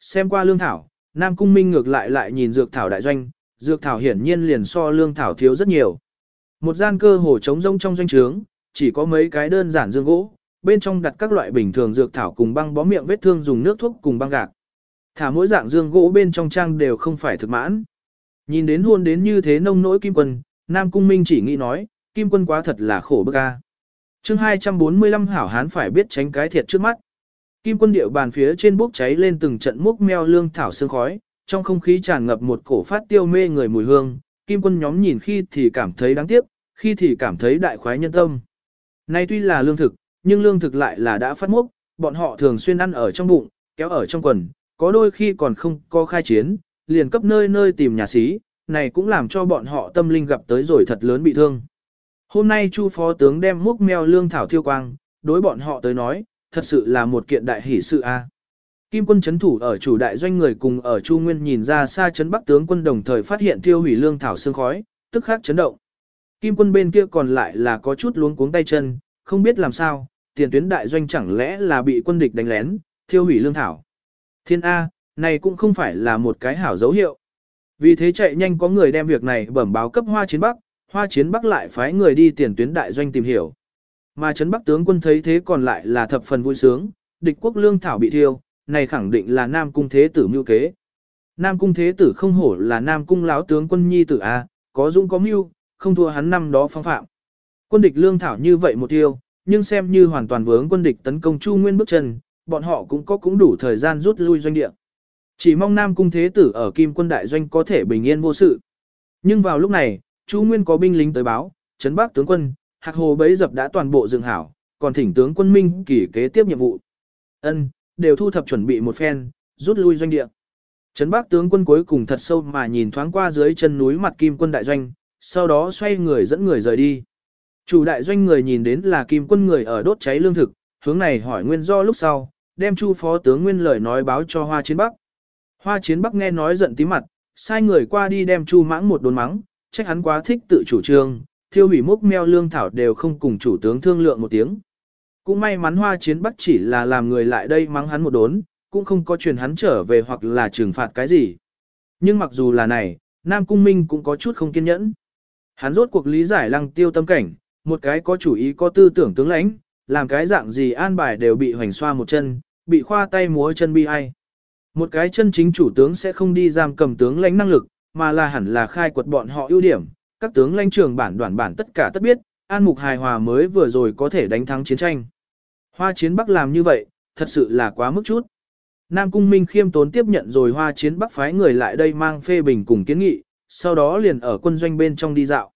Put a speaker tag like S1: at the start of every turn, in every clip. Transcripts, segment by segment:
S1: Xem qua lương thảo, Nam Cung Minh ngược lại lại nhìn dược thảo đại doanh, dược thảo hiển nhiên liền so lương thảo thiếu rất nhiều. Một gian cơ hồ trống rông trong doanh trướng, chỉ có mấy cái đơn giản dương gỗ, bên trong đặt các loại bình thường dược thảo cùng băng bó miệng vết thương dùng nước thuốc cùng băng gạc. Thả mỗi dạng dương gỗ bên trong trang đều không phải thực mãn. Nhìn đến hôn đến như thế nông nỗi kim quân, Nam Cung Minh chỉ nghĩ nói, kim quân quá thật là khổ bức a. Chương 245 hảo hán phải biết tránh cái thiệt trước mắt. Kim quân điệu bàn phía trên bốc cháy lên từng trận múc meo lương thảo sương khói, trong không khí tràn ngập một cổ phát tiêu mê người mùi hương, kim quân nhóm nhìn khi thì cảm thấy đáng tiếc, khi thì cảm thấy đại khoái nhân tâm. Nay tuy là lương thực, nhưng lương thực lại là đã phát mốc, bọn họ thường xuyên ăn ở trong bụng, kéo ở trong quần, có đôi khi còn không có khai chiến, liền cấp nơi nơi tìm nhà sĩ, này cũng làm cho bọn họ tâm linh gặp tới rồi thật lớn bị thương. Hôm nay Chu phó tướng đem múc meo lương thảo thiêu quang, đối bọn họ tới nói, thật sự là một kiện đại hỷ sự a. Kim quân chấn thủ ở chủ đại doanh người cùng ở Chu Nguyên nhìn ra xa chấn Bắc tướng quân đồng thời phát hiện tiêu hủy lương thảo sương khói, tức khắc chấn động. Kim quân bên kia còn lại là có chút luống cuống tay chân, không biết làm sao, tiền tuyến đại doanh chẳng lẽ là bị quân địch đánh lén, thiêu hủy lương thảo. Thiên A, này cũng không phải là một cái hảo dấu hiệu. Vì thế chạy nhanh có người đem việc này bẩm báo cấp Hoa Chiến Bắc, Hoa Chiến Bắc lại phái người đi tiền tuyến đại doanh tìm hiểu. Mà Trấn Bắc tướng quân thấy thế còn lại là thập phần vui sướng, địch quốc lương thảo bị thiêu, này khẳng định là Nam Cung Thế Tử mưu kế. Nam Cung Thế Tử không hổ là Nam Cung lão tướng quân nhi tử A, có dũng có mưu, không thua hắn năm đó phong phạm. Quân địch lương thảo như vậy một tiêu, nhưng xem như hoàn toàn vướng quân địch tấn công Chu Nguyên bước chân, bọn họ cũng có cũng đủ thời gian rút lui doanh địa. Chỉ mong Nam Cung Thế Tử ở Kim quân đại doanh có thể bình yên vô sự. Nhưng vào lúc này, Chu Nguyên có binh lính tới báo, Trấn Bắc tướng quân, Hạc Hồ bấy dập đã toàn bộ dựng hảo, còn thỉnh tướng quân Minh kỳ kế tiếp nhiệm vụ. Ân, đều thu thập chuẩn bị một phen, rút lui doanh địa. Trấn Bắc tướng quân cuối cùng thật sâu mà nhìn thoáng qua dưới chân núi mặt Kim quân đại doanh, sau đó xoay người dẫn người rời đi. Chủ đại doanh người nhìn đến là Kim quân người ở đốt cháy lương thực, hướng này hỏi nguyên do lúc sau, đem Chu phó tướng nguyên lời nói báo cho Hoa Chiến Bắc. Hoa Chiến Bắc nghe nói giận tí mặt, sai người qua đi đem Chu Mãng một đồn mắng, trách hắn quá thích tự chủ trương, thiêu hủy mốc meo lương thảo đều không cùng chủ tướng thương lượng một tiếng. Cũng may mắn Hoa Chiến Bắc chỉ là làm người lại đây mắng hắn một đốn, cũng không có truyền hắn trở về hoặc là trừng phạt cái gì. Nhưng mặc dù là này, Nam Cung Minh cũng có chút không kiên nhẫn. Hắn rốt cuộc lý giải lăng tiêu tâm cảnh, một cái có chủ ý có tư tưởng tướng lãnh, làm cái dạng gì an bài đều bị hoành xoa một chân, bị khoa tay múa chân bi ai. Một cái chân chính chủ tướng sẽ không đi giam cầm tướng lãnh năng lực, mà là hẳn là khai quật bọn họ ưu điểm, các tướng lãnh trưởng bản đoàn bản tất cả tất biết, an mục hài hòa mới vừa rồi có thể đánh thắng chiến tranh. Hoa chiến Bắc làm như vậy, thật sự là quá mức chút. Nam Cung Minh khiêm tốn tiếp nhận rồi hoa chiến Bắc phái người lại đây mang phê bình cùng kiến nghị, sau đó liền ở quân doanh bên trong đi dạo.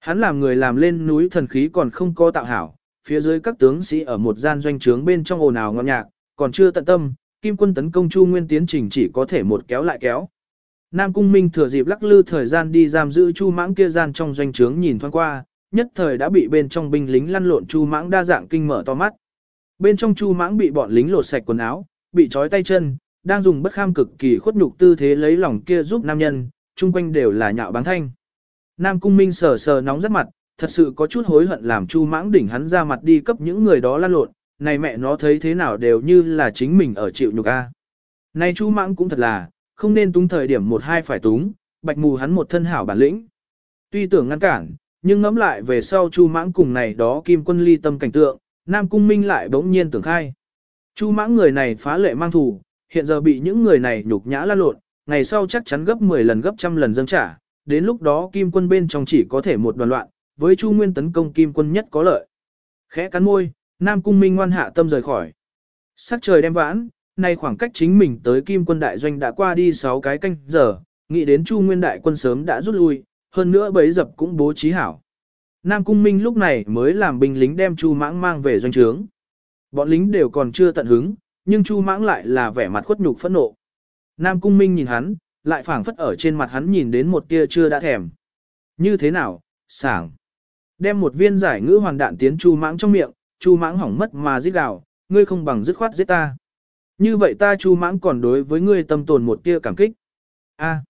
S1: Hắn làm người làm lên núi thần khí còn không có tạo hảo, phía dưới các tướng sĩ ở một gian doanh trướng bên trong ồn ào ngọt nhạc, còn chưa tận tâm, kim quân tấn công Chu Nguyên tiến trình chỉ có thể một kéo lại kéo. Nam Cung Minh thừa dịp lắc lư thời gian đi giam giữ Chu Mãng kia gian trong doanh trướng nhìn thoáng qua, nhất thời đã bị bên trong binh lính lăn lộn Chu Mãng đa dạng kinh mở to mắt. Bên trong Chu Mãng bị bọn lính lột sạch quần áo, bị trói tay chân, đang dùng bất kham cực kỳ khuất nhục tư thế lấy lòng kia giúp nam nhân, chung quanh đều là nhạo báng thanh. Nam Cung Minh sờ sờ nóng rất mặt, thật sự có chút hối hận làm Chu Mãng đỉnh hắn ra mặt đi cấp những người đó lăn lộn, này mẹ nó thấy thế nào đều như là chính mình ở chịu nhục a. Này Chu Mãng cũng thật là, không nên túng thời điểm một hai phải túng, bạch mù hắn một thân hảo bản lĩnh. Tuy tưởng ngăn cản, nhưng ngẫm lại về sau Chu Mãng cùng này đó kim quân ly tâm cảnh tượng, Nam Cung Minh lại bỗng nhiên tưởng khai. Chu Mãng người này phá lệ mang thù, hiện giờ bị những người này nhục nhã lan lộn, ngày sau chắc chắn gấp 10 lần gấp trăm lần dâng trả, đến lúc đó kim quân bên trong chỉ có thể một đoàn loạn, với Chu Nguyên tấn công kim quân nhất có lợi. Khẽ cắn môi, Nam Cung Minh ngoan hạ tâm rời khỏi. Sắc trời đem vãn, nay khoảng cách chính mình tới kim quân đại doanh đã qua đi 6 cái canh giờ, nghĩ đến Chu Nguyên đại quân sớm đã rút lui, hơn nữa bấy dập cũng bố trí hảo. Nam Cung Minh lúc này mới làm binh lính đem Chu Mãng mang về doanh trướng. Bọn lính đều còn chưa tận hứng, nhưng Chu Mãng lại là vẻ mặt khuất nhục phẫn nộ. Nam Cung Minh nhìn hắn, lại phảng phất ở trên mặt hắn nhìn đến một tia chưa đã thèm. Như thế nào, sảng. Đem một viên giải ngữ hoàn đạn tiến Chu Mãng trong miệng, Chu Mãng hỏng mất mà giết gào, ngươi không bằng dứt khoát giết ta. Như vậy ta Chu Mãng còn đối với ngươi tâm tồn một tia cảm kích. A,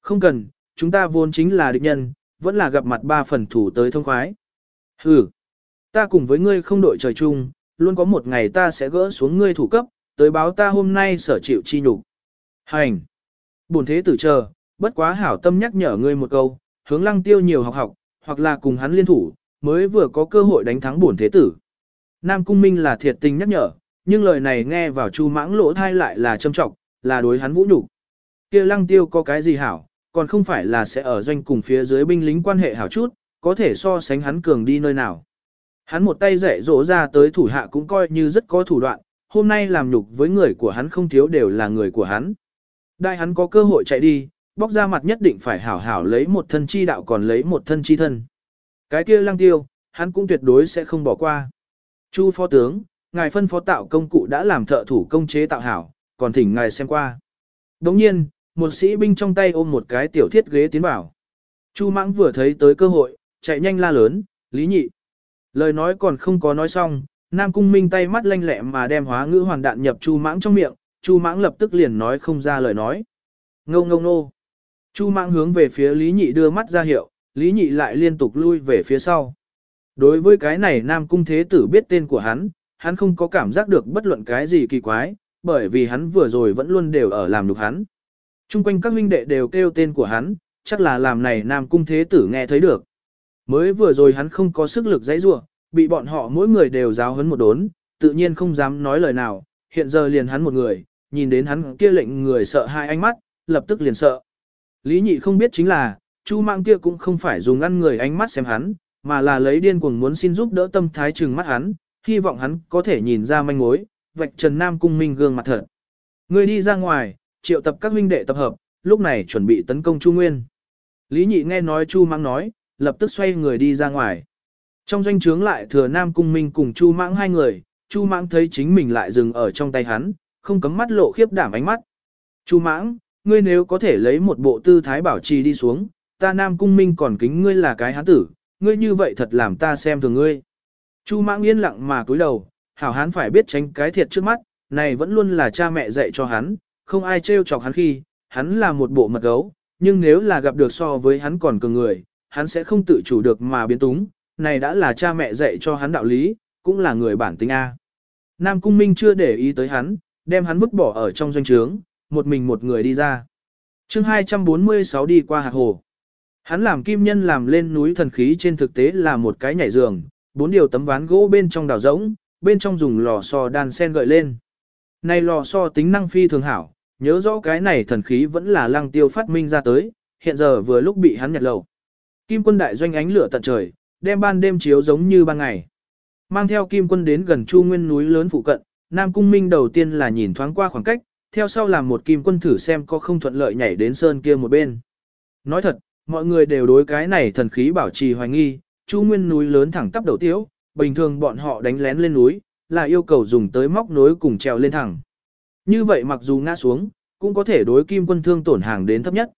S1: không cần, chúng ta vốn chính là địch nhân, vẫn là gặp mặt ba phần thủ tới thông khoái. Hừ, ta cùng với ngươi không đội trời chung, luôn có một ngày ta sẽ gỡ xuống ngươi thủ cấp, tới báo ta hôm nay sở chịu chi nhục. Hành! Bổn thế tử chờ, bất quá hảo tâm nhắc nhở ngươi một câu, hướng lăng tiêu nhiều học học, hoặc là cùng hắn liên thủ, mới vừa có cơ hội đánh thắng bổn thế tử. Nam Cung Minh là thiệt tình nhắc nhở, nhưng lời này nghe vào chu mãng lỗ thai lại là châm trọng, là đối hắn vũ nhục. kia lăng tiêu có cái gì hảo, còn không phải là sẽ ở doanh cùng phía dưới binh lính quan hệ hảo chút, có thể so sánh hắn cường đi nơi nào. Hắn một tay dạy dỗ ra tới thủ hạ cũng coi như rất có thủ đoạn, hôm nay làm nhục với người của hắn không thiếu đều là người của hắn. Đại hắn có cơ hội chạy đi, bóc ra mặt nhất định phải hảo hảo lấy một thân chi đạo còn lấy một thân chi thân. Cái kia lăng tiêu, hắn cũng tuyệt đối sẽ không bỏ qua. Chu phó tướng, ngài phân phó tạo công cụ đã làm thợ thủ công chế tạo hảo, còn thỉnh ngài xem qua. Đồng nhiên, một sĩ binh trong tay ôm một cái tiểu thiết ghế tiến vào. Chu mãng vừa thấy tới cơ hội, chạy nhanh la lớn, lý nhị. Lời nói còn không có nói xong, Nam Cung Minh tay mắt lanh lẹ mà đem hóa ngữ hoàn đạn nhập Chu mãng trong miệng, Chu mãng lập tức liền nói không ra lời nói. Ngô ngô nô. Chu mãng hướng về phía Lý Nhị đưa mắt ra hiệu, Lý Nhị lại liên tục lui về phía sau. Đối với cái này Nam Cung Thế Tử biết tên của hắn, hắn không có cảm giác được bất luận cái gì kỳ quái, bởi vì hắn vừa rồi vẫn luôn đều ở làm được hắn. Trung quanh các huynh đệ đều kêu tên của hắn, chắc là làm này Nam Cung Thế Tử nghe thấy được. Mới vừa rồi hắn không có sức lực dãy rua, bị bọn họ mỗi người đều giáo hấn một đốn, tự nhiên không dám nói lời nào, hiện giờ liền hắn một người, nhìn đến hắn kia lệnh người sợ hai ánh mắt, lập tức liền sợ. Lý nhị không biết chính là, Chu mạng kia cũng không phải dùng ăn người ánh mắt xem hắn, mà là lấy điên cuồng muốn xin giúp đỡ tâm thái trừng mắt hắn, hy vọng hắn có thể nhìn ra manh mối, vạch trần Nam Cung Minh gương mặt thật. Người đi ra ngoài, triệu tập các huynh đệ tập hợp, lúc này chuẩn bị tấn công Chu Nguyên. Lý nhị nghe nói Chu Mãng nói, lập tức xoay người đi ra ngoài. Trong doanh trướng lại thừa Nam Cung Minh cùng Chu Mãng hai người, Chu Mãng thấy chính mình lại dừng ở trong tay hắn, không cấm mắt lộ khiếp đảm ánh mắt. Chu Mãng, ngươi nếu có thể lấy một bộ tư thái bảo trì đi xuống, ta Nam Cung Minh còn kính ngươi là cái hán tử, ngươi như vậy thật làm ta xem thường ngươi. Chu Mãng yên lặng mà cúi đầu, hảo hán phải biết tránh cái thiệt trước mắt, này vẫn luôn là cha mẹ dạy cho hắn, không ai trêu chọc hắn khi, hắn là một bộ mật gấu, nhưng nếu là gặp được so với hắn còn cường người, hắn sẽ không tự chủ được mà biến túng, này đã là cha mẹ dạy cho hắn đạo lý, cũng là người bản tính A. Nam Cung Minh chưa để ý tới hắn, đem hắn vứt bỏ ở trong doanh trướng, một mình một người đi ra. chương 246 đi qua hạt hồ. Hắn làm kim nhân làm lên núi thần khí trên thực tế là một cái nhảy giường, bốn điều tấm ván gỗ bên trong đào rỗng, bên trong dùng lò xo đan sen gợi lên. Này lò xo tính năng phi thường hảo, nhớ rõ cái này thần khí vẫn là lăng tiêu phát minh ra tới, hiện giờ vừa lúc bị hắn nhặt lầu. Kim quân đại doanh ánh lửa tận trời, đem ban đêm chiếu giống như ban ngày. Mang theo kim quân đến gần chu nguyên núi lớn phụ cận, Nam Cung Minh đầu tiên là nhìn thoáng qua khoảng cách, theo sau làm một kim quân thử xem có không thuận lợi nhảy đến sơn kia một bên. Nói thật, mọi người đều đối cái này thần khí bảo trì hoài nghi, chu nguyên núi lớn thẳng tắp đầu tiếu, bình thường bọn họ đánh lén lên núi, là yêu cầu dùng tới móc nối cùng trèo lên thẳng. Như vậy mặc dù ngã xuống, cũng có thể đối kim quân thương tổn hàng đến thấp nhất.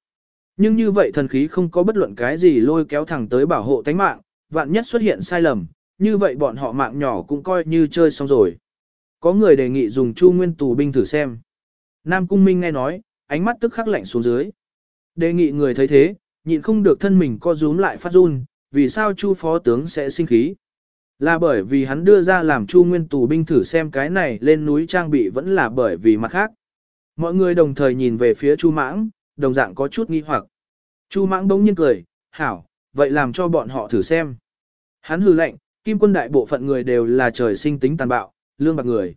S1: Nhưng như vậy thần khí không có bất luận cái gì lôi kéo thẳng tới bảo hộ tánh mạng, vạn nhất xuất hiện sai lầm, như vậy bọn họ mạng nhỏ cũng coi như chơi xong rồi. Có người đề nghị dùng chu nguyên tù binh thử xem. Nam Cung Minh nghe nói, ánh mắt tức khắc lạnh xuống dưới. Đề nghị người thấy thế, nhịn không được thân mình co rúm lại phát run, vì sao chu phó tướng sẽ sinh khí. Là bởi vì hắn đưa ra làm chu nguyên tù binh thử xem cái này lên núi trang bị vẫn là bởi vì mặt khác. Mọi người đồng thời nhìn về phía chu mãng, đồng dạng có chút nghi hoặc. Chu mãng bỗng nhiên cười, hảo, vậy làm cho bọn họ thử xem. Hắn hừ lạnh, kim quân đại bộ phận người đều là trời sinh tính tàn bạo, lương bạc người.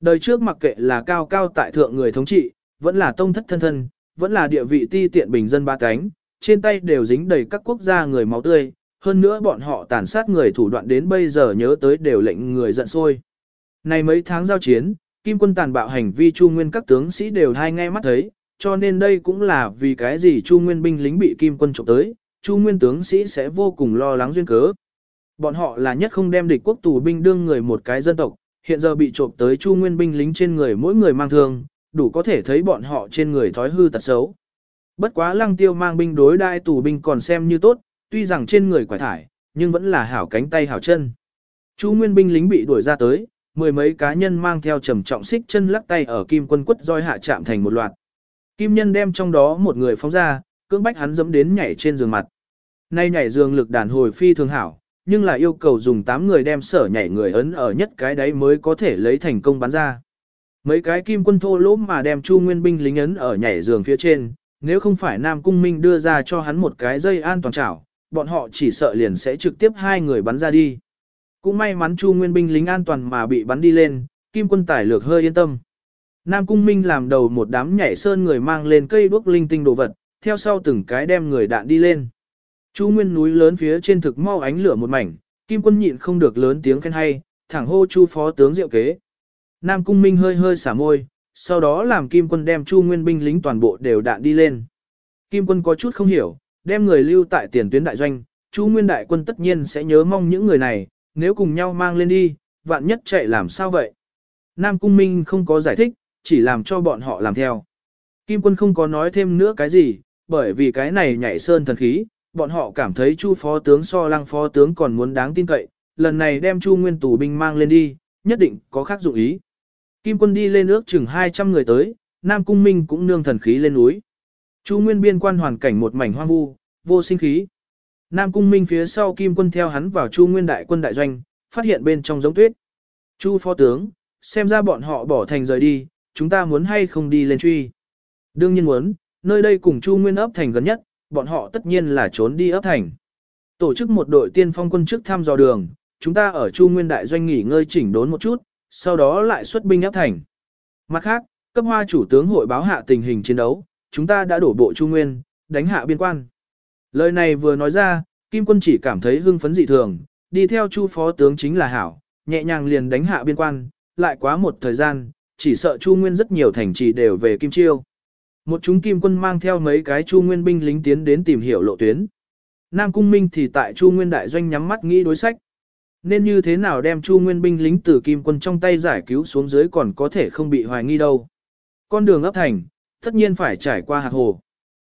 S1: Đời trước mặc kệ là cao cao tại thượng người thống trị, vẫn là tông thất thân thân, vẫn là địa vị ti tiện bình dân ba cánh, trên tay đều dính đầy các quốc gia người máu tươi, hơn nữa bọn họ tàn sát người thủ đoạn đến bây giờ nhớ tới đều lệnh người giận sôi. Này mấy tháng giao chiến, kim quân tàn bạo hành vi chu nguyên các tướng sĩ đều hai ngay mắt thấy, cho nên đây cũng là vì cái gì chu nguyên binh lính bị kim quân trộm tới, chu nguyên tướng sĩ sẽ vô cùng lo lắng duyên cớ. Bọn họ là nhất không đem địch quốc tù binh đương người một cái dân tộc, hiện giờ bị trộm tới chu nguyên binh lính trên người mỗi người mang thương, đủ có thể thấy bọn họ trên người thói hư tật xấu. Bất quá lăng tiêu mang binh đối đai tù binh còn xem như tốt, tuy rằng trên người quải thải, nhưng vẫn là hảo cánh tay hảo chân. Chu nguyên binh lính bị đuổi ra tới, mười mấy cá nhân mang theo trầm trọng xích chân lắc tay ở kim quân quất roi hạ chạm thành một loạt. Kim nhân đem trong đó một người phóng ra, cưỡng bách hắn dẫm đến nhảy trên giường mặt. Nay nhảy giường lực đàn hồi phi thường hảo, nhưng là yêu cầu dùng 8 người đem sở nhảy người ấn ở nhất cái đấy mới có thể lấy thành công bắn ra. Mấy cái kim quân thô lỗ mà đem Chu Nguyên binh lính ấn ở nhảy giường phía trên, nếu không phải Nam Cung Minh đưa ra cho hắn một cái dây an toàn chảo, bọn họ chỉ sợ liền sẽ trực tiếp hai người bắn ra đi. Cũng may mắn Chu Nguyên binh lính an toàn mà bị bắn đi lên, kim quân tải lược hơi yên tâm. Nam Cung Minh làm đầu một đám nhảy sơn người mang lên cây đuốc linh tinh đồ vật, theo sau từng cái đem người đạn đi lên. Chu Nguyên núi lớn phía trên thực mau ánh lửa một mảnh, Kim Quân nhịn không được lớn tiếng khen hay, thẳng hô Chu phó tướng diệu kế. Nam Cung Minh hơi hơi xả môi, sau đó làm Kim Quân đem Chu Nguyên binh lính toàn bộ đều đạn đi lên. Kim Quân có chút không hiểu, đem người lưu tại tiền tuyến đại doanh, Chu Nguyên đại quân tất nhiên sẽ nhớ mong những người này, nếu cùng nhau mang lên đi, vạn nhất chạy làm sao vậy? Nam Cung Minh không có giải thích, chỉ làm cho bọn họ làm theo. Kim Quân không có nói thêm nữa cái gì, bởi vì cái này nhảy sơn thần khí, bọn họ cảm thấy Chu phó tướng so lăng phó tướng còn muốn đáng tin cậy, lần này đem Chu nguyên tù binh mang lên đi, nhất định có khác dụng ý. Kim quân đi lên ước chừng 200 người tới, Nam Cung Minh cũng nương thần khí lên núi. Chu nguyên biên quan hoàn cảnh một mảnh hoang vu, vô sinh khí. Nam Cung Minh phía sau Kim quân theo hắn vào Chu nguyên đại quân đại doanh, phát hiện bên trong giống tuyết. Chu phó tướng, xem ra bọn họ bỏ thành rời đi, chúng ta muốn hay không đi lên truy. Đương nhiên muốn, nơi đây cùng Chu Nguyên ấp thành gần nhất, bọn họ tất nhiên là trốn đi ấp thành. Tổ chức một đội tiên phong quân trước thăm dò đường, chúng ta ở Chu Nguyên đại doanh nghỉ ngơi chỉnh đốn một chút, sau đó lại xuất binh ấp thành. Mặt khác, cấp hoa chủ tướng hội báo hạ tình hình chiến đấu, chúng ta đã đổ bộ Chu Nguyên, đánh hạ biên quan. Lời này vừa nói ra, Kim quân chỉ cảm thấy hưng phấn dị thường, đi theo Chu phó tướng chính là hảo, nhẹ nhàng liền đánh hạ biên quan, lại quá một thời gian, chỉ sợ Chu Nguyên rất nhiều thành trì đều về Kim Chiêu. Một chúng kim quân mang theo mấy cái Chu Nguyên binh lính tiến đến tìm hiểu lộ tuyến. Nam Cung Minh thì tại Chu Nguyên đại doanh nhắm mắt nghĩ đối sách. Nên như thế nào đem Chu Nguyên binh lính từ kim quân trong tay giải cứu xuống dưới còn có thể không bị hoài nghi đâu. Con đường ấp thành, tất nhiên phải trải qua hạt hồ.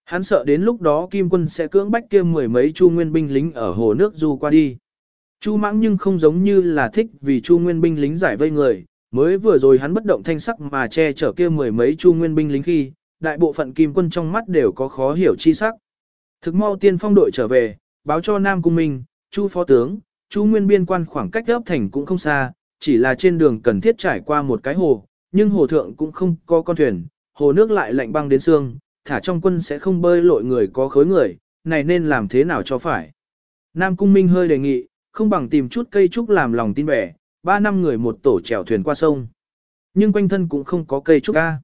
S1: Hắn sợ đến lúc đó kim quân sẽ cưỡng bách kia mười mấy Chu Nguyên binh lính ở hồ nước du qua đi. Chu mãng nhưng không giống như là thích vì Chu Nguyên binh lính giải vây người, mới vừa rồi hắn bất động thanh sắc mà che chở kia mười mấy Chu Nguyên binh lính khi, đại bộ phận kim quân trong mắt đều có khó hiểu chi sắc. Thực mau tiên phong đội trở về, báo cho Nam Cung Minh, Chu Phó Tướng, Chu Nguyên biên quan khoảng cách ấp thành cũng không xa, chỉ là trên đường cần thiết trải qua một cái hồ, nhưng hồ thượng cũng không có con thuyền, hồ nước lại lạnh băng đến xương, thả trong quân sẽ không bơi lội người có khối người, này nên làm thế nào cho phải. Nam Cung Minh hơi đề nghị, không bằng tìm chút cây trúc làm lòng tin bẻ, ba năm người một tổ chèo thuyền qua sông. Nhưng quanh thân cũng không có cây trúc ca.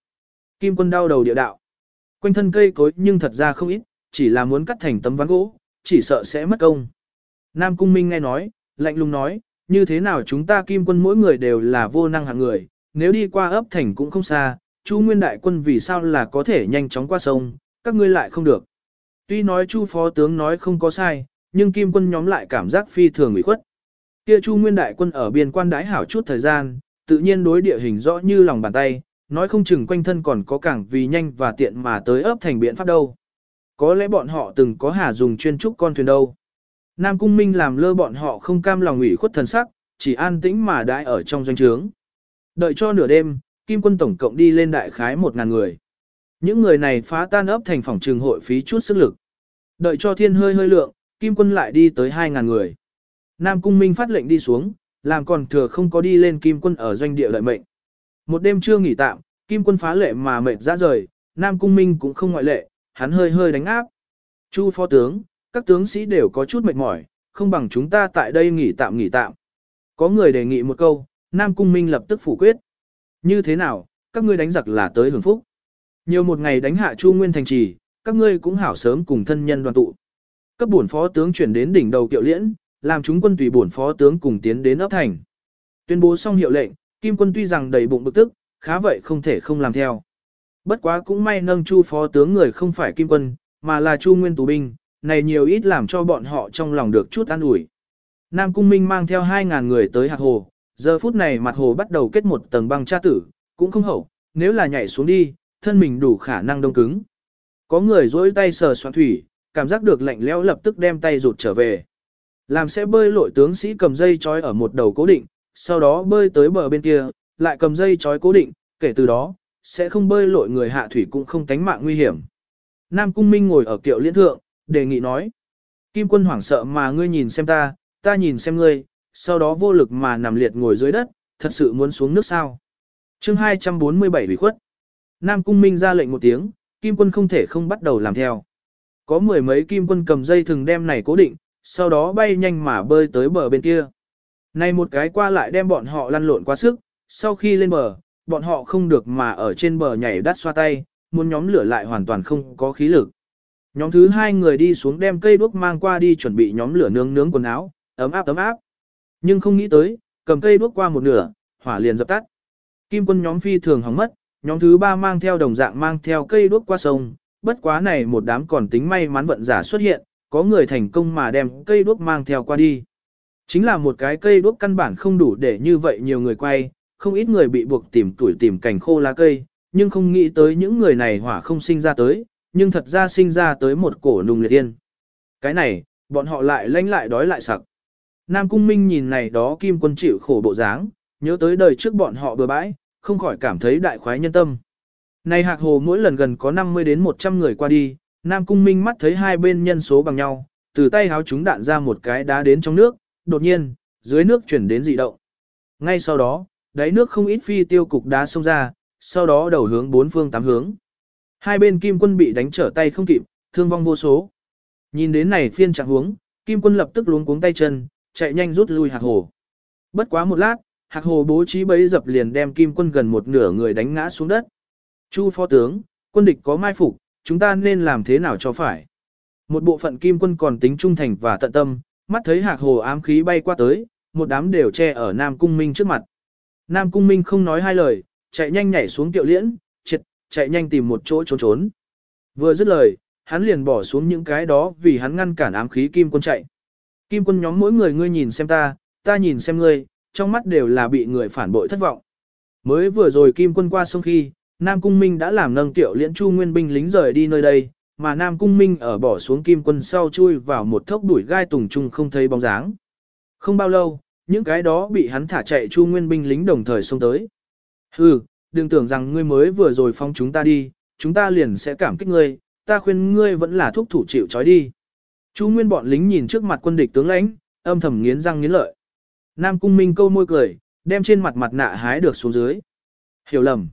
S1: Kim quân đau đầu địa đạo. Quanh thân cây cối nhưng thật ra không ít, chỉ là muốn cắt thành tấm ván gỗ, chỉ sợ sẽ mất công. Nam Cung Minh nghe nói, lạnh lùng nói, như thế nào chúng ta kim quân mỗi người đều là vô năng hạng người, nếu đi qua ấp thành cũng không xa, Chu Nguyên đại quân vì sao là có thể nhanh chóng qua sông, các ngươi lại không được. Tuy nói Chu phó tướng nói không có sai, nhưng kim quân nhóm lại cảm giác phi thường ủy khuất. Kia Chu Nguyên đại quân ở biên quan đái hảo chút thời gian, tự nhiên đối địa hình rõ như lòng bàn tay, nói không chừng quanh thân còn có cảng vì nhanh và tiện mà tới ấp thành biện pháp đâu. Có lẽ bọn họ từng có hà dùng chuyên trúc con thuyền đâu. Nam Cung Minh làm lơ bọn họ không cam lòng ủy khuất thần sắc, chỉ an tĩnh mà đãi ở trong doanh trướng. Đợi cho nửa đêm, Kim quân tổng cộng đi lên đại khái một ngàn người. Những người này phá tan ấp thành phòng trường hội phí chút sức lực. Đợi cho thiên hơi hơi lượng, Kim quân lại đi tới hai ngàn người. Nam Cung Minh phát lệnh đi xuống, làm còn thừa không có đi lên Kim quân ở doanh địa lợi mệnh. Một đêm chưa nghỉ tạm, Kim quân phá lệ mà mệt ra rời, Nam Cung Minh cũng không ngoại lệ, hắn hơi hơi đánh áp. Chu phó tướng, các tướng sĩ đều có chút mệt mỏi, không bằng chúng ta tại đây nghỉ tạm nghỉ tạm. Có người đề nghị một câu, Nam Cung Minh lập tức phủ quyết. Như thế nào, các ngươi đánh giặc là tới hưởng phúc. Nhiều một ngày đánh hạ Chu Nguyên thành trì, các ngươi cũng hảo sớm cùng thân nhân đoàn tụ. Cấp bổn phó tướng chuyển đến đỉnh đầu kiệu liễn, làm chúng quân tùy bổn phó tướng cùng tiến đến ấp thành. Tuyên bố xong hiệu lệnh, Kim quân tuy rằng đầy bụng bực tức, khá vậy không thể không làm theo. Bất quá cũng may nâng chu phó tướng người không phải Kim quân, mà là chu nguyên tù binh, này nhiều ít làm cho bọn họ trong lòng được chút an ủi. Nam Cung Minh mang theo 2.000 người tới hạt hồ, giờ phút này mặt hồ bắt đầu kết một tầng băng tra tử, cũng không hậu, nếu là nhảy xuống đi, thân mình đủ khả năng đông cứng. Có người dỗi tay sờ soạn thủy, cảm giác được lạnh lẽo lập tức đem tay rụt trở về. Làm sẽ bơi lội tướng sĩ cầm dây trói ở một đầu cố định, sau đó bơi tới bờ bên kia, lại cầm dây trói cố định, kể từ đó, sẽ không bơi lội người hạ thủy cũng không tánh mạng nguy hiểm. Nam Cung Minh ngồi ở kiệu liên thượng, đề nghị nói. Kim quân hoảng sợ mà ngươi nhìn xem ta, ta nhìn xem ngươi, sau đó vô lực mà nằm liệt ngồi dưới đất, thật sự muốn xuống nước sao. chương 247 bị khuất. Nam Cung Minh ra lệnh một tiếng, kim quân không thể không bắt đầu làm theo. Có mười mấy kim quân cầm dây thừng đem này cố định, sau đó bay nhanh mà bơi tới bờ bên kia. Này một cái qua lại đem bọn họ lăn lộn quá sức, sau khi lên bờ, bọn họ không được mà ở trên bờ nhảy đắt xoa tay, muốn nhóm lửa lại hoàn toàn không có khí lực. Nhóm thứ hai người đi xuống đem cây đuốc mang qua đi chuẩn bị nhóm lửa nướng nướng quần áo, ấm áp ấm áp. Nhưng không nghĩ tới, cầm cây đuốc qua một nửa, hỏa liền dập tắt. Kim quân nhóm phi thường hỏng mất, nhóm thứ ba mang theo đồng dạng mang theo cây đuốc qua sông, bất quá này một đám còn tính may mắn vận giả xuất hiện, có người thành công mà đem cây đuốc mang theo qua đi. Chính là một cái cây đuốc căn bản không đủ để như vậy nhiều người quay, không ít người bị buộc tìm tuổi tìm cảnh khô lá cây, nhưng không nghĩ tới những người này hỏa không sinh ra tới, nhưng thật ra sinh ra tới một cổ nùng liệt tiên. Cái này, bọn họ lại lanh lại đói lại sặc. Nam Cung Minh nhìn này đó kim quân chịu khổ bộ dáng, nhớ tới đời trước bọn họ bừa bãi, không khỏi cảm thấy đại khoái nhân tâm. Này hạc hồ mỗi lần gần có 50 đến 100 người qua đi, Nam Cung Minh mắt thấy hai bên nhân số bằng nhau, từ tay háo chúng đạn ra một cái đá đến trong nước, đột nhiên, dưới nước chuyển đến dị động. Ngay sau đó, đáy nước không ít phi tiêu cục đá xông ra, sau đó đầu hướng bốn phương tám hướng. Hai bên kim quân bị đánh trở tay không kịp, thương vong vô số. Nhìn đến này phiên trạng huống, kim quân lập tức luống cuống tay chân, chạy nhanh rút lui hạc hồ. Bất quá một lát, hạc hồ bố trí bấy dập liền đem kim quân gần một nửa người đánh ngã xuống đất. Chu phó tướng, quân địch có mai phục, chúng ta nên làm thế nào cho phải. Một bộ phận kim quân còn tính trung thành và tận tâm, mắt thấy hạc hồ ám khí bay qua tới, một đám đều che ở Nam Cung Minh trước mặt. Nam Cung Minh không nói hai lời, chạy nhanh nhảy xuống tiệu liễn, triệt, chạy nhanh tìm một chỗ trốn trốn. Vừa dứt lời, hắn liền bỏ xuống những cái đó vì hắn ngăn cản ám khí kim quân chạy. Kim quân nhóm mỗi người ngươi nhìn xem ta, ta nhìn xem ngươi, trong mắt đều là bị người phản bội thất vọng. Mới vừa rồi kim quân qua sông khi, Nam Cung Minh đã làm nâng tiệu liễn chu nguyên binh lính rời đi nơi đây, mà Nam Cung Minh ở bỏ xuống kim quân sau chui vào một thốc đuổi gai tùng trung không thấy bóng dáng. Không bao lâu, những cái đó bị hắn thả chạy chu nguyên binh lính đồng thời xông tới. Hừ, đừng tưởng rằng ngươi mới vừa rồi phong chúng ta đi, chúng ta liền sẽ cảm kích ngươi, ta khuyên ngươi vẫn là thúc thủ chịu trói đi. Chu nguyên bọn lính nhìn trước mặt quân địch tướng lãnh, âm thầm nghiến răng nghiến lợi. Nam Cung Minh câu môi cười, đem trên mặt mặt nạ hái được xuống dưới. Hiểu lầm.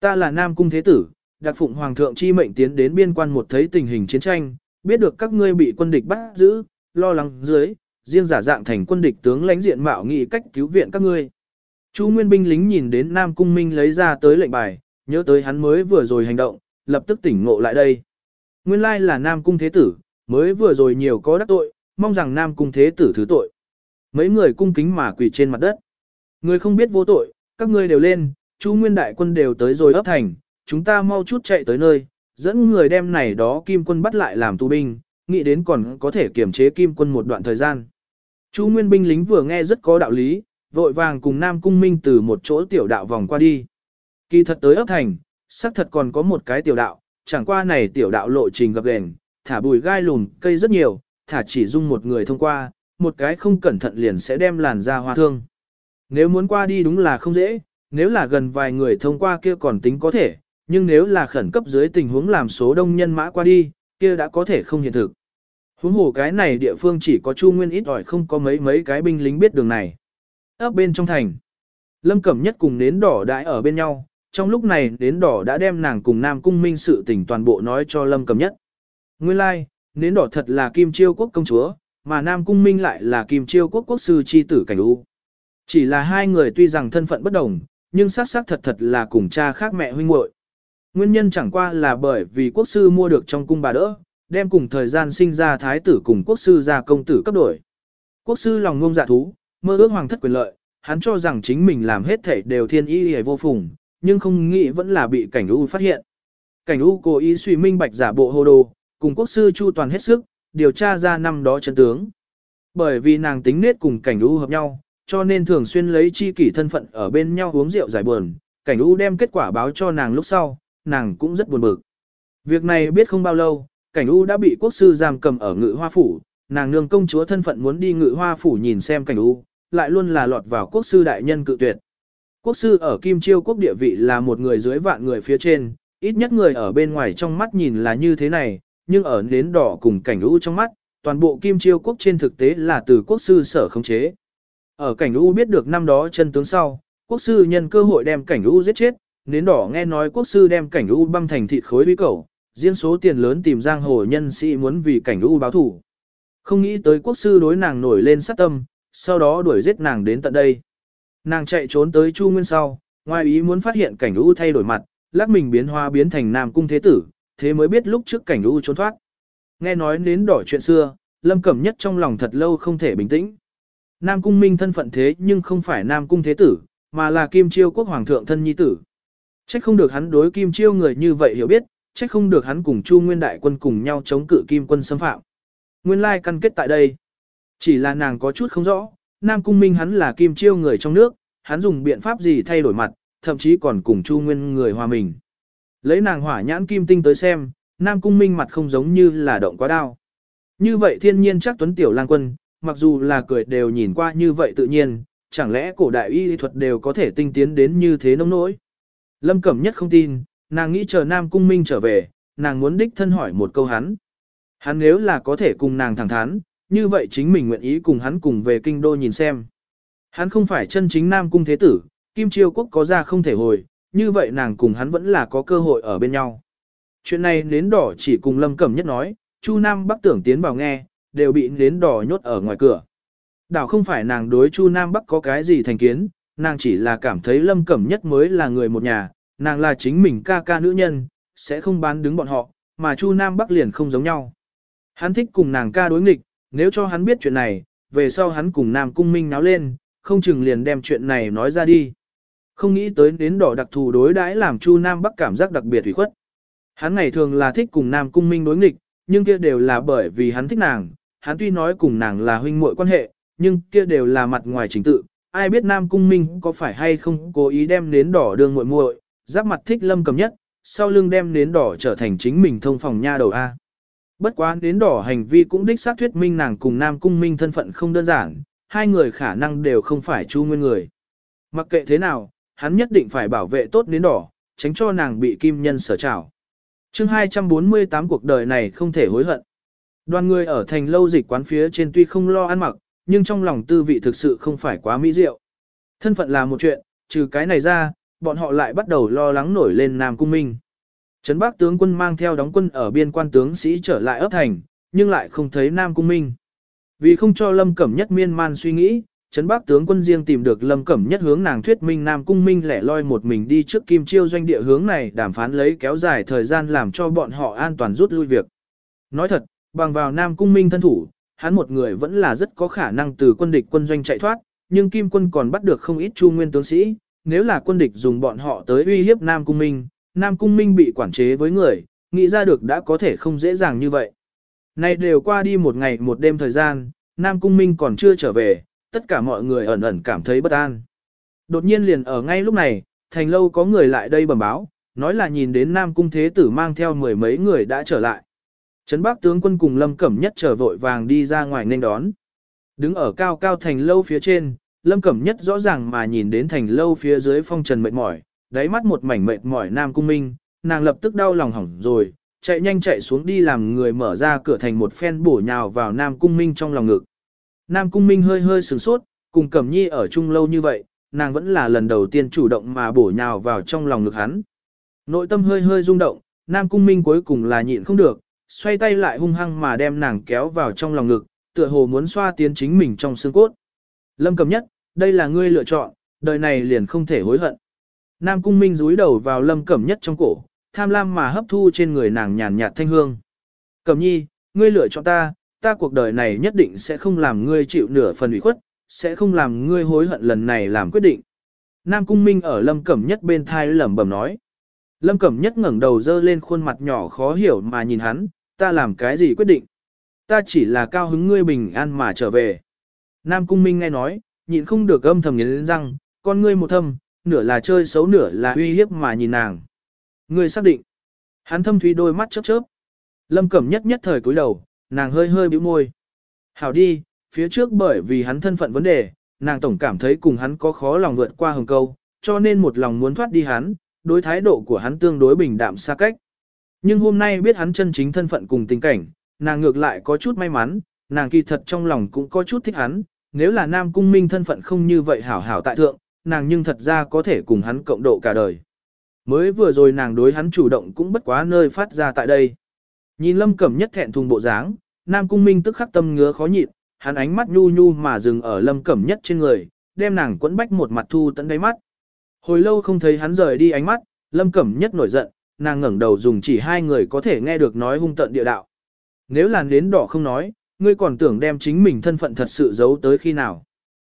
S1: Ta là Nam Cung Thế Tử, đặc phụng Hoàng thượng chi mệnh tiến đến biên quan một thấy tình hình chiến tranh, biết được các ngươi bị quân địch bắt giữ, lo lắng dưới, riêng giả dạng thành quân địch tướng lãnh diện mạo nghị cách cứu viện các ngươi. Chu Nguyên binh lính nhìn đến Nam Cung Minh lấy ra tới lệnh bài, nhớ tới hắn mới vừa rồi hành động, lập tức tỉnh ngộ lại đây. Nguyên lai là Nam Cung Thế Tử, mới vừa rồi nhiều có đắc tội, mong rằng Nam Cung Thế Tử thứ tội. Mấy người cung kính mà quỳ trên mặt đất. Người không biết vô tội, các ngươi đều lên, Chú Nguyên đại quân đều tới rồi ấp thành, chúng ta mau chút chạy tới nơi, dẫn người đem này đó kim quân bắt lại làm tù binh, nghĩ đến còn có thể kiểm chế kim quân một đoạn thời gian. Chú Nguyên binh lính vừa nghe rất có đạo lý, vội vàng cùng Nam Cung Minh từ một chỗ tiểu đạo vòng qua đi. Kỳ thật tới ấp thành, xác thật còn có một cái tiểu đạo, chẳng qua này tiểu đạo lộ trình gặp gền, thả bùi gai lùn, cây rất nhiều, thả chỉ dung một người thông qua, một cái không cẩn thận liền sẽ đem làn da hoa thương. Nếu muốn qua đi đúng là không dễ, nếu là gần vài người thông qua kia còn tính có thể, nhưng nếu là khẩn cấp dưới tình huống làm số đông nhân mã qua đi, kia đã có thể không hiện thực. Huống hồ cái này địa phương chỉ có Chu Nguyên ít ỏi không có mấy mấy cái binh lính biết đường này. Ấp bên trong thành, Lâm Cẩm Nhất cùng nến đỏ đãi ở bên nhau, trong lúc này nến đỏ đã đem nàng cùng Nam Cung Minh sự tình toàn bộ nói cho Lâm Cẩm Nhất. Nguyên lai, like, nến đỏ thật là Kim Chiêu quốc công chúa, mà Nam Cung Minh lại là Kim Chiêu quốc quốc sư chi tử cảnh u. Chỉ là hai người tuy rằng thân phận bất đồng, nhưng xác xác thật thật là cùng cha khác mẹ huynh muội. Nguyên nhân chẳng qua là bởi vì quốc sư mua được trong cung bà đỡ, đem cùng thời gian sinh ra thái tử cùng quốc sư ra công tử cấp đổi. Quốc sư lòng ngông dạ thú, mơ ước hoàng thất quyền lợi, hắn cho rằng chính mình làm hết thảy đều thiên ý hề vô phùng, nhưng không nghĩ vẫn là bị cảnh u phát hiện. Cảnh u cố ý suy minh bạch giả bộ hồ đồ, cùng quốc sư chu toàn hết sức, điều tra ra năm đó chân tướng. Bởi vì nàng tính nết cùng cảnh u hợp nhau, cho nên thường xuyên lấy chi kỷ thân phận ở bên nhau uống rượu giải buồn, cảnh u đem kết quả báo cho nàng lúc sau, nàng cũng rất buồn bực. Việc này biết không bao lâu, cảnh u đã bị quốc sư giam cầm ở ngự hoa phủ, nàng nương công chúa thân phận muốn đi ngự hoa phủ nhìn xem cảnh u, lại luôn là lọt vào quốc sư đại nhân cự tuyệt. Quốc sư ở Kim Chiêu quốc địa vị là một người dưới vạn người phía trên, ít nhất người ở bên ngoài trong mắt nhìn là như thế này, nhưng ở nến đỏ cùng cảnh u trong mắt, toàn bộ Kim Chiêu quốc trên thực tế là từ quốc sư sở khống chế. Ở cảnh u biết được năm đó chân tướng sau, Quốc sư nhân cơ hội đem cảnh u giết chết, nến đỏ nghe nói quốc sư đem cảnh u băm thành thịt khối uy cầu, riêng số tiền lớn tìm giang hồ nhân sĩ muốn vì cảnh u báo thủ. Không nghĩ tới quốc sư đối nàng nổi lên sát tâm, sau đó đuổi giết nàng đến tận đây. Nàng chạy trốn tới Chu Nguyên sau, ngoài ý muốn phát hiện cảnh u thay đổi mặt, lắc mình biến hoa biến thành nam cung thế tử, thế mới biết lúc trước cảnh u trốn thoát. Nghe nói nến đỏ chuyện xưa, Lâm Cẩm Nhất trong lòng thật lâu không thể bình tĩnh. Nam cung minh thân phận thế nhưng không phải nam cung thế tử, mà là kim chiêu quốc hoàng thượng thân nhi tử. Trách không được hắn đối kim chiêu người như vậy hiểu biết, trách không được hắn cùng Chu Nguyên đại quân cùng nhau chống cự kim quân xâm phạm. Nguyên lai căn kết tại đây. Chỉ là nàng có chút không rõ, Nam Cung Minh hắn là kim chiêu người trong nước, hắn dùng biện pháp gì thay đổi mặt, thậm chí còn cùng Chu Nguyên người hòa mình. Lấy nàng hỏa nhãn kim tinh tới xem, Nam Cung Minh mặt không giống như là động quá đao Như vậy thiên nhiên chắc tuấn tiểu lang quân, mặc dù là cười đều nhìn qua như vậy tự nhiên, chẳng lẽ cổ đại y thuật đều có thể tinh tiến đến như thế nông nỗi. Lâm Cẩm Nhất không tin, nàng nghĩ chờ Nam Cung Minh trở về, nàng muốn đích thân hỏi một câu hắn. Hắn nếu là có thể cùng nàng thẳng thắn, như vậy chính mình nguyện ý cùng hắn cùng về kinh đô nhìn xem. Hắn không phải chân chính Nam Cung Thế Tử, Kim Chiêu Quốc có ra không thể hồi, như vậy nàng cùng hắn vẫn là có cơ hội ở bên nhau. Chuyện này nến đỏ chỉ cùng Lâm Cẩm Nhất nói, Chu Nam Bắc tưởng tiến vào nghe, đều bị nến đỏ nhốt ở ngoài cửa. Đảo không phải nàng đối Chu Nam Bắc có cái gì thành kiến, nàng chỉ là cảm thấy Lâm Cẩm Nhất mới là người một nhà, nàng là chính mình ca ca nữ nhân, sẽ không bán đứng bọn họ, mà Chu Nam Bắc liền không giống nhau. Hắn thích cùng nàng ca đối nghịch, nếu cho hắn biết chuyện này, về sau hắn cùng Nam Cung Minh náo lên, không chừng liền đem chuyện này nói ra đi. Không nghĩ tới đến đỏ đặc thù đối đãi làm Chu Nam Bắc cảm giác đặc biệt hủy khuất. Hắn ngày thường là thích cùng Nam Cung Minh đối nghịch, nhưng kia đều là bởi vì hắn thích nàng, hắn tuy nói cùng nàng là huynh muội quan hệ, nhưng kia đều là mặt ngoài chính tự, ai biết Nam Cung Minh có phải hay không cố ý đem nến đỏ đường muội muội, giáp mặt thích lâm cầm nhất, sau lưng đem nến đỏ trở thành chính mình thông phòng nha đầu A. Bất quá nến đỏ hành vi cũng đích xác thuyết minh nàng cùng Nam Cung Minh thân phận không đơn giản, hai người khả năng đều không phải chu nguyên người. Mặc kệ thế nào, hắn nhất định phải bảo vệ tốt nến đỏ, tránh cho nàng bị kim nhân sở trảo. chương 248 cuộc đời này không thể hối hận. Đoàn người ở thành lâu dịch quán phía trên tuy không lo ăn mặc, nhưng trong lòng tư vị thực sự không phải quá mỹ diệu. Thân phận là một chuyện, trừ cái này ra, bọn họ lại bắt đầu lo lắng nổi lên Nam Cung Minh. Trấn Bắc tướng quân mang theo đóng quân ở biên quan tướng sĩ trở lại ấp thành, nhưng lại không thấy Nam Cung Minh. Vì không cho Lâm Cẩm Nhất miên man suy nghĩ, Trấn Bắc tướng quân riêng tìm được Lâm Cẩm Nhất hướng nàng thuyết minh Nam Cung Minh lẻ loi một mình đi trước Kim Chiêu doanh địa hướng này đàm phán lấy kéo dài thời gian làm cho bọn họ an toàn rút lui việc. Nói thật, bằng vào Nam Cung Minh thân thủ, hắn một người vẫn là rất có khả năng từ quân địch quân doanh chạy thoát, nhưng Kim quân còn bắt được không ít chu nguyên tướng sĩ, nếu là quân địch dùng bọn họ tới uy hiếp Nam Cung Minh, Nam Cung Minh bị quản chế với người, nghĩ ra được đã có thể không dễ dàng như vậy. Nay đều qua đi một ngày một đêm thời gian, Nam Cung Minh còn chưa trở về, tất cả mọi người ẩn ẩn cảm thấy bất an. Đột nhiên liền ở ngay lúc này, thành lâu có người lại đây bẩm báo, nói là nhìn đến Nam Cung Thế Tử mang theo mười mấy người đã trở lại. Trấn Bắc tướng quân cùng Lâm Cẩm Nhất trở vội vàng đi ra ngoài nên đón. Đứng ở cao cao thành lâu phía trên, Lâm Cẩm Nhất rõ ràng mà nhìn đến thành lâu phía dưới phong trần mệt mỏi, đáy mắt một mảnh mệt mỏi Nam Cung Minh, nàng lập tức đau lòng hỏng rồi, chạy nhanh chạy xuống đi làm người mở ra cửa thành một phen bổ nhào vào Nam Cung Minh trong lòng ngực. Nam Cung Minh hơi hơi sửng sốt, cùng Cẩm Nhi ở chung lâu như vậy, nàng vẫn là lần đầu tiên chủ động mà bổ nhào vào trong lòng ngực hắn. Nội tâm hơi hơi rung động, Nam Cung Minh cuối cùng là nhịn không được, xoay tay lại hung hăng mà đem nàng kéo vào trong lòng ngực, tựa hồ muốn xoa tiến chính mình trong xương cốt. Lâm Cẩm nhất, đây là ngươi lựa chọn, đời này liền không thể hối hận. Nam cung minh rúi đầu vào lâm cẩm nhất trong cổ, tham lam mà hấp thu trên người nàng nhàn nhạt thanh hương. Cẩm nhi, ngươi lựa chọn ta, ta cuộc đời này nhất định sẽ không làm ngươi chịu nửa phần ủy khuất, sẽ không làm ngươi hối hận lần này làm quyết định. Nam cung minh ở lâm cẩm nhất bên thai lẩm bẩm nói. Lâm cẩm nhất ngẩng đầu dơ lên khuôn mặt nhỏ khó hiểu mà nhìn hắn, ta làm cái gì quyết định. Ta chỉ là cao hứng ngươi bình an mà trở về. Nam cung minh nghe nói, nhịn không được âm thầm nghiến răng, con ngươi một thâm, nửa là chơi xấu nửa là uy hiếp mà nhìn nàng. Ngươi xác định. Hắn thâm thúy đôi mắt chớp chớp. Lâm Cẩm nhất nhất thời cúi đầu, nàng hơi hơi bĩu môi. Hảo đi, phía trước bởi vì hắn thân phận vấn đề, nàng tổng cảm thấy cùng hắn có khó lòng vượt qua hồng câu, cho nên một lòng muốn thoát đi hắn, đối thái độ của hắn tương đối bình đạm xa cách. Nhưng hôm nay biết hắn chân chính thân phận cùng tình cảnh, nàng ngược lại có chút may mắn, nàng kỳ thật trong lòng cũng có chút thích hắn, nếu là Nam Cung Minh thân phận không như vậy hảo hảo tại thượng, nàng nhưng thật ra có thể cùng hắn cộng độ cả đời. Mới vừa rồi nàng đối hắn chủ động cũng bất quá nơi phát ra tại đây. Nhìn lâm cẩm nhất thẹn thùng bộ dáng, nam cung minh tức khắc tâm ngứa khó nhịn, hắn ánh mắt nhu nhu mà dừng ở lâm cẩm nhất trên người, đem nàng quấn bách một mặt thu tận đáy mắt. Hồi lâu không thấy hắn rời đi ánh mắt, lâm cẩm nhất nổi giận, nàng ngẩng đầu dùng chỉ hai người có thể nghe được nói hung tận địa đạo. Nếu làn đến đỏ không nói, ngươi còn tưởng đem chính mình thân phận thật sự giấu tới khi nào.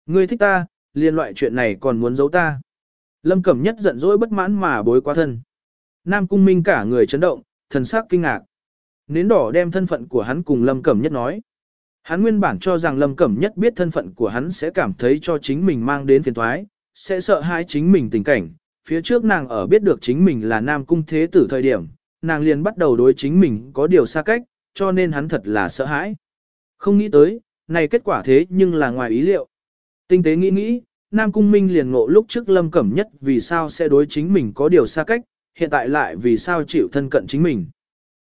S1: Ngươi thích ta, liên loại chuyện này còn muốn giấu ta. Lâm Cẩm Nhất giận dỗi bất mãn mà bối quá thân. Nam Cung Minh cả người chấn động, thần sắc kinh ngạc. Nến đỏ đem thân phận của hắn cùng Lâm Cẩm Nhất nói. Hắn nguyên bản cho rằng Lâm Cẩm Nhất biết thân phận của hắn sẽ cảm thấy cho chính mình mang đến phiền toái, sẽ sợ hãi chính mình tình cảnh. Phía trước nàng ở biết được chính mình là Nam Cung Thế Tử thời điểm, nàng liền bắt đầu đối chính mình có điều xa cách, cho nên hắn thật là sợ hãi. Không nghĩ tới, này kết quả thế nhưng là ngoài ý liệu. Tinh tế nghĩ nghĩ, Nam Cung Minh liền ngộ lúc trước Lâm Cẩm Nhất vì sao sẽ đối chính mình có điều xa cách, hiện tại lại vì sao chịu thân cận chính mình.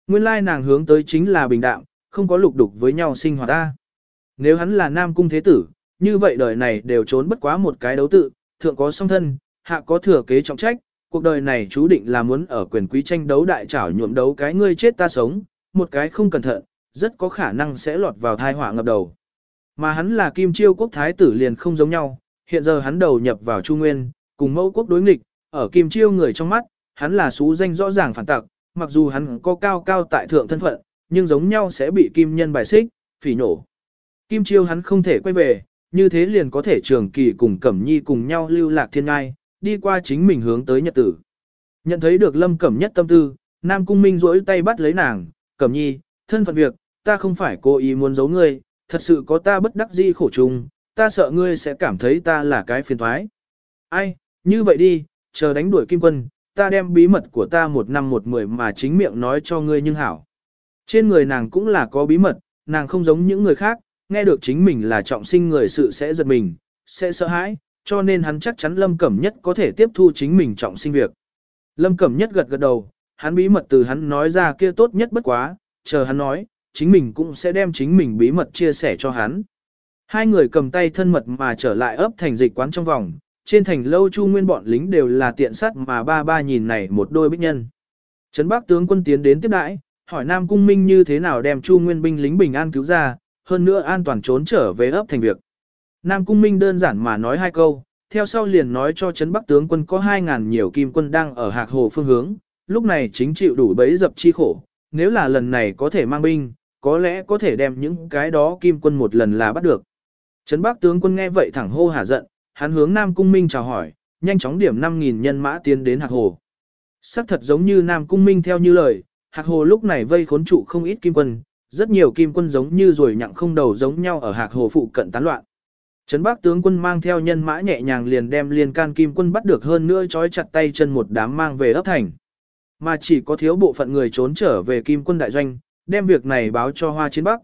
S1: Nguyên lai nàng hướng tới chính là bình đạm, không có lục đục với nhau sinh hoạt ta. Nếu hắn là Nam Cung Thế Tử, như vậy đời này đều trốn bất quá một cái đấu tự, thượng có song thân, hạ có thừa kế trọng trách, cuộc đời này chú định là muốn ở quyền quý tranh đấu đại trảo nhuộm đấu cái ngươi chết ta sống, một cái không cẩn thận, rất có khả năng sẽ lọt vào thai họa ngập đầu. Mà hắn là Kim Chiêu quốc thái tử liền không giống nhau, hiện giờ hắn đầu nhập vào Chu Nguyên, cùng mẫu quốc đối nghịch, ở Kim Chiêu người trong mắt, hắn là xú danh rõ ràng phản tặc, mặc dù hắn có cao cao tại thượng thân phận, nhưng giống nhau sẽ bị Kim Nhân bài xích, phỉ nổ. Kim Chiêu hắn không thể quay về, như thế liền có thể trường kỳ cùng Cẩm Nhi cùng nhau lưu lạc thiên ngai, đi qua chính mình hướng tới nhật tử. Nhận thấy được Lâm Cẩm nhất tâm tư, Nam Cung Minh rỗi tay bắt lấy nàng, Cẩm Nhi, thân phận việc, ta không phải cố ý muốn giấu ngươi, thật sự có ta bất đắc di khổ chung, ta sợ ngươi sẽ cảm thấy ta là cái phiền thoái. Ai, như vậy đi, chờ đánh đuổi kim quân, ta đem bí mật của ta một năm một mười mà chính miệng nói cho ngươi nhưng hảo. Trên người nàng cũng là có bí mật, nàng không giống những người khác, nghe được chính mình là trọng sinh người sự sẽ giật mình, sẽ sợ hãi, cho nên hắn chắc chắn Lâm Cẩm Nhất có thể tiếp thu chính mình trọng sinh việc. Lâm Cẩm Nhất gật gật đầu, hắn bí mật từ hắn nói ra kia tốt nhất bất quá, chờ hắn nói, chính mình cũng sẽ đem chính mình bí mật chia sẻ cho hắn. Hai người cầm tay thân mật mà trở lại ấp thành dịch quán trong vòng, trên thành lâu chu nguyên bọn lính đều là tiện sắt mà ba ba nhìn này một đôi bích nhân. Trấn Bắc tướng quân tiến đến tiếp đãi, hỏi Nam Cung Minh như thế nào đem chu nguyên binh lính bình an cứu ra, hơn nữa an toàn trốn trở về ấp thành việc. Nam Cung Minh đơn giản mà nói hai câu, theo sau liền nói cho Trấn Bắc tướng quân có 2.000 nhiều kim quân đang ở Hạc Hồ phương hướng, lúc này chính chịu đủ bấy dập chi khổ, nếu là lần này có thể mang binh, có lẽ có thể đem những cái đó kim quân một lần là bắt được. Trấn Bắc tướng quân nghe vậy thẳng hô hả giận, hắn hướng Nam Cung Minh chào hỏi, nhanh chóng điểm 5.000 nhân mã tiến đến Hạc Hồ. Sắc thật giống như Nam Cung Minh theo như lời, Hạc Hồ lúc này vây khốn trụ không ít kim quân, rất nhiều kim quân giống như rồi nhặng không đầu giống nhau ở Hạc Hồ phụ cận tán loạn. Trấn Bắc tướng quân mang theo nhân mã nhẹ nhàng liền đem liên can kim quân bắt được hơn nữa trói chặt tay chân một đám mang về ấp thành. Mà chỉ có thiếu bộ phận người trốn trở về kim quân đại doanh, đem việc này báo cho Hoa Chiến Bắc.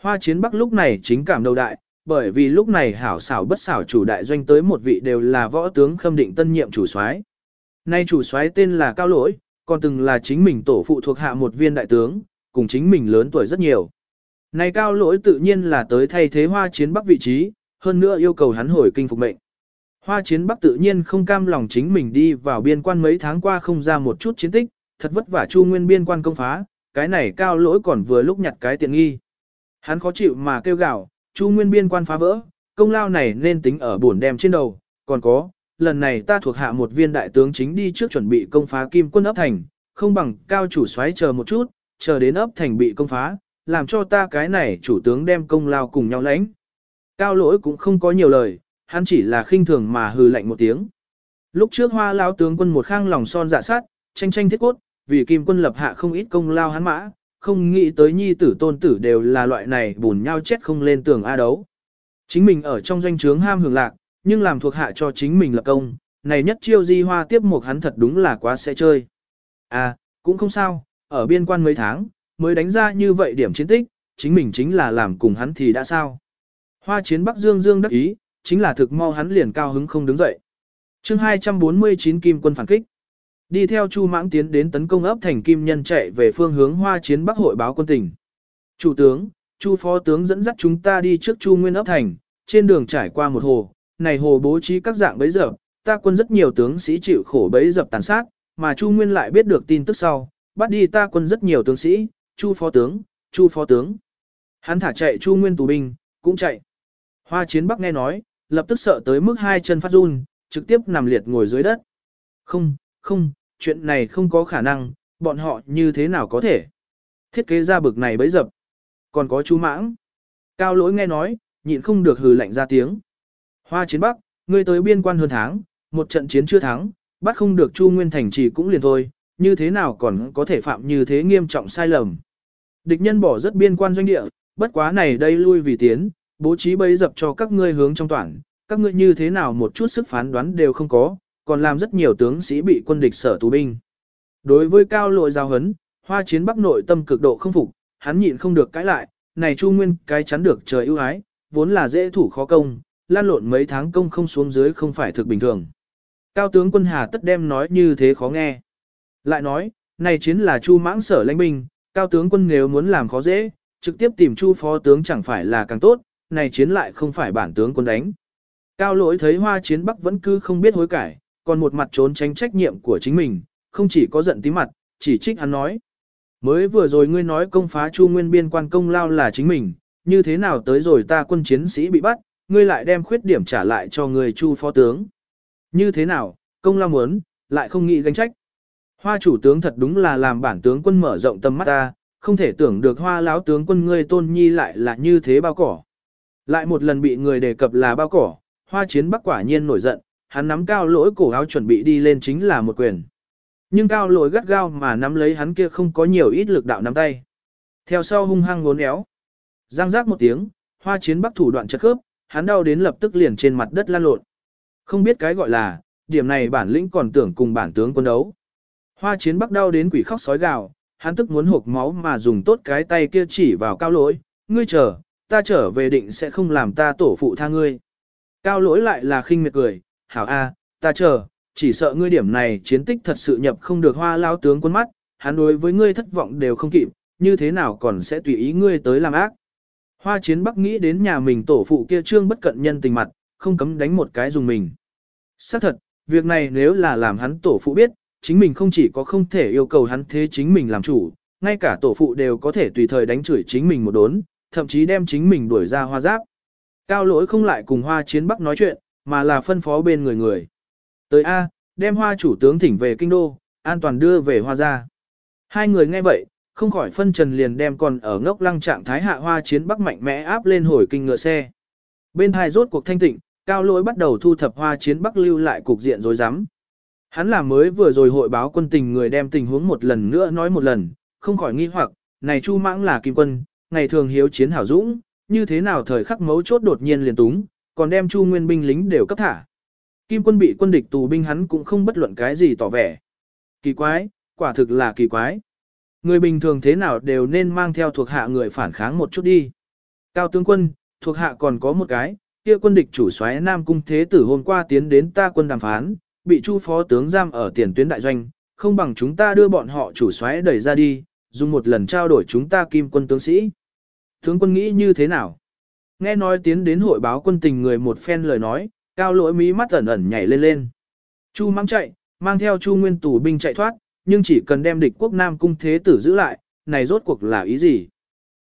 S1: Hoa Chiến Bắc lúc này chính cảm đầu đại, bởi vì lúc này hảo xảo bất xảo chủ đại doanh tới một vị đều là võ tướng khâm định tân nhiệm chủ soái. Nay chủ soái tên là Cao Lỗi, còn từng là chính mình tổ phụ thuộc hạ một viên đại tướng, cùng chính mình lớn tuổi rất nhiều. nay Cao Lỗi tự nhiên là tới thay thế Hoa Chiến Bắc vị trí, hơn nữa yêu cầu hắn hồi kinh phục mệnh. Hoa Chiến Bắc tự nhiên không cam lòng chính mình đi vào biên quan mấy tháng qua không ra một chút chiến tích, thật vất vả Chu Nguyên biên quan công phá, cái này Cao Lỗi còn vừa lúc nhặt cái tiện nghi. Hắn khó chịu mà kêu gào, Chu Nguyên biên quan phá vỡ, công lao này nên tính ở bổn đem trên đầu, còn có, lần này ta thuộc hạ một viên đại tướng chính đi trước chuẩn bị công phá kim quân ấp thành, không bằng cao chủ soái chờ một chút, chờ đến ấp thành bị công phá, làm cho ta cái này chủ tướng đem công lao cùng nhau lãnh. Cao lỗi cũng không có nhiều lời, hắn chỉ là khinh thường mà hừ lạnh một tiếng. Lúc trước hoa lao tướng quân một khang lòng son dạ sát, tranh tranh thiết cốt, vì kim quân lập hạ không ít công lao hắn mã, không nghĩ tới nhi tử tôn tử đều là loại này bùn nhau chết không lên tường A đấu. Chính mình ở trong doanh trướng ham hưởng lạc, nhưng làm thuộc hạ cho chính mình lập công, này nhất chiêu di hoa tiếp một hắn thật đúng là quá sẽ chơi. À, cũng không sao, ở biên quan mấy tháng, mới đánh ra như vậy điểm chiến tích, chính mình chính là làm cùng hắn thì đã sao. Hoa chiến Bắc Dương Dương đắc ý, chính là thực mau hắn liền cao hứng không đứng dậy. chương 249 Kim quân phản kích. Đi theo Chu Mãng tiến đến tấn công ấp thành kim nhân chạy về phương hướng Hoa Chiến Bắc hội báo quân tình. Chủ tướng, Chu phó tướng dẫn dắt chúng ta đi trước Chu Nguyên ấp thành, trên đường trải qua một hồ, này hồ bố trí các dạng bấy giờ, ta quân rất nhiều tướng sĩ chịu khổ bấy dập tàn sát, mà Chu Nguyên lại biết được tin tức sau, bắt đi ta quân rất nhiều tướng sĩ, Chu phó tướng, Chu phó tướng. Hắn thả chạy Chu Nguyên tù binh, cũng chạy. Hoa chiến bắc nghe nói, lập tức sợ tới mức hai chân phát run, trực tiếp nằm liệt ngồi dưới đất. Không, không, chuyện này không có khả năng, bọn họ như thế nào có thể. Thiết kế ra bực này bấy dập. Còn có chú mãng. Cao lỗi nghe nói, nhịn không được hừ lạnh ra tiếng. Hoa chiến bắc, ngươi tới biên quan hơn tháng, một trận chiến chưa thắng, bắt không được Chu Nguyên Thành chỉ cũng liền thôi, như thế nào còn có thể phạm như thế nghiêm trọng sai lầm. Địch nhân bỏ rất biên quan doanh địa, bất quá này đây lui vì tiến, bố trí bấy dập cho các ngươi hướng trong toàn, các ngươi như thế nào một chút sức phán đoán đều không có, còn làm rất nhiều tướng sĩ bị quân địch sở tù binh. Đối với cao lội giao hấn, hoa chiến bắc nội tâm cực độ không phục, hắn nhịn không được cãi lại, này Chu Nguyên cái chắn được trời ưu ái, vốn là dễ thủ khó công, lan lộn mấy tháng công không xuống dưới không phải thực bình thường. Cao tướng quân Hà tất đem nói như thế khó nghe. Lại nói, này chiến là Chu mãng sở lãnh binh, cao tướng quân nếu muốn làm khó dễ, trực tiếp tìm Chu phó tướng chẳng phải là càng tốt, này chiến lại không phải bản tướng quân đánh. Cao lỗi thấy hoa chiến bắc vẫn cứ không biết hối cải, còn một mặt trốn tránh trách nhiệm của chính mình, không chỉ có giận tí mặt, chỉ trích hắn nói. Mới vừa rồi ngươi nói công phá Chu Nguyên biên quan công lao là chính mình, như thế nào tới rồi ta quân chiến sĩ bị bắt, ngươi lại đem khuyết điểm trả lại cho người Chu phó tướng. Như thế nào, công lao muốn, lại không nghĩ gánh trách. Hoa chủ tướng thật đúng là làm bản tướng quân mở rộng tầm mắt ta, không thể tưởng được hoa láo tướng quân ngươi tôn nhi lại là như thế bao cỏ. Lại một lần bị người đề cập là bao cỏ, hoa chiến bắc quả nhiên nổi giận, hắn nắm cao lỗi cổ áo chuẩn bị đi lên chính là một quyền. Nhưng cao lỗi gắt gao mà nắm lấy hắn kia không có nhiều ít lực đạo nắm tay. Theo sau hung hăng ngốn éo. Giang giác một tiếng, hoa chiến bắc thủ đoạn chật khớp, hắn đau đến lập tức liền trên mặt đất lan lộn. Không biết cái gọi là, điểm này bản lĩnh còn tưởng cùng bản tướng quân đấu. Hoa chiến bắc đau đến quỷ khóc sói gào, hắn tức muốn hộp máu mà dùng tốt cái tay kia chỉ vào cao lỗi, ngươi chờ, ta trở về định sẽ không làm ta tổ phụ tha ngươi. Cao lỗi lại là khinh miệt cười, hảo a, ta chờ, chỉ sợ ngươi điểm này chiến tích thật sự nhập không được hoa lao tướng quân mắt, hắn đối với ngươi thất vọng đều không kịp, như thế nào còn sẽ tùy ý ngươi tới làm ác. Hoa chiến bắc nghĩ đến nhà mình tổ phụ kia trương bất cận nhân tình mặt, không cấm đánh một cái dùng mình. Xác thật, việc này nếu là làm hắn tổ phụ biết, chính mình không chỉ có không thể yêu cầu hắn thế chính mình làm chủ, ngay cả tổ phụ đều có thể tùy thời đánh chửi chính mình một đốn, thậm chí đem chính mình đuổi ra hoa giáp. Cao lỗi không lại cùng hoa chiến bắc nói chuyện, mà là phân phó bên người người. Tới A, đem hoa chủ tướng thỉnh về kinh đô, an toàn đưa về hoa ra. Hai người nghe vậy, không khỏi phân trần liền đem còn ở ngốc lăng trạng thái hạ hoa chiến bắc mạnh mẽ áp lên hồi kinh ngựa xe. Bên hai rốt cuộc thanh tịnh, cao lỗi bắt đầu thu thập hoa chiến bắc lưu lại cục diện rối rắm. Hắn là mới vừa rồi hội báo quân tình người đem tình huống một lần nữa nói một lần, không khỏi nghi hoặc, này Chu Mãng là kim quân, ngày thường hiếu chiến hảo dũng, như thế nào thời khắc mấu chốt đột nhiên liền túng, còn đem Chu Nguyên binh lính đều cấp thả. Kim quân bị quân địch tù binh hắn cũng không bất luận cái gì tỏ vẻ. Kỳ quái, quả thực là kỳ quái. Người bình thường thế nào đều nên mang theo thuộc hạ người phản kháng một chút đi. Cao tướng quân, thuộc hạ còn có một cái, kia quân địch chủ soái Nam Cung Thế Tử hôm qua tiến đến ta quân đàm phán, bị Chu phó tướng giam ở tiền tuyến đại doanh, không bằng chúng ta đưa bọn họ chủ soái đẩy ra đi, dùng một lần trao đổi chúng ta kim quân tướng sĩ. Tướng quân nghĩ như thế nào? Nghe nói tiến đến hội báo quân tình người một phen lời nói, cao lỗi mí mắt ẩn ẩn nhảy lên lên. Chu mang chạy, mang theo Chu nguyên tù binh chạy thoát, nhưng chỉ cần đem địch quốc Nam cung thế tử giữ lại, này rốt cuộc là ý gì?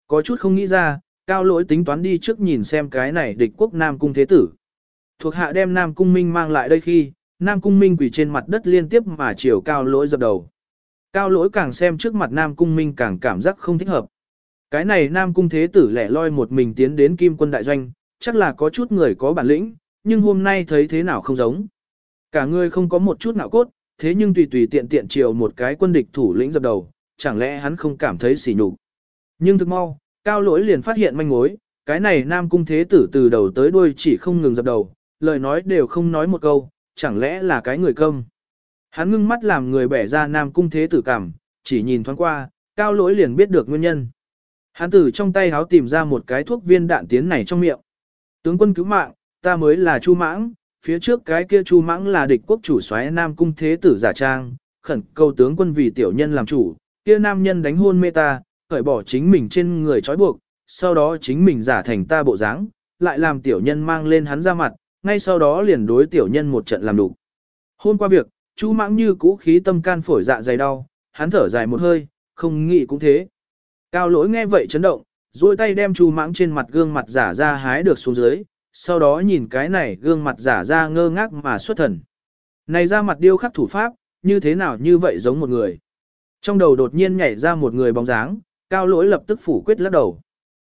S1: Có chút không nghĩ ra, cao lỗi tính toán đi trước nhìn xem cái này địch quốc Nam cung thế tử. Thuộc hạ đem Nam cung minh mang lại đây khi, Nam cung minh quỳ trên mặt đất liên tiếp mà chiều cao lỗi dập đầu. Cao lỗi càng xem trước mặt Nam cung minh càng cảm giác không thích hợp. Cái này Nam Cung Thế Tử lẻ loi một mình tiến đến Kim quân đại doanh, chắc là có chút người có bản lĩnh, nhưng hôm nay thấy thế nào không giống. Cả người không có một chút nào cốt, thế nhưng tùy tùy tiện tiện chiều một cái quân địch thủ lĩnh dập đầu, chẳng lẽ hắn không cảm thấy sỉ nhục. Nhưng thực mau, cao lỗi liền phát hiện manh mối, cái này Nam Cung Thế Tử từ đầu tới đuôi chỉ không ngừng dập đầu, lời nói đều không nói một câu, chẳng lẽ là cái người công. Hắn ngưng mắt làm người bẻ ra Nam Cung Thế Tử cảm, chỉ nhìn thoáng qua, cao lỗi liền biết được nguyên nhân. Hắn từ trong tay háo tìm ra một cái thuốc viên đạn tiến này trong miệng. Tướng quân cứu mạng, ta mới là Chu Mãng, phía trước cái kia Chu Mãng là địch quốc chủ soái Nam cung thế tử giả trang, khẩn cầu tướng quân vì tiểu nhân làm chủ, kia nam nhân đánh hôn mê ta, cởi bỏ chính mình trên người trói buộc, sau đó chính mình giả thành ta bộ dáng, lại làm tiểu nhân mang lên hắn ra mặt, ngay sau đó liền đối tiểu nhân một trận làm đủ. Hôn qua việc, Chu Mãng như cũ khí tâm can phổi dạ dày đau, hắn thở dài một hơi, không nghĩ cũng thế. Cao lỗi nghe vậy chấn động, duỗi tay đem Chu Mãng trên mặt gương mặt giả ra hái được xuống dưới, sau đó nhìn cái này gương mặt giả ra ngơ ngác mà xuất thần. Này ra mặt điêu khắc thủ pháp, như thế nào như vậy giống một người. Trong đầu đột nhiên nhảy ra một người bóng dáng, cao lỗi lập tức phủ quyết lắc đầu.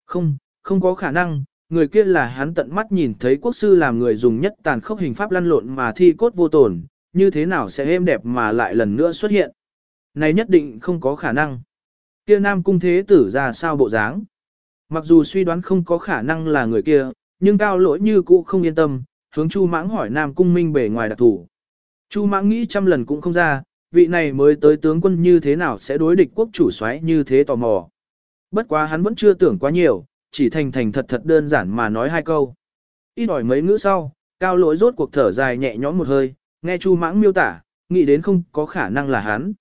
S1: Không, không có khả năng, người kia là hắn tận mắt nhìn thấy quốc sư làm người dùng nhất tàn khốc hình pháp lăn lộn mà thi cốt vô tổn, như thế nào sẽ êm đẹp mà lại lần nữa xuất hiện. Này nhất định không có khả năng. Kia nam cung thế tử ra sao bộ dáng. Mặc dù suy đoán không có khả năng là người kia, nhưng cao lỗi như cũ không yên tâm, hướng Chu Mãng hỏi Nam Cung Minh bề ngoài đặc thủ. Chu Mãng nghĩ trăm lần cũng không ra, vị này mới tới tướng quân như thế nào sẽ đối địch quốc chủ soái như thế tò mò. Bất quá hắn vẫn chưa tưởng quá nhiều, chỉ thành thành thật thật đơn giản mà nói hai câu. Ít hỏi mấy ngữ sau, cao lỗi rốt cuộc thở dài nhẹ nhõm một hơi, nghe Chu Mãng miêu tả, nghĩ đến không có khả năng là hắn.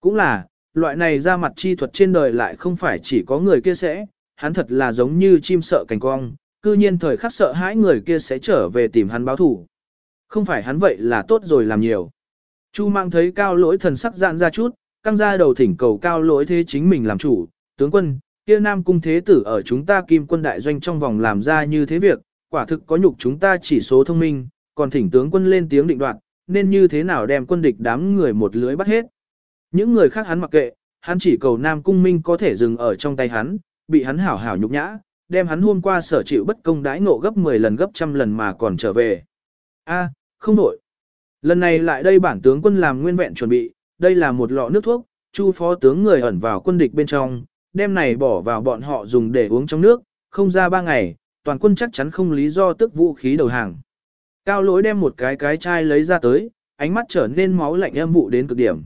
S1: Cũng là, loại này ra mặt chi thuật trên đời lại không phải chỉ có người kia sẽ, hắn thật là giống như chim sợ cành cong, cư nhiên thời khắc sợ hãi người kia sẽ trở về tìm hắn báo thủ. Không phải hắn vậy là tốt rồi làm nhiều. Chu mang thấy cao lỗi thần sắc dạn ra chút, căng ra đầu thỉnh cầu cao lỗi thế chính mình làm chủ, tướng quân, kia nam cung thế tử ở chúng ta kim quân đại doanh trong vòng làm ra như thế việc, quả thực có nhục chúng ta chỉ số thông minh, còn thỉnh tướng quân lên tiếng định đoạt, nên như thế nào đem quân địch đám người một lưới bắt hết. Những người khác hắn mặc kệ, hắn chỉ cầu nam cung minh có thể dừng ở trong tay hắn, bị hắn hảo hảo nhục nhã, đem hắn hôm qua sở chịu bất công đãi ngộ gấp 10 lần gấp trăm lần mà còn trở về. A, không đổi. Lần này lại đây bản tướng quân làm nguyên vẹn chuẩn bị, đây là một lọ nước thuốc, chu phó tướng người ẩn vào quân địch bên trong, đem này bỏ vào bọn họ dùng để uống trong nước, không ra ba ngày, toàn quân chắc chắn không lý do tức vũ khí đầu hàng. Cao lỗi đem một cái cái chai lấy ra tới, ánh mắt trở nên máu lạnh âm vụ đến cực điểm.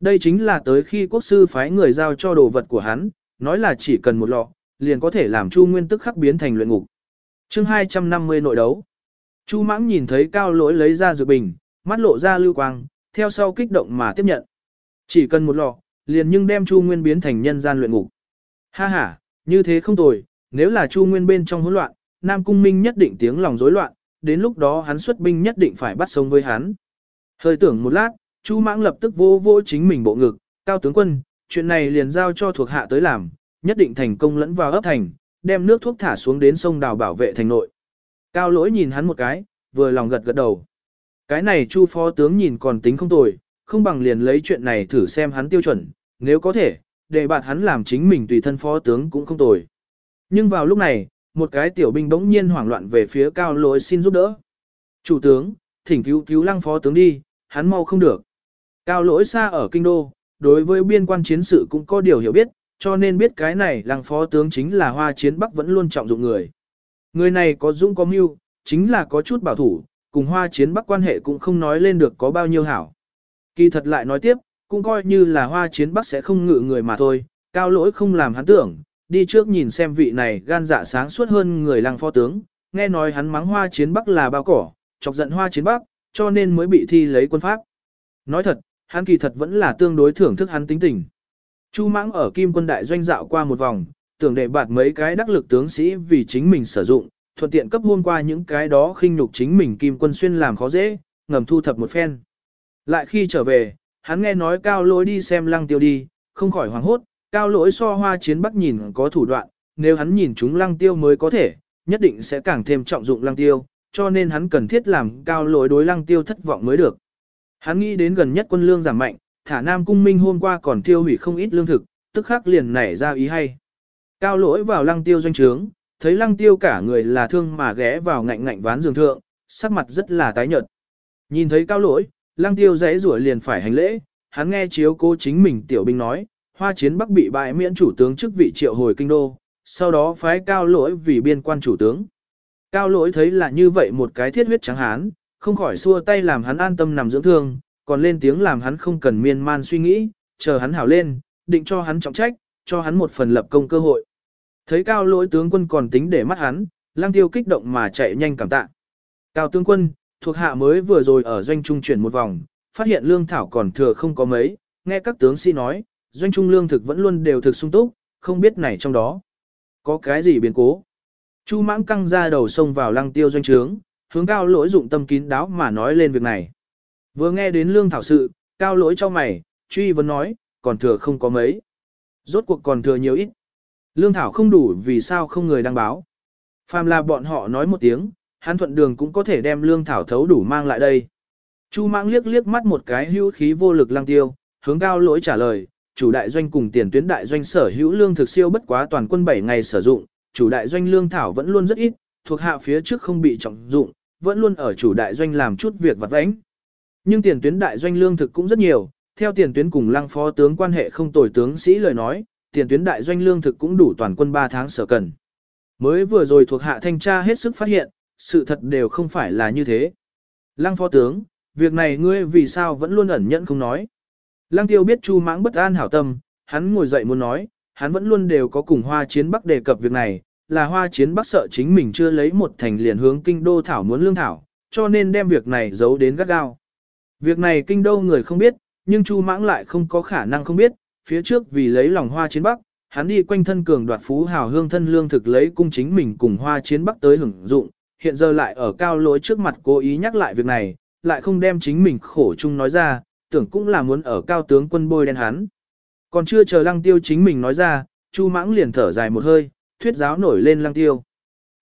S1: Đây chính là tới khi quốc sư phái người giao cho đồ vật của hắn, nói là chỉ cần một lọ, liền có thể làm Chu Nguyên tức khắc biến thành luyện ngục. Chương 250 nội đấu. Chu Mãng nhìn thấy Cao Lỗi lấy ra dược bình, mắt lộ ra lưu quang, theo sau kích động mà tiếp nhận. Chỉ cần một lọ, liền nhưng đem Chu Nguyên biến thành nhân gian luyện ngục. Ha ha, như thế không tồi, nếu là Chu Nguyên bên trong hỗn loạn, Nam Cung Minh nhất định tiếng lòng rối loạn, đến lúc đó hắn xuất binh nhất định phải bắt sống với hắn. Hơi tưởng một lát, Chu Mãng lập tức vô vô chính mình bộ ngực, cao tướng quân, chuyện này liền giao cho thuộc hạ tới làm, nhất định thành công lẫn vào ấp thành, đem nước thuốc thả xuống đến sông đào bảo vệ thành nội. Cao lỗi nhìn hắn một cái, vừa lòng gật gật đầu. Cái này chu phó tướng nhìn còn tính không tồi, không bằng liền lấy chuyện này thử xem hắn tiêu chuẩn, nếu có thể, để bạn hắn làm chính mình tùy thân phó tướng cũng không tồi. Nhưng vào lúc này, một cái tiểu binh bỗng nhiên hoảng loạn về phía cao lỗi xin giúp đỡ. Chủ tướng, thỉnh cứu cứu lăng phó tướng đi, hắn mau không được. Cao lỗi xa ở kinh đô, đối với biên quan chiến sự cũng có điều hiểu biết, cho nên biết cái này lăng phó tướng chính là hoa chiến bắc vẫn luôn trọng dụng người. Người này có dũng có mưu, chính là có chút bảo thủ, cùng hoa chiến bắc quan hệ cũng không nói lên được có bao nhiêu hảo. Kỳ thật lại nói tiếp, cũng coi như là hoa chiến bắc sẽ không ngự người mà thôi, cao lỗi không làm hắn tưởng, đi trước nhìn xem vị này gan dạ sáng suốt hơn người lăng phó tướng, nghe nói hắn mắng hoa chiến bắc là bao cỏ, chọc giận hoa chiến bắc, cho nên mới bị thi lấy quân pháp. Nói thật, hắn kỳ thật vẫn là tương đối thưởng thức hắn tính tình. Chu mãng ở kim quân đại doanh dạo qua một vòng, tưởng để bạt mấy cái đắc lực tướng sĩ vì chính mình sử dụng, thuận tiện cấp hôm qua những cái đó khinh nhục chính mình kim quân xuyên làm khó dễ, ngầm thu thập một phen. Lại khi trở về, hắn nghe nói cao lỗi đi xem lăng tiêu đi, không khỏi hoảng hốt, cao lỗi so hoa chiến bắc nhìn có thủ đoạn, nếu hắn nhìn chúng lăng tiêu mới có thể, nhất định sẽ càng thêm trọng dụng lăng tiêu, cho nên hắn cần thiết làm cao lỗi đối lăng tiêu thất vọng mới được. Hắn nghĩ đến gần nhất quân lương giảm mạnh, thả Nam Cung Minh hôm qua còn tiêu hủy không ít lương thực, tức khắc liền nảy ra ý hay. Cao lỗi vào lăng tiêu doanh trướng, thấy lăng tiêu cả người là thương mà ghé vào ngạnh ngạnh ván giường thượng, sắc mặt rất là tái nhợt. Nhìn thấy cao lỗi, lăng tiêu rẽ rủa liền phải hành lễ, hắn nghe chiếu cố chính mình tiểu binh nói, hoa chiến bắc bị bại miễn chủ tướng chức vị triệu hồi kinh đô, sau đó phái cao lỗi vì biên quan chủ tướng. Cao lỗi thấy là như vậy một cái thiết huyết trắng hán, không khỏi xua tay làm hắn an tâm nằm dưỡng thương, còn lên tiếng làm hắn không cần miên man suy nghĩ, chờ hắn hảo lên, định cho hắn trọng trách, cho hắn một phần lập công cơ hội. Thấy cao lỗi tướng quân còn tính để mắt hắn, lang tiêu kích động mà chạy nhanh cảm tạ. Cao tướng quân, thuộc hạ mới vừa rồi ở doanh trung chuyển một vòng, phát hiện lương thảo còn thừa không có mấy, nghe các tướng sĩ nói, doanh trung lương thực vẫn luôn đều thực sung túc, không biết này trong đó. Có cái gì biến cố? Chu mãng căng ra đầu sông vào lăng tiêu doanh trướng, hướng cao lỗi dụng tâm kín đáo mà nói lên việc này. Vừa nghe đến lương thảo sự, cao lỗi cho mày, truy vấn nói, còn thừa không có mấy. Rốt cuộc còn thừa nhiều ít. Lương thảo không đủ vì sao không người đăng báo. Phàm là bọn họ nói một tiếng, hắn thuận đường cũng có thể đem lương thảo thấu đủ mang lại đây. Chu mãng liếc liếc mắt một cái hữu khí vô lực lang tiêu, hướng cao lỗi trả lời, chủ đại doanh cùng tiền tuyến đại doanh sở hữu lương thực siêu bất quá toàn quân 7 ngày sử dụng, chủ đại doanh lương thảo vẫn luôn rất ít, thuộc hạ phía trước không bị trọng dụng, vẫn luôn ở chủ đại doanh làm chút việc vặt vãnh. Nhưng tiền tuyến đại doanh lương thực cũng rất nhiều, theo tiền tuyến cùng lăng phó tướng quan hệ không tồi tướng sĩ lời nói, tiền tuyến đại doanh lương thực cũng đủ toàn quân 3 tháng sở cần. Mới vừa rồi thuộc hạ thanh tra hết sức phát hiện, sự thật đều không phải là như thế. Lăng phó tướng, việc này ngươi vì sao vẫn luôn ẩn nhẫn không nói. Lăng tiêu biết chu mãng bất an hảo tâm, hắn ngồi dậy muốn nói, hắn vẫn luôn đều có cùng hoa chiến bắc đề cập việc này, là hoa chiến bắc sợ chính mình chưa lấy một thành liền hướng kinh đô thảo muốn lương thảo, cho nên đem việc này giấu đến gắt gao. Việc này kinh đô người không biết, nhưng chu mãng lại không có khả năng không biết, phía trước vì lấy lòng hoa chiến bắc, hắn đi quanh thân cường đoạt phú hào hương thân lương thực lấy cung chính mình cùng hoa chiến bắc tới hưởng dụng, hiện giờ lại ở cao lỗi trước mặt cố ý nhắc lại việc này, lại không đem chính mình khổ chung nói ra, tưởng cũng là muốn ở cao tướng quân bôi đen hắn. Còn chưa chờ lăng tiêu chính mình nói ra, chu mãng liền thở dài một hơi, thuyết giáo nổi lên lăng tiêu.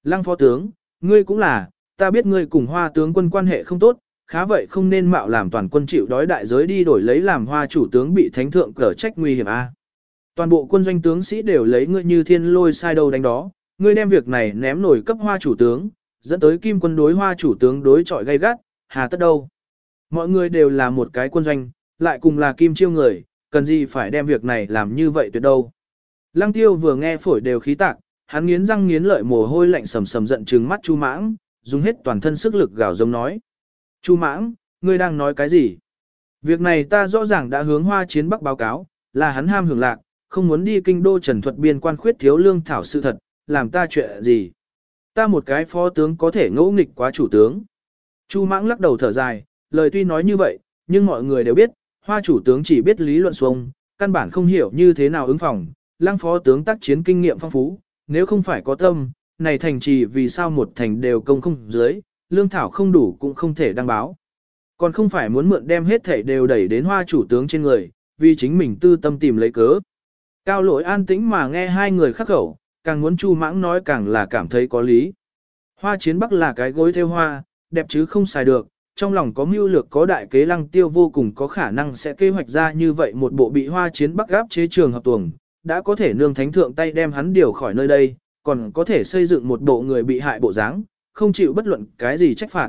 S1: Lăng phó tướng, ngươi cũng là, ta biết ngươi cùng hoa tướng quân quan hệ không tốt, khá vậy không nên mạo làm toàn quân chịu đói đại giới đi đổi lấy làm hoa chủ tướng bị thánh thượng cở trách nguy hiểm a. Toàn bộ quân doanh tướng sĩ đều lấy ngươi như thiên lôi sai đầu đánh đó, ngươi đem việc này ném nổi cấp hoa chủ tướng, dẫn tới kim quân đối hoa chủ tướng đối chọi gay gắt, hà tất đâu. Mọi người đều là một cái quân doanh, lại cùng là kim chiêu người, cần gì phải đem việc này làm như vậy tuyệt đâu. Lăng tiêu vừa nghe phổi đều khí tạc, hắn nghiến răng nghiến lợi mồ hôi lạnh sầm sầm giận trừng mắt chu mãng, dùng hết toàn thân sức lực gào giống nói. Chu mãng, ngươi đang nói cái gì? Việc này ta rõ ràng đã hướng hoa chiến bắc báo cáo, là hắn ham hưởng lạc, không muốn đi kinh đô trần thuật biên quan khuyết thiếu lương thảo sự thật, làm ta chuyện gì? Ta một cái phó tướng có thể ngẫu nghịch quá chủ tướng. Chu mãng lắc đầu thở dài, lời tuy nói như vậy, nhưng mọi người đều biết, hoa chủ tướng chỉ biết lý luận xuông, căn bản không hiểu như thế nào ứng phòng, lăng phó tướng tác chiến kinh nghiệm phong phú, nếu không phải có tâm, này thành trì vì sao một thành đều công không dưới, lương thảo không đủ cũng không thể đăng báo. Còn không phải muốn mượn đem hết thể đều đẩy đến hoa chủ tướng trên người, vì chính mình tư tâm tìm lấy cớ. Cao lỗi an tĩnh mà nghe hai người khắc khẩu, càng muốn chu mãng nói càng là cảm thấy có lý. Hoa chiến bắc là cái gối theo hoa, đẹp chứ không xài được, trong lòng có mưu lược có đại kế lăng tiêu vô cùng có khả năng sẽ kế hoạch ra như vậy một bộ bị hoa chiến bắc gáp chế trường hợp tuồng, đã có thể nương thánh thượng tay đem hắn điều khỏi nơi đây, còn có thể xây dựng một bộ người bị hại bộ dáng, không chịu bất luận cái gì trách phạt.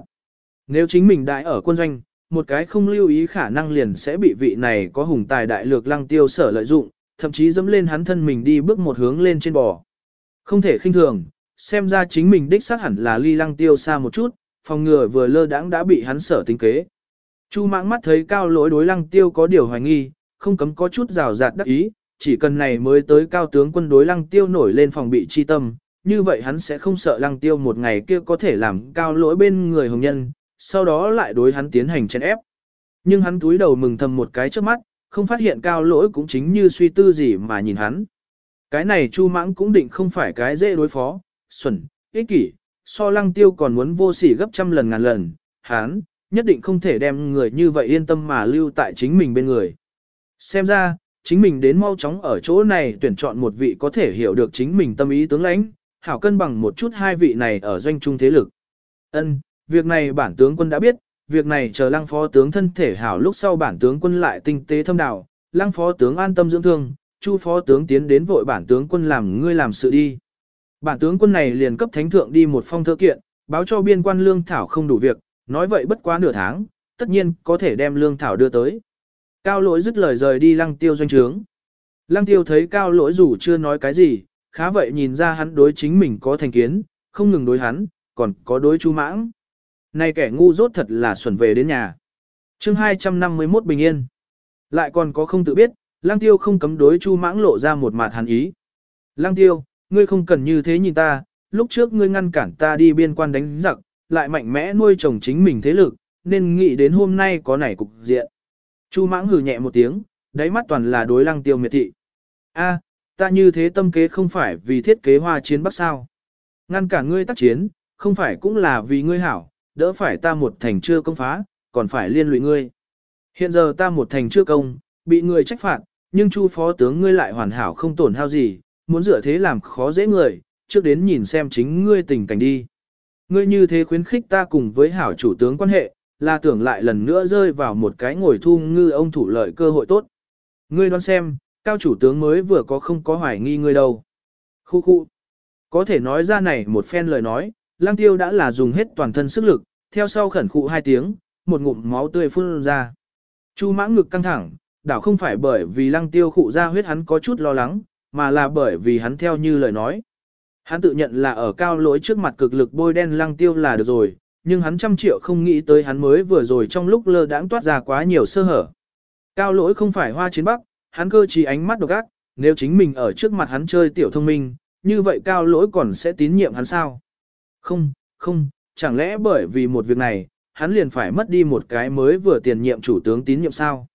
S1: Nếu chính mình đại ở quân doanh, một cái không lưu ý khả năng liền sẽ bị vị này có hùng tài đại lược lăng tiêu sở lợi dụng, thậm chí dẫm lên hắn thân mình đi bước một hướng lên trên bò. Không thể khinh thường, xem ra chính mình đích xác hẳn là ly lăng tiêu xa một chút, phòng ngừa vừa lơ đãng đã bị hắn sở tính kế. Chu mãng mắt thấy cao lỗi đối lăng tiêu có điều hoài nghi, không cấm có chút rào rạt đắc ý, chỉ cần này mới tới cao tướng quân đối lăng tiêu nổi lên phòng bị chi tâm, như vậy hắn sẽ không sợ lăng tiêu một ngày kia có thể làm cao lỗi bên người hồng nhân, sau đó lại đối hắn tiến hành chèn ép. Nhưng hắn túi đầu mừng thầm một cái trước mắt, không phát hiện cao lỗi cũng chính như suy tư gì mà nhìn hắn. Cái này chu mãng cũng định không phải cái dễ đối phó, xuẩn, ích kỷ, so lăng tiêu còn muốn vô sỉ gấp trăm lần ngàn lần, hắn, nhất định không thể đem người như vậy yên tâm mà lưu tại chính mình bên người. Xem ra, chính mình đến mau chóng ở chỗ này tuyển chọn một vị có thể hiểu được chính mình tâm ý tướng lãnh, hảo cân bằng một chút hai vị này ở doanh trung thế lực. Ân, việc này bản tướng quân đã biết, việc này chờ lăng phó tướng thân thể hảo lúc sau bản tướng quân lại tinh tế thâm đạo, lăng phó tướng an tâm dưỡng thương, chu phó tướng tiến đến vội bản tướng quân làm ngươi làm sự đi. Bản tướng quân này liền cấp thánh thượng đi một phong thơ kiện, báo cho biên quan lương thảo không đủ việc, nói vậy bất quá nửa tháng, tất nhiên có thể đem lương thảo đưa tới. Cao lỗi dứt lời rời đi lăng tiêu doanh trướng. Lăng tiêu thấy cao lỗi dù chưa nói cái gì, khá vậy nhìn ra hắn đối chính mình có thành kiến, không ngừng đối hắn, còn có đối chu mãng. Này kẻ ngu dốt thật là xuẩn về đến nhà. chương 251 bình yên. Lại còn có không tự biết, lang tiêu không cấm đối chu mãng lộ ra một mặt hàn ý. Lang tiêu, ngươi không cần như thế nhìn ta, lúc trước ngươi ngăn cản ta đi biên quan đánh giặc, lại mạnh mẽ nuôi chồng chính mình thế lực, nên nghĩ đến hôm nay có nảy cục diện. Chu mãng hừ nhẹ một tiếng, đáy mắt toàn là đối lăng tiêu miệt thị. A, ta như thế tâm kế không phải vì thiết kế hoa chiến bắc sao. Ngăn cả ngươi tác chiến, không phải cũng là vì ngươi hảo, đỡ phải ta một thành chưa công phá, còn phải liên lụy ngươi. Hiện giờ ta một thành chưa công, bị người trách phạt, nhưng chu phó tướng ngươi lại hoàn hảo không tổn hao gì, muốn dựa thế làm khó dễ người, trước đến nhìn xem chính ngươi tình cảnh đi. Ngươi như thế khuyến khích ta cùng với hảo chủ tướng quan hệ, là tưởng lại lần nữa rơi vào một cái ngồi thu ngư ông thủ lợi cơ hội tốt. Ngươi đoán xem, cao chủ tướng mới vừa có không có hoài nghi ngươi đâu. Khu khu. Có thể nói ra này một phen lời nói, lang tiêu đã là dùng hết toàn thân sức lực, theo sau khẩn khụ hai tiếng, một ngụm máu tươi phun ra. Chu mãng ngực căng thẳng, đảo không phải bởi vì lăng tiêu khụ ra huyết hắn có chút lo lắng, mà là bởi vì hắn theo như lời nói. Hắn tự nhận là ở cao lỗi trước mặt cực lực bôi đen lăng tiêu là được rồi, nhưng hắn trăm triệu không nghĩ tới hắn mới vừa rồi trong lúc lơ đãng toát ra quá nhiều sơ hở. Cao lỗi không phải hoa chiến bắc, hắn cơ trí ánh mắt độc ác, nếu chính mình ở trước mặt hắn chơi tiểu thông minh, như vậy cao lỗi còn sẽ tín nhiệm hắn sao? Không, không, chẳng lẽ bởi vì một việc này, hắn liền phải mất đi một cái mới vừa tiền nhiệm chủ tướng tín nhiệm sao?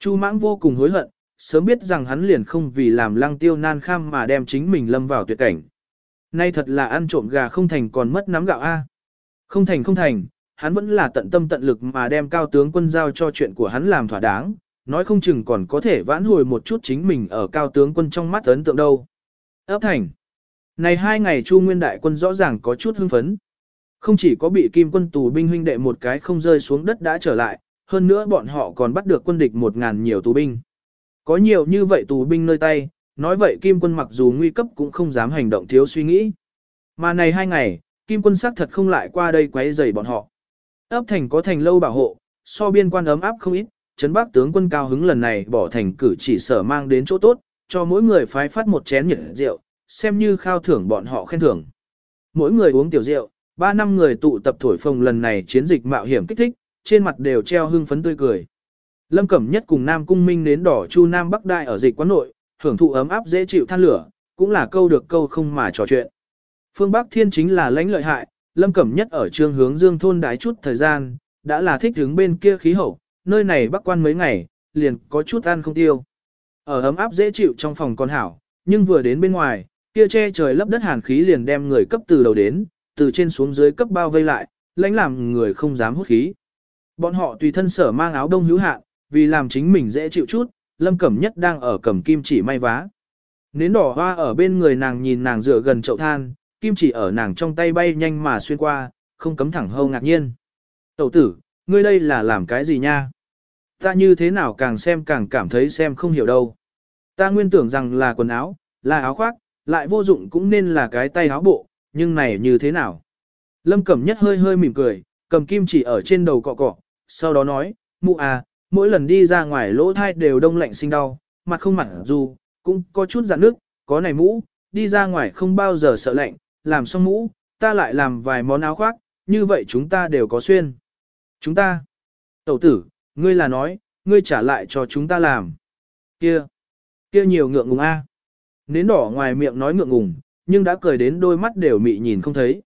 S1: Chu mãng vô cùng hối hận, sớm biết rằng hắn liền không vì làm lăng tiêu nan kham mà đem chính mình lâm vào tuyệt cảnh. Nay thật là ăn trộm gà không thành còn mất nắm gạo A. Không thành không thành, hắn vẫn là tận tâm tận lực mà đem cao tướng quân giao cho chuyện của hắn làm thỏa đáng, nói không chừng còn có thể vãn hồi một chút chính mình ở cao tướng quân trong mắt ấn tượng đâu. Ấp thành. Này hai ngày Chu Nguyên Đại quân rõ ràng có chút hưng phấn. Không chỉ có bị kim quân tù binh huynh đệ một cái không rơi xuống đất đã trở lại, hơn nữa bọn họ còn bắt được quân địch một ngàn nhiều tù binh. Có nhiều như vậy tù binh nơi tay, nói vậy kim quân mặc dù nguy cấp cũng không dám hành động thiếu suy nghĩ. Mà này hai ngày, kim quân sắc thật không lại qua đây quấy rầy bọn họ. Ấp thành có thành lâu bảo hộ, so biên quan ấm áp không ít, Trấn Bắc tướng quân cao hứng lần này bỏ thành cử chỉ sở mang đến chỗ tốt, cho mỗi người phái phát một chén nhiệt rượu, xem như khao thưởng bọn họ khen thưởng. Mỗi người uống tiểu rượu, ba năm người tụ tập thổi phồng lần này chiến dịch mạo hiểm kích thích, trên mặt đều treo hưng phấn tươi cười. Lâm Cẩm Nhất cùng Nam Cung Minh đến đỏ Chu Nam Bắc Đại ở dịch quán nội, hưởng thụ ấm áp dễ chịu than lửa, cũng là câu được câu không mà trò chuyện. Phương Bắc Thiên chính là lãnh lợi hại, Lâm Cẩm Nhất ở trương hướng dương thôn đái chút thời gian, đã là thích hướng bên kia khí hậu, nơi này bắc quan mấy ngày, liền có chút ăn không tiêu. Ở ấm áp dễ chịu trong phòng con hảo, nhưng vừa đến bên ngoài, kia che trời lấp đất hàn khí liền đem người cấp từ đầu đến, từ trên xuống dưới cấp bao vây lại, lãnh làm người không dám hút khí. Bọn họ tùy thân sở mang áo đông hữu hạn, vì làm chính mình dễ chịu chút, Lâm Cẩm Nhất đang ở cầm kim chỉ may vá. Nến đỏ hoa ở bên người nàng nhìn nàng dựa gần chậu than, kim chỉ ở nàng trong tay bay nhanh mà xuyên qua, không cấm thẳng hâu ngạc nhiên. Tẩu tử, ngươi đây là làm cái gì nha? Ta như thế nào càng xem càng cảm thấy xem không hiểu đâu. Ta nguyên tưởng rằng là quần áo, là áo khoác, lại vô dụng cũng nên là cái tay áo bộ, nhưng này như thế nào? Lâm Cẩm Nhất hơi hơi mỉm cười, cầm kim chỉ ở trên đầu cọ cọ, sau đó nói, mụ à, mỗi lần đi ra ngoài lỗ thai đều đông lạnh sinh đau, mặt không mặt dù, cũng có chút giãn nước, có này mũ, đi ra ngoài không bao giờ sợ lạnh, làm xong mũ, ta lại làm vài món áo khoác, như vậy chúng ta đều có xuyên. Chúng ta, tẩu tử, ngươi là nói, ngươi trả lại cho chúng ta làm. Kia, kia nhiều ngượng ngùng a. Nến đỏ ngoài miệng nói ngượng ngùng, nhưng đã cười đến đôi mắt đều mị nhìn không thấy.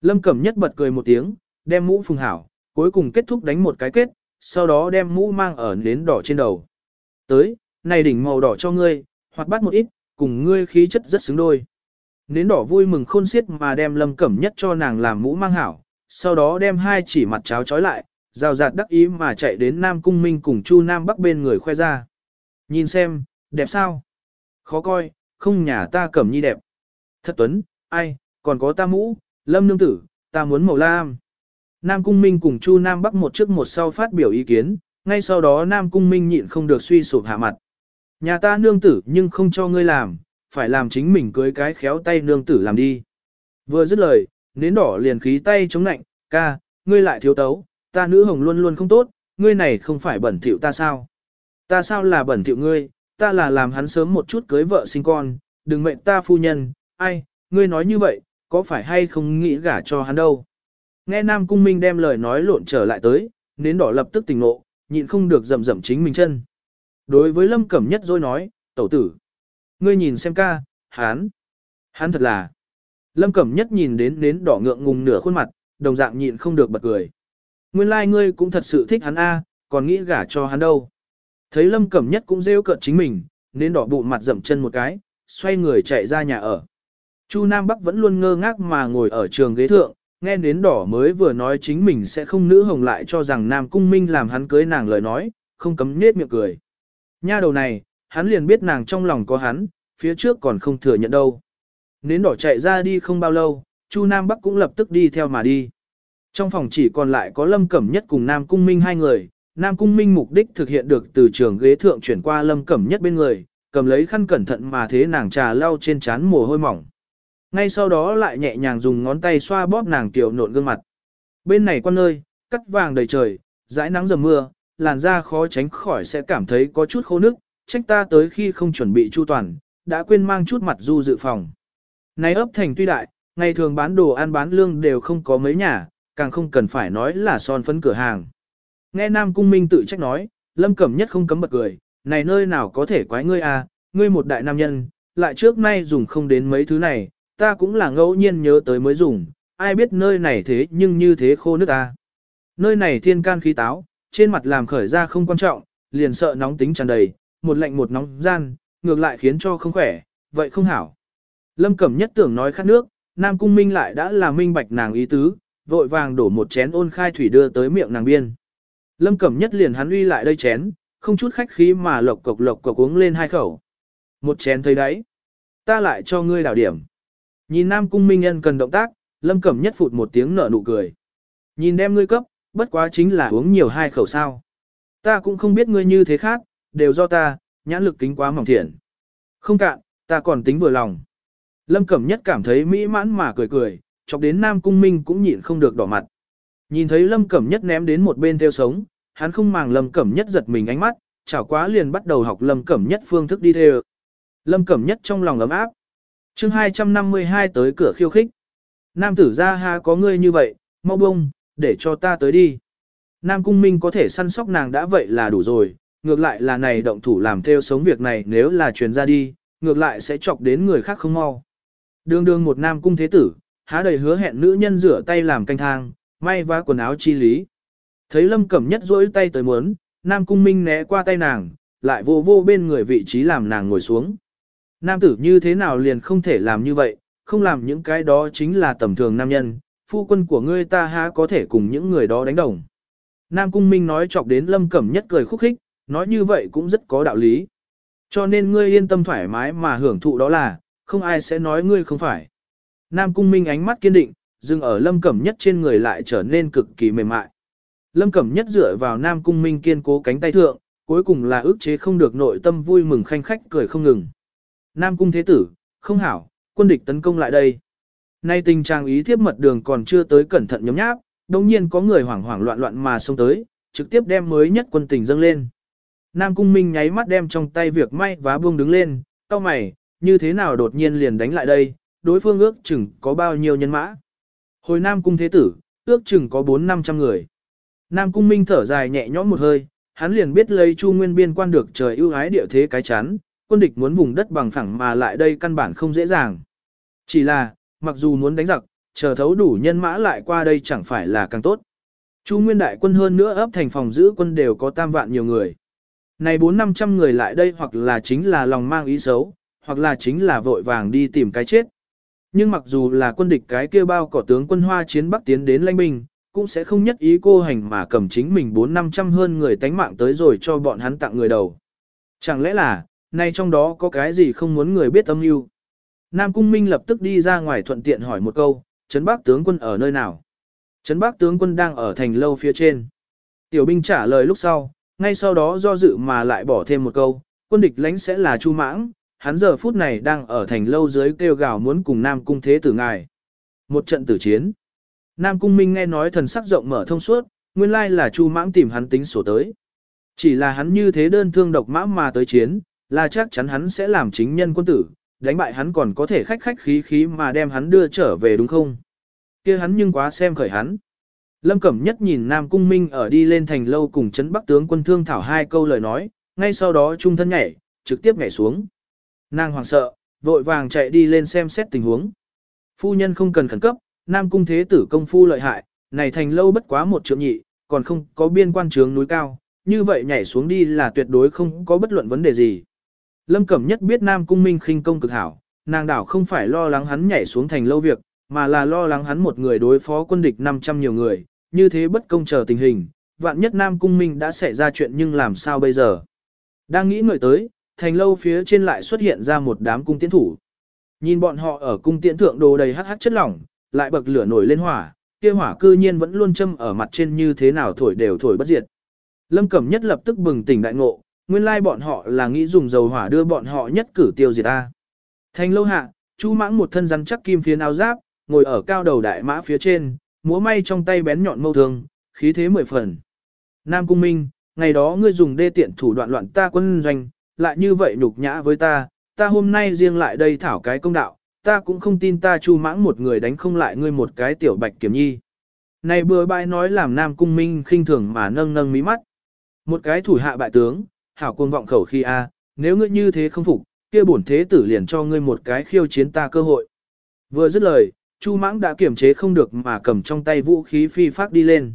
S1: Lâm Cẩm Nhất bật cười một tiếng, đem mũ phùng hảo, cuối cùng kết thúc đánh một cái kết, sau đó đem mũ mang ở nến đỏ trên đầu. Tới, này đỉnh màu đỏ cho ngươi, hoặc bắt một ít, cùng ngươi khí chất rất xứng đôi. Nến đỏ vui mừng khôn xiết mà đem Lâm Cẩm Nhất cho nàng làm mũ mang hảo, sau đó đem hai chỉ mặt cháo trói lại, rào rạt đắc ý mà chạy đến Nam Cung Minh cùng Chu Nam Bắc bên người khoe ra. Nhìn xem, đẹp sao? Khó coi, không nhà ta cẩm nhi đẹp. Thật tuấn, ai, còn có ta mũ, lâm nương tử, ta muốn màu lam. Nam Cung Minh cùng Chu Nam Bắc một trước một sau phát biểu ý kiến, ngay sau đó Nam Cung Minh nhịn không được suy sụp hạ mặt. Nhà ta nương tử nhưng không cho ngươi làm, phải làm chính mình cưới cái khéo tay nương tử làm đi. Vừa dứt lời, nến đỏ liền khí tay chống nạnh, ca, ngươi lại thiếu tấu, ta nữ hồng luôn luôn không tốt, ngươi này không phải bẩn thỉu ta sao? Ta sao là bẩn thỉu ngươi, ta là làm hắn sớm một chút cưới vợ sinh con, đừng mệnh ta phu nhân, ai, ngươi nói như vậy, có phải hay không nghĩ gả cho hắn đâu? Nghe Nam Cung Minh đem lời nói lộn trở lại tới, nến đỏ lập tức tỉnh nộ, nhịn không được rầm rầm chính mình chân. Đối với Lâm Cẩm Nhất rồi nói, tẩu tử, ngươi nhìn xem ca, hắn, hắn thật là. Lâm Cẩm Nhất nhìn đến nến đỏ ngượng ngùng nửa khuôn mặt, đồng dạng nhịn không được bật cười. Nguyên lai like ngươi cũng thật sự thích hắn a, còn nghĩ gả cho hắn đâu. Thấy Lâm Cẩm Nhất cũng rêu cợt chính mình, nên đỏ bụng mặt dậm chân một cái, xoay người chạy ra nhà ở. Chu Nam Bắc vẫn luôn ngơ ngác mà ngồi ở trường ghế thượng, nghe đến đỏ mới vừa nói chính mình sẽ không nữ hồng lại cho rằng Nam Cung Minh làm hắn cưới nàng lời nói, không cấm nết miệng cười. Nha đầu này, hắn liền biết nàng trong lòng có hắn, phía trước còn không thừa nhận đâu. Nến đỏ chạy ra đi không bao lâu, Chu Nam Bắc cũng lập tức đi theo mà đi. Trong phòng chỉ còn lại có Lâm Cẩm Nhất cùng Nam Cung Minh hai người, Nam Cung Minh mục đích thực hiện được từ trường ghế thượng chuyển qua Lâm Cẩm Nhất bên người, cầm lấy khăn cẩn thận mà thế nàng trà lau trên trán mồ hôi mỏng. Ngay sau đó lại nhẹ nhàng dùng ngón tay xoa bóp nàng tiểu nộn gương mặt. Bên này quan nơi, cắt vàng đầy trời, dãi nắng dầm mưa, làn da khó tránh khỏi sẽ cảm thấy có chút khô nước, trách ta tới khi không chuẩn bị chu toàn, đã quên mang chút mặt du dự phòng. Này ấp thành tuy đại, ngày thường bán đồ ăn bán lương đều không có mấy nhà, càng không cần phải nói là son phấn cửa hàng. Nghe Nam Cung Minh tự trách nói, Lâm Cẩm Nhất không cấm bật cười, này nơi nào có thể quái ngươi à, ngươi một đại nam nhân, lại trước nay dùng không đến mấy thứ này, ta cũng là ngẫu nhiên nhớ tới mới dùng, ai biết nơi này thế nhưng như thế khô nước ta. Nơi này thiên can khí táo, trên mặt làm khởi ra không quan trọng, liền sợ nóng tính tràn đầy, một lạnh một nóng gian, ngược lại khiến cho không khỏe, vậy không hảo. Lâm Cẩm Nhất tưởng nói khát nước, Nam Cung Minh lại đã là minh bạch nàng ý tứ, vội vàng đổ một chén ôn khai thủy đưa tới miệng nàng biên. Lâm Cẩm Nhất liền hắn uy lại đây chén, không chút khách khí mà lộc cộc lộc cộc uống lên hai khẩu. Một chén thấy đấy. Ta lại cho ngươi đảo điểm. Nhìn Nam Cung Minh Nhân cần động tác, Lâm Cẩm Nhất phụt một tiếng nở nụ cười. Nhìn đem ngươi cấp, bất quá chính là uống nhiều hai khẩu sao. Ta cũng không biết ngươi như thế khác, đều do ta, nhãn lực kính quá mỏng thiện. Không cạn, ta còn tính vừa lòng. Lâm Cẩm Nhất cảm thấy mỹ mãn mà cười cười, chọc đến Nam Cung Minh cũng nhịn không được đỏ mặt. Nhìn thấy Lâm Cẩm Nhất ném đến một bên theo sống, hắn không màng Lâm Cẩm Nhất giật mình ánh mắt, chảo quá liền bắt đầu học Lâm Cẩm Nhất phương thức đi theo. Lâm Cẩm Nhất trong lòng ấm áp. chương 252 tới cửa khiêu khích. Nam tử ra ha có ngươi như vậy, mau bông, để cho ta tới đi. Nam Cung Minh có thể săn sóc nàng đã vậy là đủ rồi, ngược lại là này động thủ làm theo sống việc này nếu là truyền ra đi, ngược lại sẽ chọc đến người khác không mau. Đường đường một Nam Cung Thế Tử, há đầy hứa hẹn nữ nhân rửa tay làm canh thang, may vá quần áo chi lý. Thấy Lâm Cẩm Nhất rỗi tay tới muốn, Nam Cung Minh né qua tay nàng, lại vô vô bên người vị trí làm nàng ngồi xuống. Nam tử như thế nào liền không thể làm như vậy, không làm những cái đó chính là tầm thường nam nhân, phu quân của ngươi ta há có thể cùng những người đó đánh đồng. Nam Cung Minh nói chọc đến Lâm Cẩm Nhất cười khúc khích, nói như vậy cũng rất có đạo lý. Cho nên ngươi yên tâm thoải mái mà hưởng thụ đó là, không ai sẽ nói ngươi không phải. Nam Cung Minh ánh mắt kiên định, dừng ở Lâm Cẩm Nhất trên người lại trở nên cực kỳ mềm mại. Lâm Cẩm Nhất dựa vào Nam Cung Minh kiên cố cánh tay thượng, cuối cùng là ức chế không được nội tâm vui mừng khanh khách cười không ngừng. Nam Cung Thế Tử, không hảo, quân địch tấn công lại đây. Nay tình trạng ý thiếp mật đường còn chưa tới cẩn thận nhóm nháp, đồng nhiên có người hoảng hoảng loạn loạn mà xông tới, trực tiếp đem mới nhất quân tình dâng lên. Nam Cung Minh nháy mắt đem trong tay việc may vá buông đứng lên, tao mày, như thế nào đột nhiên liền đánh lại đây, đối phương ước chừng có bao nhiêu nhân mã. Hồi Nam Cung Thế Tử, ước chừng có 4-500 người. Nam Cung Minh thở dài nhẹ nhõm một hơi, hắn liền biết lấy Chu Nguyên biên quan được trời ưu ái địa thế cái chán, quân địch muốn vùng đất bằng phẳng mà lại đây căn bản không dễ dàng. Chỉ là, mặc dù muốn đánh giặc, chờ thấu đủ nhân mã lại qua đây chẳng phải là càng tốt. Chu Nguyên đại quân hơn nữa ấp thành phòng giữ quân đều có tam vạn nhiều người. Này bốn năm trăm người lại đây hoặc là chính là lòng mang ý xấu, hoặc là chính là vội vàng đi tìm cái chết. Nhưng mặc dù là quân địch cái kia bao cỏ tướng quân hoa chiến bắc tiến đến lãnh binh, cũng sẽ không nhất ý cô hành mà cầm chính mình bốn năm trăm hơn người tánh mạng tới rồi cho bọn hắn tặng người đầu. Chẳng lẽ là, nay trong đó có cái gì không muốn người biết âm mưu? Nam Cung Minh lập tức đi ra ngoài thuận tiện hỏi một câu, Trấn Bắc tướng quân ở nơi nào? Trấn Bắc tướng quân đang ở thành lâu phía trên. Tiểu binh trả lời lúc sau, ngay sau đó do dự mà lại bỏ thêm một câu, quân địch lãnh sẽ là Chu Mãng, hắn giờ phút này đang ở thành lâu dưới kêu gào muốn cùng Nam Cung Thế tử ngài. Một trận tử chiến. Nam Cung Minh nghe nói thần sắc rộng mở thông suốt, nguyên lai là Chu Mãng tìm hắn tính sổ tới. Chỉ là hắn như thế đơn thương độc mã mà tới chiến, là chắc chắn hắn sẽ làm chính nhân quân tử, đánh bại hắn còn có thể khách khách khí khí mà đem hắn đưa trở về đúng không? kia hắn nhưng quá xem khởi hắn. Lâm Cẩm Nhất nhìn Nam Cung Minh ở đi lên thành lâu cùng chấn Bắc tướng quân thương thảo hai câu lời nói, ngay sau đó trung thân nhảy, trực tiếp nhảy xuống. Nàng hoàng sợ, vội vàng chạy đi lên xem xét tình huống. Phu nhân không cần khẩn cấp, Nam Cung Thế tử công phu lợi hại, này thành lâu bất quá một trượng nhị, còn không có biên quan trướng núi cao, như vậy nhảy xuống đi là tuyệt đối không có bất luận vấn đề gì. Lâm Cẩm Nhất biết Nam Cung Minh khinh công cực hảo, nàng đảo không phải lo lắng hắn nhảy xuống thành lâu việc, mà là lo lắng hắn một người đối phó quân địch 500 nhiều người, như thế bất công chờ tình hình, vạn nhất Nam Cung Minh đã xảy ra chuyện nhưng làm sao bây giờ. Đang nghĩ ngợi tới, thành lâu phía trên lại xuất hiện ra một đám cung tiễn thủ. Nhìn bọn họ ở cung tiễn thượng đồ đầy hắc hắc chất lỏng, lại bậc lửa nổi lên hỏa, kia hỏa cư nhiên vẫn luôn châm ở mặt trên như thế nào thổi đều thổi bất diệt. Lâm Cẩm Nhất lập tức bừng tỉnh đại ngộ, nguyên lai bọn họ là nghĩ dùng dầu hỏa đưa bọn họ nhất cử tiêu diệt ta. Thành lâu hạ, Chu Mãng một thân rắn chắc kim phiến áo giáp, ngồi ở cao đầu đại mã phía trên, múa may trong tay bén nhọn mâu thương, khí thế mười phần. Nam Cung Minh, ngày đó ngươi dùng đê tiện thủ đoạn loạn ta quân doanh, lại như vậy nhục nhã với ta, ta hôm nay riêng lại đây thảo cái công đạo, ta cũng không tin ta chu mãng một người đánh không lại ngươi một cái tiểu bạch kiểm nhi. Này bừa bãi nói làm Nam Cung Minh khinh thường mà nâng nâng mí mắt. Một cái thủ hạ bại tướng, hảo cuồng vọng khẩu khi a, nếu ngươi như thế không phục, kia bổn thế tử liền cho ngươi một cái khiêu chiến ta cơ hội. Vừa dứt lời, Chu Mãng đã kiềm chế không được mà cầm trong tay vũ khí phi phát đi lên.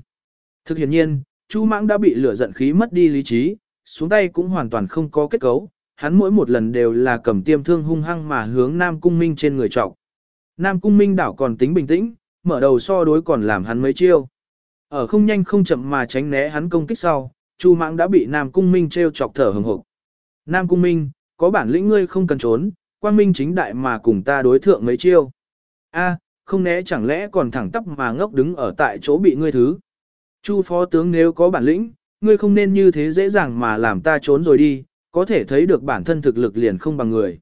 S1: Thực hiện nhiên, Chu Mãng đã bị lửa giận khí mất đi lý trí, xuống tay cũng hoàn toàn không có kết cấu, hắn mỗi một lần đều là cầm tiêm thương hung hăng mà hướng Nam Cung Minh trên người trọc. Nam Cung Minh đảo còn tính bình tĩnh, mở đầu so đối còn làm hắn mấy chiêu. Ở không nhanh không chậm mà tránh né hắn công kích sau, Chu Mãng đã bị Nam Cung Minh treo chọc thở hừng hực. Nam Cung Minh, có bản lĩnh ngươi không cần trốn, quang minh chính đại mà cùng ta đối thượng mấy chiêu. A, không né chẳng lẽ còn thẳng tắp mà ngốc đứng ở tại chỗ bị ngươi thứ. Chu phó tướng nếu có bản lĩnh, ngươi không nên như thế dễ dàng mà làm ta trốn rồi đi, có thể thấy được bản thân thực lực liền không bằng người.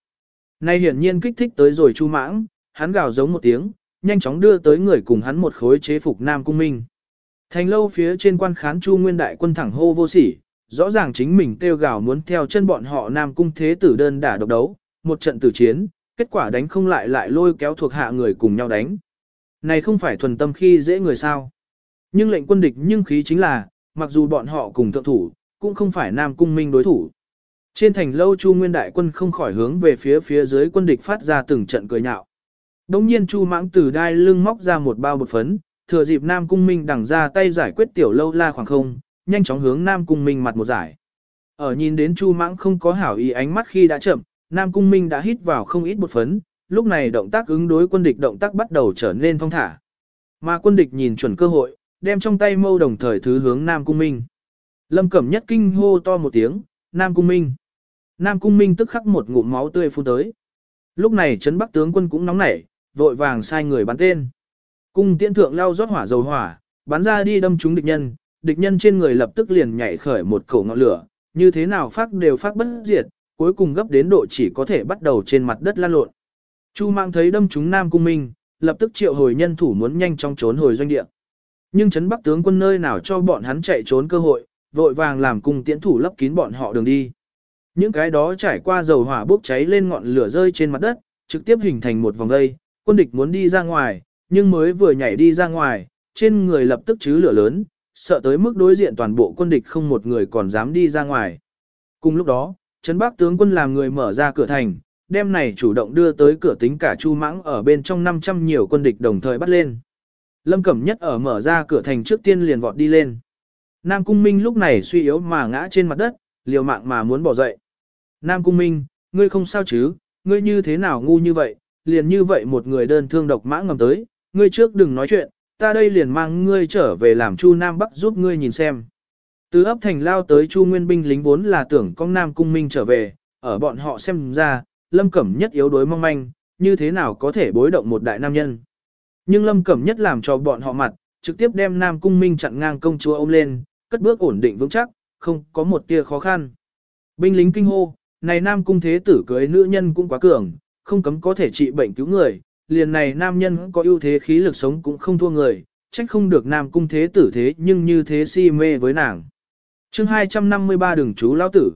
S1: Nay hiển nhiên kích thích tới rồi Chu Mãng, hắn gào giống một tiếng, nhanh chóng đưa tới người cùng hắn một khối chế phục Nam Cung Minh. Thành lâu phía trên quan khán Chu Nguyên đại quân thẳng hô vô sỉ, rõ ràng chính mình kêu gào muốn theo chân bọn họ Nam Cung thế tử đơn đả độc đấu, một trận tử chiến, kết quả đánh không lại lại lôi kéo thuộc hạ người cùng nhau đánh. Này không phải thuần tâm khi dễ người sao. Nhưng lệnh quân địch nhưng khí chính là, mặc dù bọn họ cùng thượng thủ, cũng không phải Nam Cung Minh đối thủ. Trên thành lâu Chu Nguyên đại quân không khỏi hướng về phía phía dưới quân địch phát ra từng trận cười nhạo. Đống nhiên Chu Mãng từ đai lưng móc ra một bao bột phấn, thừa dịp Nam Cung Minh đằng ra tay giải quyết tiểu lâu la khoảng không, nhanh chóng hướng Nam Cung Minh mặt một giải. Ở nhìn đến Chu Mãng không có hảo ý ánh mắt khi đã chậm, Nam Cung Minh đã hít vào không ít bột phấn, lúc này động tác ứng đối quân địch động tác bắt đầu trở nên thong thả. Mà quân địch nhìn chuẩn cơ hội, đem trong tay mâu đồng thời thứ hướng Nam Cung Minh. Lâm Cẩm Nhất kinh hô to một tiếng, Nam Cung Minh. Nam Cung Minh tức khắc một ngụm máu tươi phun tới. Lúc này Trấn Bắc tướng quân cũng nóng nảy, vội vàng sai người bắn tên. Cung tiễn thượng lao rót hỏa dầu hỏa, bắn ra đi đâm trúng địch nhân, địch nhân trên người lập tức liền nhảy khởi một khẩu ngọn lửa, như thế nào phát đều phát bất diệt, cuối cùng gấp đến độ chỉ có thể bắt đầu trên mặt đất lan lộn. Chu mang thấy đâm trúng Nam Cung Minh, lập tức triệu hồi nhân thủ muốn nhanh chóng trốn hồi doanh địa. Nhưng Trấn Bắc tướng quân nơi nào cho bọn hắn chạy trốn cơ hội, vội vàng làm cung tiễn thủ lấp kín bọn họ đường đi. Những cái đó trải qua dầu hỏa bốc cháy lên ngọn lửa rơi trên mặt đất, trực tiếp hình thành một vòng dây, quân địch muốn đi ra ngoài, nhưng mới vừa nhảy đi ra ngoài, trên người lập tức chứ lửa lớn, sợ tới mức đối diện toàn bộ quân địch không một người còn dám đi ra ngoài. Cùng lúc đó, Trấn Bắc tướng quân làm người mở ra cửa thành, đem này chủ động đưa tới cửa tính cả Chu Mãng ở bên trong 500 nhiều quân địch đồng thời bắt lên. Lâm Cẩm Nhất ở mở ra cửa thành trước tiên liền vọt đi lên. Nam Cung Minh lúc này suy yếu mà ngã trên mặt đất, liều mạng mà muốn bỏ dậy. Nam Cung Minh, ngươi không sao chứ, ngươi như thế nào ngu như vậy, liền như vậy một người đơn thương độc mã ngầm tới, ngươi trước đừng nói chuyện, ta đây liền mang ngươi trở về làm Chu Nam Bắc giúp ngươi nhìn xem. Từ ấp thành lao tới Chu Nguyên binh lính vốn là tưởng con Nam Cung Minh trở về, ở bọn họ xem ra, Lâm Cẩm Nhất yếu đối mong manh, như thế nào có thể bối động một đại nam nhân. Nhưng Lâm Cẩm Nhất làm cho bọn họ mặt, trực tiếp đem Nam Cung Minh chặn ngang công chúa ôm lên, cất bước ổn định vững chắc, không có một tia khó khăn. Binh lính kinh hô, này Nam Cung Thế Tử cưới nữ nhân cũng quá cường, không cấm có thể trị bệnh cứu người, liền này nam nhân có ưu thế khí lực sống cũng không thua người, trách không được Nam Cung Thế Tử thế nhưng như thế si mê với nàng chương 253 đường chú lao tử.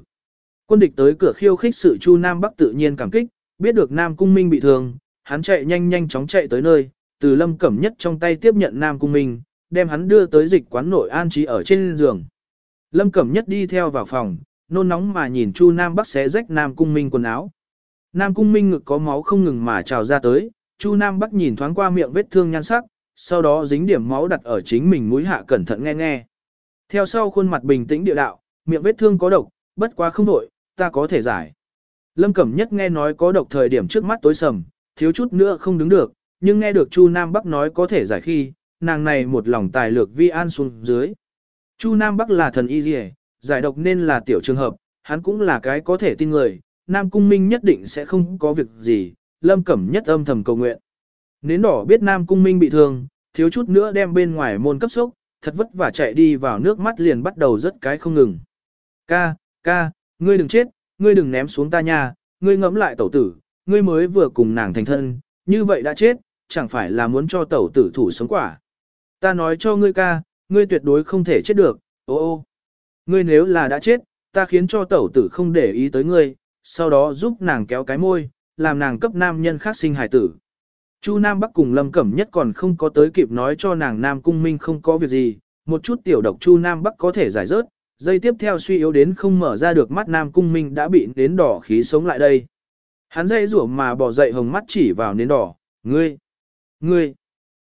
S1: Quân địch tới cửa khiêu khích sự Chu Nam Bắc tự nhiên cảm kích, biết được Nam Cung Minh bị thương, hắn chạy nhanh nhanh chóng chạy tới nơi, từ lâm cẩm nhất trong tay tiếp nhận Nam Cung Minh, đem hắn đưa tới dịch quán nội an trí ở trên giường. Lâm cẩm nhất đi theo vào phòng, nôn nóng mà nhìn Chu Nam Bắc xé rách Nam Cung Minh quần áo. Nam Cung Minh ngực có máu không ngừng mà trào ra tới, Chu Nam Bắc nhìn thoáng qua miệng vết thương nhan sắc, sau đó dính điểm máu đặt ở chính mình mũi hạ cẩn thận nghe nghe. Theo sau khuôn mặt bình tĩnh địa đạo, miệng vết thương có độc, bất quá không đổi, ta có thể giải. Lâm Cẩm Nhất nghe nói có độc thời điểm trước mắt tối sầm, thiếu chút nữa không đứng được, nhưng nghe được Chu Nam Bắc nói có thể giải khi, nàng này một lòng tài lược vi an xuống dưới. Chu Nam Bắc là thần y gì, giải độc nên là tiểu trường hợp, hắn cũng là cái có thể tin người, Nam Cung Minh nhất định sẽ không có việc gì, Lâm Cẩm nhất âm thầm cầu nguyện. Nến đỏ biết Nam Cung Minh bị thương, thiếu chút nữa đem bên ngoài môn cấp sốc, thật vất vả chạy đi vào nước mắt liền bắt đầu rớt cái không ngừng. Ca, ca, ngươi đừng chết, ngươi đừng ném xuống ta nha, ngươi ngẫm lại tẩu tử, ngươi mới vừa cùng nàng thành thân, như vậy đã chết, chẳng phải là muốn cho tẩu tử thủ sống quả. Ta nói cho ngươi ca, ngươi tuyệt đối không thể chết được, ô ô. Ngươi nếu là đã chết, ta khiến cho tẩu tử không để ý tới ngươi, sau đó giúp nàng kéo cái môi, làm nàng cấp nam nhân khác sinh hài tử. Chu Nam Bắc cùng Lâm Cẩm Nhất còn không có tới kịp nói cho nàng Nam Cung Minh không có việc gì, một chút tiểu độc Chu Nam Bắc có thể giải rớt, dây tiếp theo suy yếu đến không mở ra được mắt Nam Cung Minh đã bị nến đỏ khí sống lại đây. Hắn dây rủa mà bỏ dậy hồng mắt chỉ vào nến đỏ, ngươi, ngươi,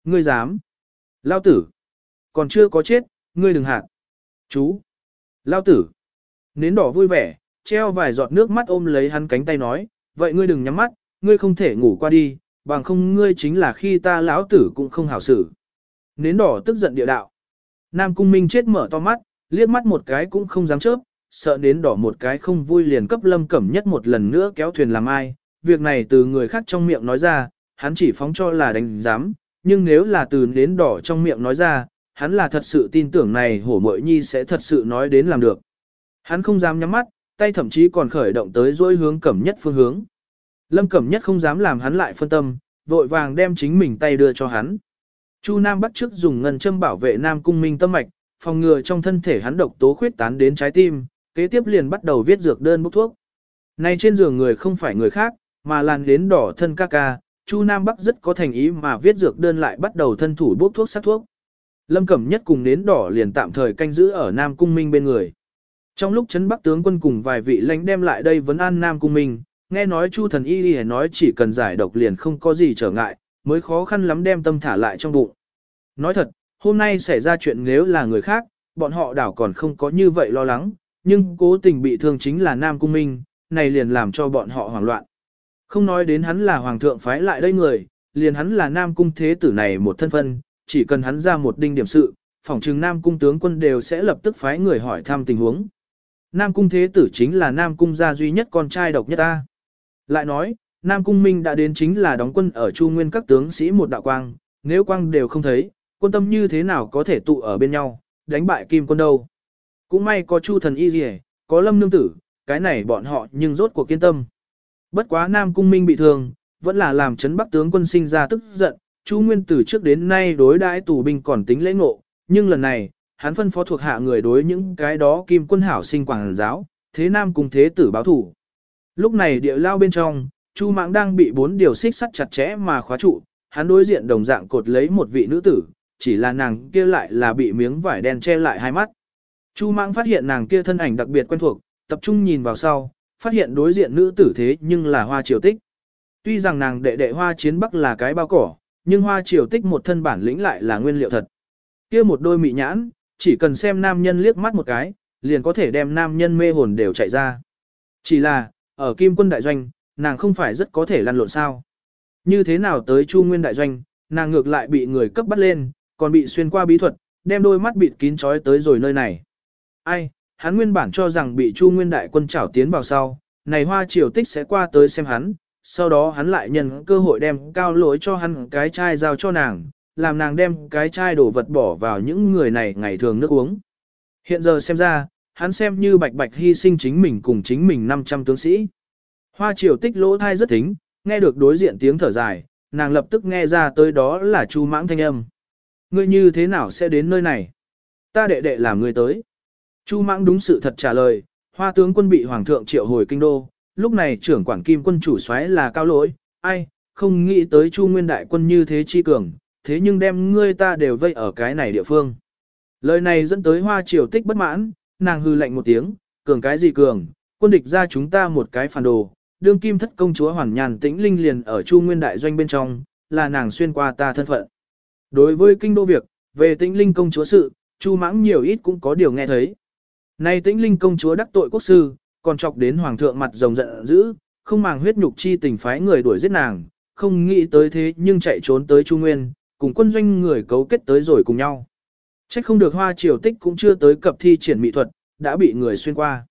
S1: ngươi dám, lao tử, còn chưa có chết, ngươi đừng hạt, chú, lao tử, nến đỏ vui vẻ, treo vài giọt nước mắt ôm lấy hắn cánh tay nói, vậy ngươi đừng nhắm mắt, ngươi không thể ngủ qua đi, bằng không ngươi chính là khi ta lão tử cũng không hảo xử. Nến đỏ tức giận địa đạo. Nam Cung Minh chết mở to mắt, liếc mắt một cái cũng không dám chớp, sợ nến đỏ một cái không vui liền cấp lâm cẩm nhất một lần nữa kéo thuyền làm ai. Việc này từ người khác trong miệng nói ra, hắn chỉ phóng cho là đánh giám, nhưng nếu là từ nến đỏ trong miệng nói ra, hắn là thật sự tin tưởng này hổ mội nhi sẽ thật sự nói đến làm được. Hắn không dám nhắm mắt, tay thậm chí còn khởi động tới dối hướng cẩm nhất phương hướng. Lâm Cẩm Nhất không dám làm hắn lại phân tâm, vội vàng đem chính mình tay đưa cho hắn. Chu Nam bắt trước dùng ngân châm bảo vệ Nam Cung Minh tâm mạch, phòng ngừa trong thân thể hắn độc tố khuyết tán đến trái tim, kế tiếp liền bắt đầu viết dược đơn bốc thuốc. Này trên giường người không phải người khác, mà làn đến đỏ thân ca ca, Chu Nam Bắc rất có thành ý mà viết dược đơn lại bắt đầu thân thủ bốc thuốc sát thuốc. Lâm Cẩm Nhất cùng đến đỏ liền tạm thời canh giữ ở Nam Cung Minh bên người. Trong lúc chấn Bắc tướng quân cùng vài vị lãnh đem lại đây vấn an Nam Cung Minh, nghe nói Chu thần y y nói chỉ cần giải độc liền không có gì trở ngại, mới khó khăn lắm đem tâm thả lại trong bụng. Nói thật, hôm nay xảy ra chuyện nếu là người khác, bọn họ đảo còn không có như vậy lo lắng, nhưng cố tình bị thương chính là Nam Cung Minh, này liền làm cho bọn họ hoảng loạn. Không nói đến hắn là hoàng thượng phái lại đây người, liền hắn là Nam Cung thế tử này một thân phân, chỉ cần hắn ra một đinh điểm sự, phỏng chừng Nam Cung tướng quân đều sẽ lập tức phái người hỏi thăm tình huống. Nam Cung thế tử chính là Nam Cung gia duy nhất con trai độc nhất ta. Lại nói, Nam Cung Minh đã đến chính là đóng quân ở Chu Nguyên các tướng sĩ một đạo quang, nếu quang đều không thấy, quân tâm như thế nào có thể tụ ở bên nhau, đánh bại Kim quân đâu. Cũng may có Chu thần y gì có lâm nương tử, cái này bọn họ nhưng rốt cuộc kiên tâm. Bất quá Nam Cung Minh bị thương, vẫn là làm chấn bắc tướng quân sinh ra tức giận, Chu Nguyên từ trước đến nay đối đãi tù binh còn tính lễ ngộ, nhưng lần này, hắn phân phó thuộc hạ người đối những cái đó kim quân hảo sinh quảng giáo, thế Nam Cung thế tử báo thủ. Lúc này địa lao bên trong, Chu Mãng đang bị bốn điều xích sắt chặt chẽ mà khóa trụ, hắn đối diện đồng dạng cột lấy một vị nữ tử, chỉ là nàng kia lại là bị miếng vải đen che lại hai mắt. Chu Mãng phát hiện nàng kia thân ảnh đặc biệt quen thuộc, tập trung nhìn vào sau, phát hiện đối diện nữ tử thế nhưng là Hoa Triều Tích. Tuy rằng nàng đệ đệ Hoa Chiến Bắc là cái bao cỏ, nhưng Hoa Triều Tích một thân bản lĩnh lại là nguyên liệu thật. Kia một đôi mị nhãn, chỉ cần xem nam nhân liếc mắt một cái, liền có thể đem nam nhân mê hồn đều chạy ra. Chỉ là, ở Kim quân đại doanh, nàng không phải rất có thể lăn lộn sao. Như thế nào tới Chu Nguyên đại doanh, nàng ngược lại bị người cấp bắt lên, còn bị xuyên qua bí thuật, đem đôi mắt bịt kín trói tới rồi nơi này. Ai, hắn nguyên bản cho rằng bị Chu Nguyên đại quân trảo tiến vào sau, này hoa triều tích sẽ qua tới xem hắn, sau đó hắn lại nhân cơ hội đem cao lỗi cho hắn cái chai giao cho nàng, làm nàng đem cái chai đổ vật bỏ vào những người này ngày thường nước uống. Hiện giờ xem ra, hắn xem như bạch bạch hy sinh chính mình cùng chính mình 500 tướng sĩ. Hoa triều tích lỗ thai rất thính, nghe được đối diện tiếng thở dài, nàng lập tức nghe ra tới đó là chu mãng thanh âm. Ngươi như thế nào sẽ đến nơi này? Ta đệ đệ làm ngươi tới. Chu mãng đúng sự thật trả lời, hoa tướng quân bị hoàng thượng triệu hồi kinh đô, lúc này trưởng quản kim quân chủ soái là cao lỗi, ai, không nghĩ tới chu nguyên đại quân như thế chi cường, thế nhưng đem ngươi ta đều vây ở cái này địa phương. Lời này dẫn tới hoa triều tích bất mãn, nàng hư lạnh một tiếng, cường cái gì cường, quân địch ra chúng ta một cái phản đồ, đương kim thất công chúa hoàn nhàn tĩnh linh liền ở chu nguyên đại doanh bên trong, là nàng xuyên qua ta thân phận. Đối với kinh đô việc, về tĩnh linh công chúa sự, chu mãng nhiều ít cũng có điều nghe thấy. Nay tĩnh linh công chúa đắc tội quốc sư, còn chọc đến hoàng thượng mặt rồng giận dữ, không màng huyết nhục chi tình phái người đuổi giết nàng, không nghĩ tới thế nhưng chạy trốn tới Chu Nguyên, cùng quân doanh người cấu kết tới rồi cùng nhau. Trách không được hoa triều tích cũng chưa tới cập thi triển mỹ thuật, đã bị người xuyên qua.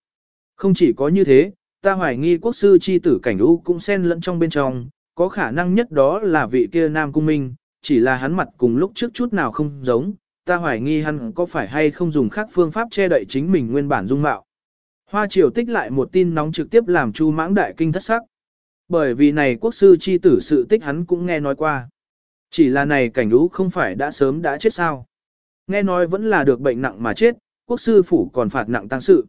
S1: Không chỉ có như thế, ta hoài nghi quốc sư chi tử cảnh u cũng xen lẫn trong bên trong, có khả năng nhất đó là vị kia nam cung minh, chỉ là hắn mặt cùng lúc trước chút nào không giống, ta hoài nghi hắn có phải hay không dùng khác phương pháp che đậy chính mình nguyên bản dung mạo. Hoa triều tích lại một tin nóng trực tiếp làm chu mãng đại kinh thất sắc. Bởi vì này quốc sư chi tử sự tích hắn cũng nghe nói qua. Chỉ là này cảnh U không phải đã sớm đã chết sao. Nghe nói vẫn là được bệnh nặng mà chết, quốc sư phủ còn phạt nặng tăng sự.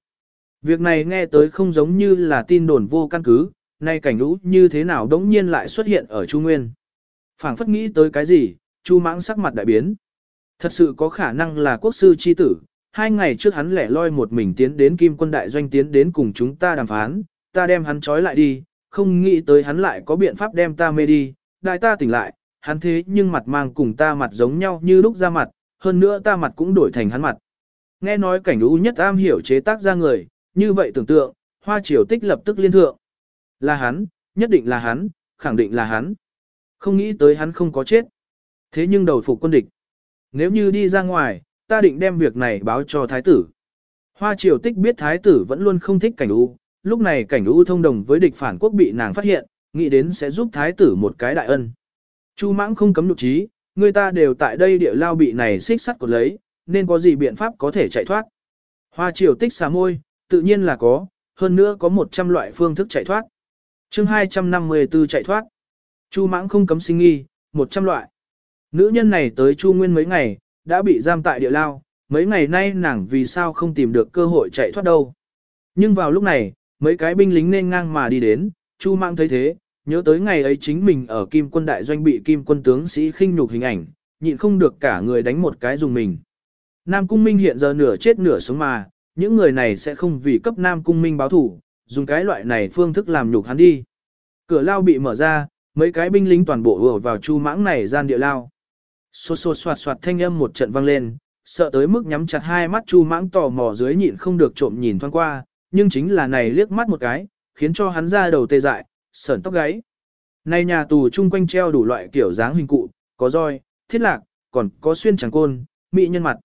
S1: Việc này nghe tới không giống như là tin đồn vô căn cứ, nay cảnh lũ như thế nào đống nhiên lại xuất hiện ở Trung Nguyên. phảng phất nghĩ tới cái gì, Chu mãng sắc mặt đại biến. Thật sự có khả năng là quốc sư chi tử, hai ngày trước hắn lẻ loi một mình tiến đến kim quân đại doanh tiến đến cùng chúng ta đàm phán, ta đem hắn trói lại đi, không nghĩ tới hắn lại có biện pháp đem ta mê đi, đại ta tỉnh lại, hắn thế nhưng mặt mang cùng ta mặt giống nhau như lúc ra mặt, hơn nữa ta mặt cũng đổi thành hắn mặt. Nghe nói cảnh ú nhất am hiểu chế tác ra người, như vậy tưởng tượng, hoa triều tích lập tức liên thượng. Là hắn, nhất định là hắn, khẳng định là hắn. Không nghĩ tới hắn không có chết. Thế nhưng đầu phục quân địch. Nếu như đi ra ngoài, ta định đem việc này báo cho thái tử. Hoa triều tích biết thái tử vẫn luôn không thích cảnh u, lúc này cảnh u thông đồng với địch phản quốc bị nàng phát hiện, nghĩ đến sẽ giúp thái tử một cái đại ân. Chu mãng không cấm nhục trí, người ta đều tại đây địa lao bị này xích sắt cột lấy, nên có gì biện pháp có thể chạy thoát. Hoa triều tích xà môi, tự nhiên là có, hơn nữa có 100 loại phương thức chạy thoát. chương 254 chạy thoát. Chu mãng không cấm sinh nghi, 100 loại. Nữ nhân này tới Chu Nguyên mấy ngày, đã bị giam tại địa lao, mấy ngày nay nàng vì sao không tìm được cơ hội chạy thoát đâu. Nhưng vào lúc này, mấy cái binh lính nên ngang mà đi đến, Chu Mãng thấy thế, nhớ tới ngày ấy chính mình ở Kim quân đại doanh bị Kim quân tướng sĩ khinh nhục hình ảnh, nhịn không được cả người đánh một cái dùng mình. Nam Cung Minh hiện giờ nửa chết nửa sống mà, những người này sẽ không vì cấp Nam Cung Minh báo thủ, dùng cái loại này phương thức làm nhục hắn đi. Cửa lao bị mở ra, mấy cái binh lính toàn bộ ùa vào Chu Mãng này gian địa lao. Xô xô xoạt xoạt thanh âm một trận vang lên, sợ tới mức nhắm chặt hai mắt chu mãng tò mò dưới nhịn không được trộm nhìn thoáng qua, nhưng chính là này liếc mắt một cái, khiến cho hắn ra đầu tê dại, sởn tóc gáy. nay nhà tù chung quanh treo đủ loại kiểu dáng hình cụ, có roi, thiết lạc, còn có xuyên tràng côn, mỹ nhân mặt.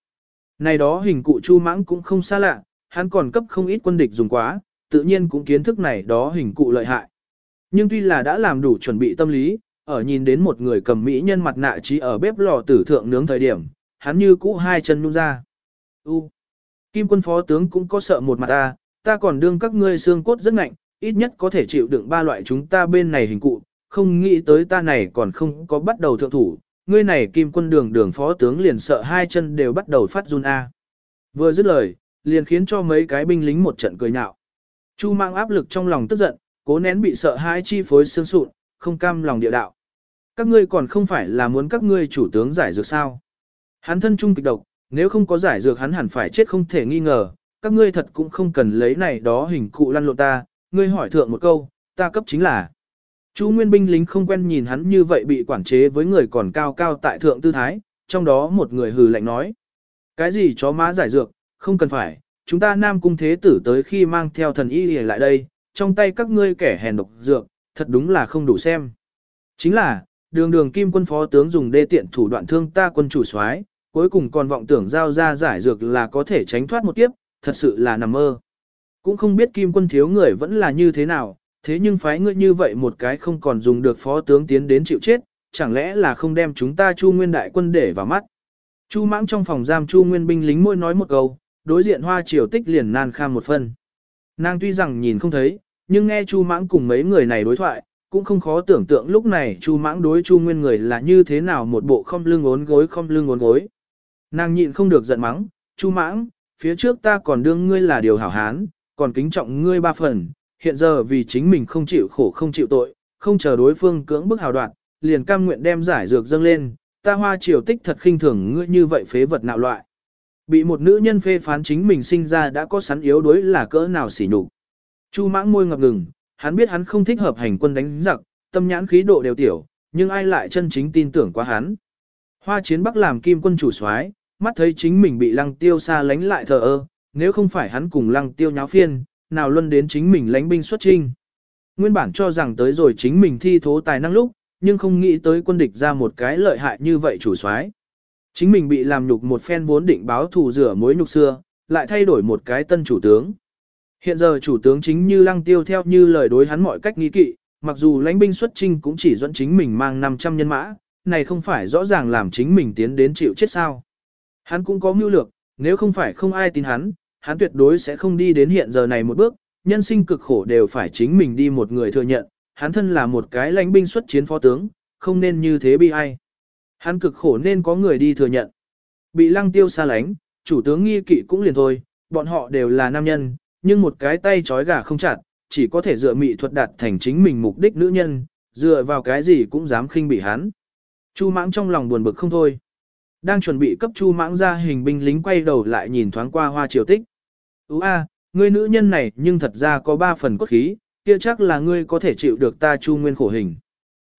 S1: Này đó hình cụ chu mãng cũng không xa lạ, hắn còn cấp không ít quân địch dùng quá, tự nhiên cũng kiến thức này đó hình cụ lợi hại. Nhưng tuy là đã làm đủ chuẩn bị tâm lý, ở nhìn đến một người cầm mỹ nhân mặt nạ trí ở bếp lò tử thượng nướng thời điểm, hắn như cũ hai chân nhung ra. U. Kim quân phó tướng cũng có sợ một mặt ta, ta còn đương các ngươi xương cốt rất ngạnh, ít nhất có thể chịu đựng ba loại chúng ta bên này hình cụ, không nghĩ tới ta này còn không có bắt đầu thượng thủ, ngươi này kim quân đường đường phó tướng liền sợ hai chân đều bắt đầu phát run a. Vừa dứt lời, liền khiến cho mấy cái binh lính một trận cười nhạo. Chu mang áp lực trong lòng tức giận, cố nén bị sợ hai chi phối xương sụn, không cam lòng địa đạo. Các ngươi còn không phải là muốn các ngươi chủ tướng giải dược sao? Hắn thân trung kịch độc, nếu không có giải dược hắn hẳn phải chết không thể nghi ngờ, các ngươi thật cũng không cần lấy này đó hình cụ lăn lộn ta, ngươi hỏi thượng một câu, ta cấp chính là. Chú nguyên binh lính không quen nhìn hắn như vậy bị quản chế với người còn cao cao tại thượng tư thái, trong đó một người hừ lạnh nói. Cái gì chó má giải dược, không cần phải, chúng ta nam cung thế tử tới khi mang theo thần y lại đây, trong tay các ngươi kẻ hèn độc dược, thật đúng là không đủ xem. Chính là, đường đường kim quân phó tướng dùng đê tiện thủ đoạn thương ta quân chủ soái cuối cùng còn vọng tưởng giao ra giải dược là có thể tránh thoát một kiếp, thật sự là nằm mơ. Cũng không biết kim quân thiếu người vẫn là như thế nào, thế nhưng phái ngươi như vậy một cái không còn dùng được phó tướng tiến đến chịu chết, chẳng lẽ là không đem chúng ta chu nguyên đại quân để vào mắt. Chu mãng trong phòng giam chu nguyên binh lính môi nói một câu, đối diện hoa triều tích liền nan kham một phân. Nàng tuy rằng nhìn không thấy, nhưng nghe chu mãng cùng mấy người này đối thoại, cũng không khó tưởng tượng lúc này Chu Mãng đối Chu Nguyên người là như thế nào một bộ không lưng ốn gối không lưng ốn gối. Nàng nhịn không được giận mắng, Chu Mãng, phía trước ta còn đương ngươi là điều hảo hán, còn kính trọng ngươi ba phần, hiện giờ vì chính mình không chịu khổ không chịu tội, không chờ đối phương cưỡng bức hào đoạn, liền cam nguyện đem giải dược dâng lên, ta hoa triều tích thật khinh thường ngươi như vậy phế vật nạo loại. Bị một nữ nhân phê phán chính mình sinh ra đã có sắn yếu đối là cỡ nào xỉ nhục. Chu mãng môi ngập ngừng, hắn biết hắn không thích hợp hành quân đánh giặc, tâm nhãn khí độ đều tiểu, nhưng ai lại chân chính tin tưởng quá hắn. Hoa chiến bắc làm kim quân chủ soái, mắt thấy chính mình bị lăng tiêu xa lánh lại thờ ơ, nếu không phải hắn cùng lăng tiêu nháo phiên, nào luân đến chính mình lánh binh xuất trinh. Nguyên bản cho rằng tới rồi chính mình thi thố tài năng lúc, nhưng không nghĩ tới quân địch ra một cái lợi hại như vậy chủ soái. Chính mình bị làm nhục một phen vốn định báo thù rửa mối nhục xưa, lại thay đổi một cái tân chủ tướng. Hiện giờ chủ tướng chính như lăng tiêu theo như lời đối hắn mọi cách nghi kỵ, mặc dù lãnh binh xuất trinh cũng chỉ dẫn chính mình mang 500 nhân mã, này không phải rõ ràng làm chính mình tiến đến chịu chết sao. Hắn cũng có mưu lược, nếu không phải không ai tin hắn, hắn tuyệt đối sẽ không đi đến hiện giờ này một bước, nhân sinh cực khổ đều phải chính mình đi một người thừa nhận, hắn thân là một cái lãnh binh xuất chiến phó tướng, không nên như thế bi ai. Hắn cực khổ nên có người đi thừa nhận. Bị lăng tiêu xa lánh, chủ tướng nghi kỵ cũng liền thôi, bọn họ đều là nam nhân, nhưng một cái tay trói gà không chặt, chỉ có thể dựa mị thuật đạt thành chính mình mục đích nữ nhân, dựa vào cái gì cũng dám khinh bị hắn. Chu mãng trong lòng buồn bực không thôi. Đang chuẩn bị cấp chu mãng ra hình binh lính quay đầu lại nhìn thoáng qua hoa triều tích. Ú a, ngươi nữ nhân này nhưng thật ra có ba phần cốt khí, kia chắc là ngươi có thể chịu được ta chu nguyên khổ hình.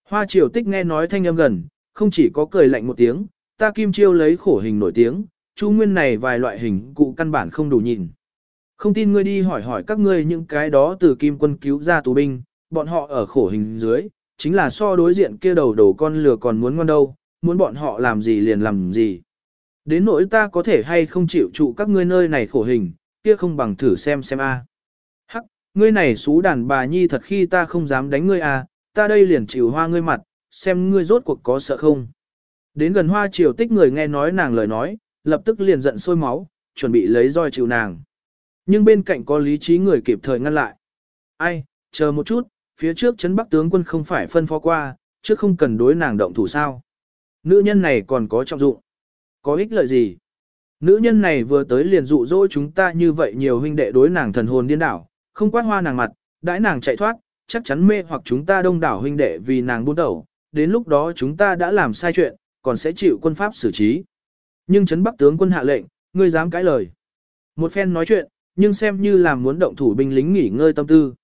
S1: Hoa triều tích nghe nói thanh âm gần, không chỉ có cười lạnh một tiếng, ta kim chiêu lấy khổ hình nổi tiếng, chu nguyên này vài loại hình cụ căn bản không đủ nhìn. Không tin ngươi đi hỏi hỏi các ngươi những cái đó từ kim quân cứu ra tù binh, bọn họ ở khổ hình dưới, chính là so đối diện kia đầu đầu con lừa còn muốn ngon đâu, muốn bọn họ làm gì liền làm gì. Đến nỗi ta có thể hay không chịu trụ các ngươi nơi này khổ hình, kia không bằng thử xem xem a. Hắc, ngươi này xú đàn bà nhi thật khi ta không dám đánh ngươi a, ta đây liền chịu hoa ngươi mặt, xem ngươi rốt cuộc có sợ không. Đến gần hoa triều tích người nghe nói nàng lời nói, lập tức liền giận sôi máu, chuẩn bị lấy roi chịu nàng. Nhưng bên cạnh có lý trí người kịp thời ngăn lại. Ai, chờ một chút, phía trước chấn bắc tướng quân không phải phân phó qua, chứ không cần đối nàng động thủ sao. Nữ nhân này còn có trọng dụng. Có ích lợi gì? Nữ nhân này vừa tới liền dụ dỗ chúng ta như vậy nhiều huynh đệ đối nàng thần hồn điên đảo, không quát hoa nàng mặt, đãi nàng chạy thoát, chắc chắn mê hoặc chúng ta đông đảo huynh đệ vì nàng buôn đầu, đến lúc đó chúng ta đã làm sai chuyện, còn sẽ chịu quân pháp xử trí. Nhưng chấn bắc tướng quân hạ lệnh, ngươi dám cãi lời. Một phen nói chuyện, nhưng xem như làm muốn động thủ binh lính nghỉ ngơi tâm tư.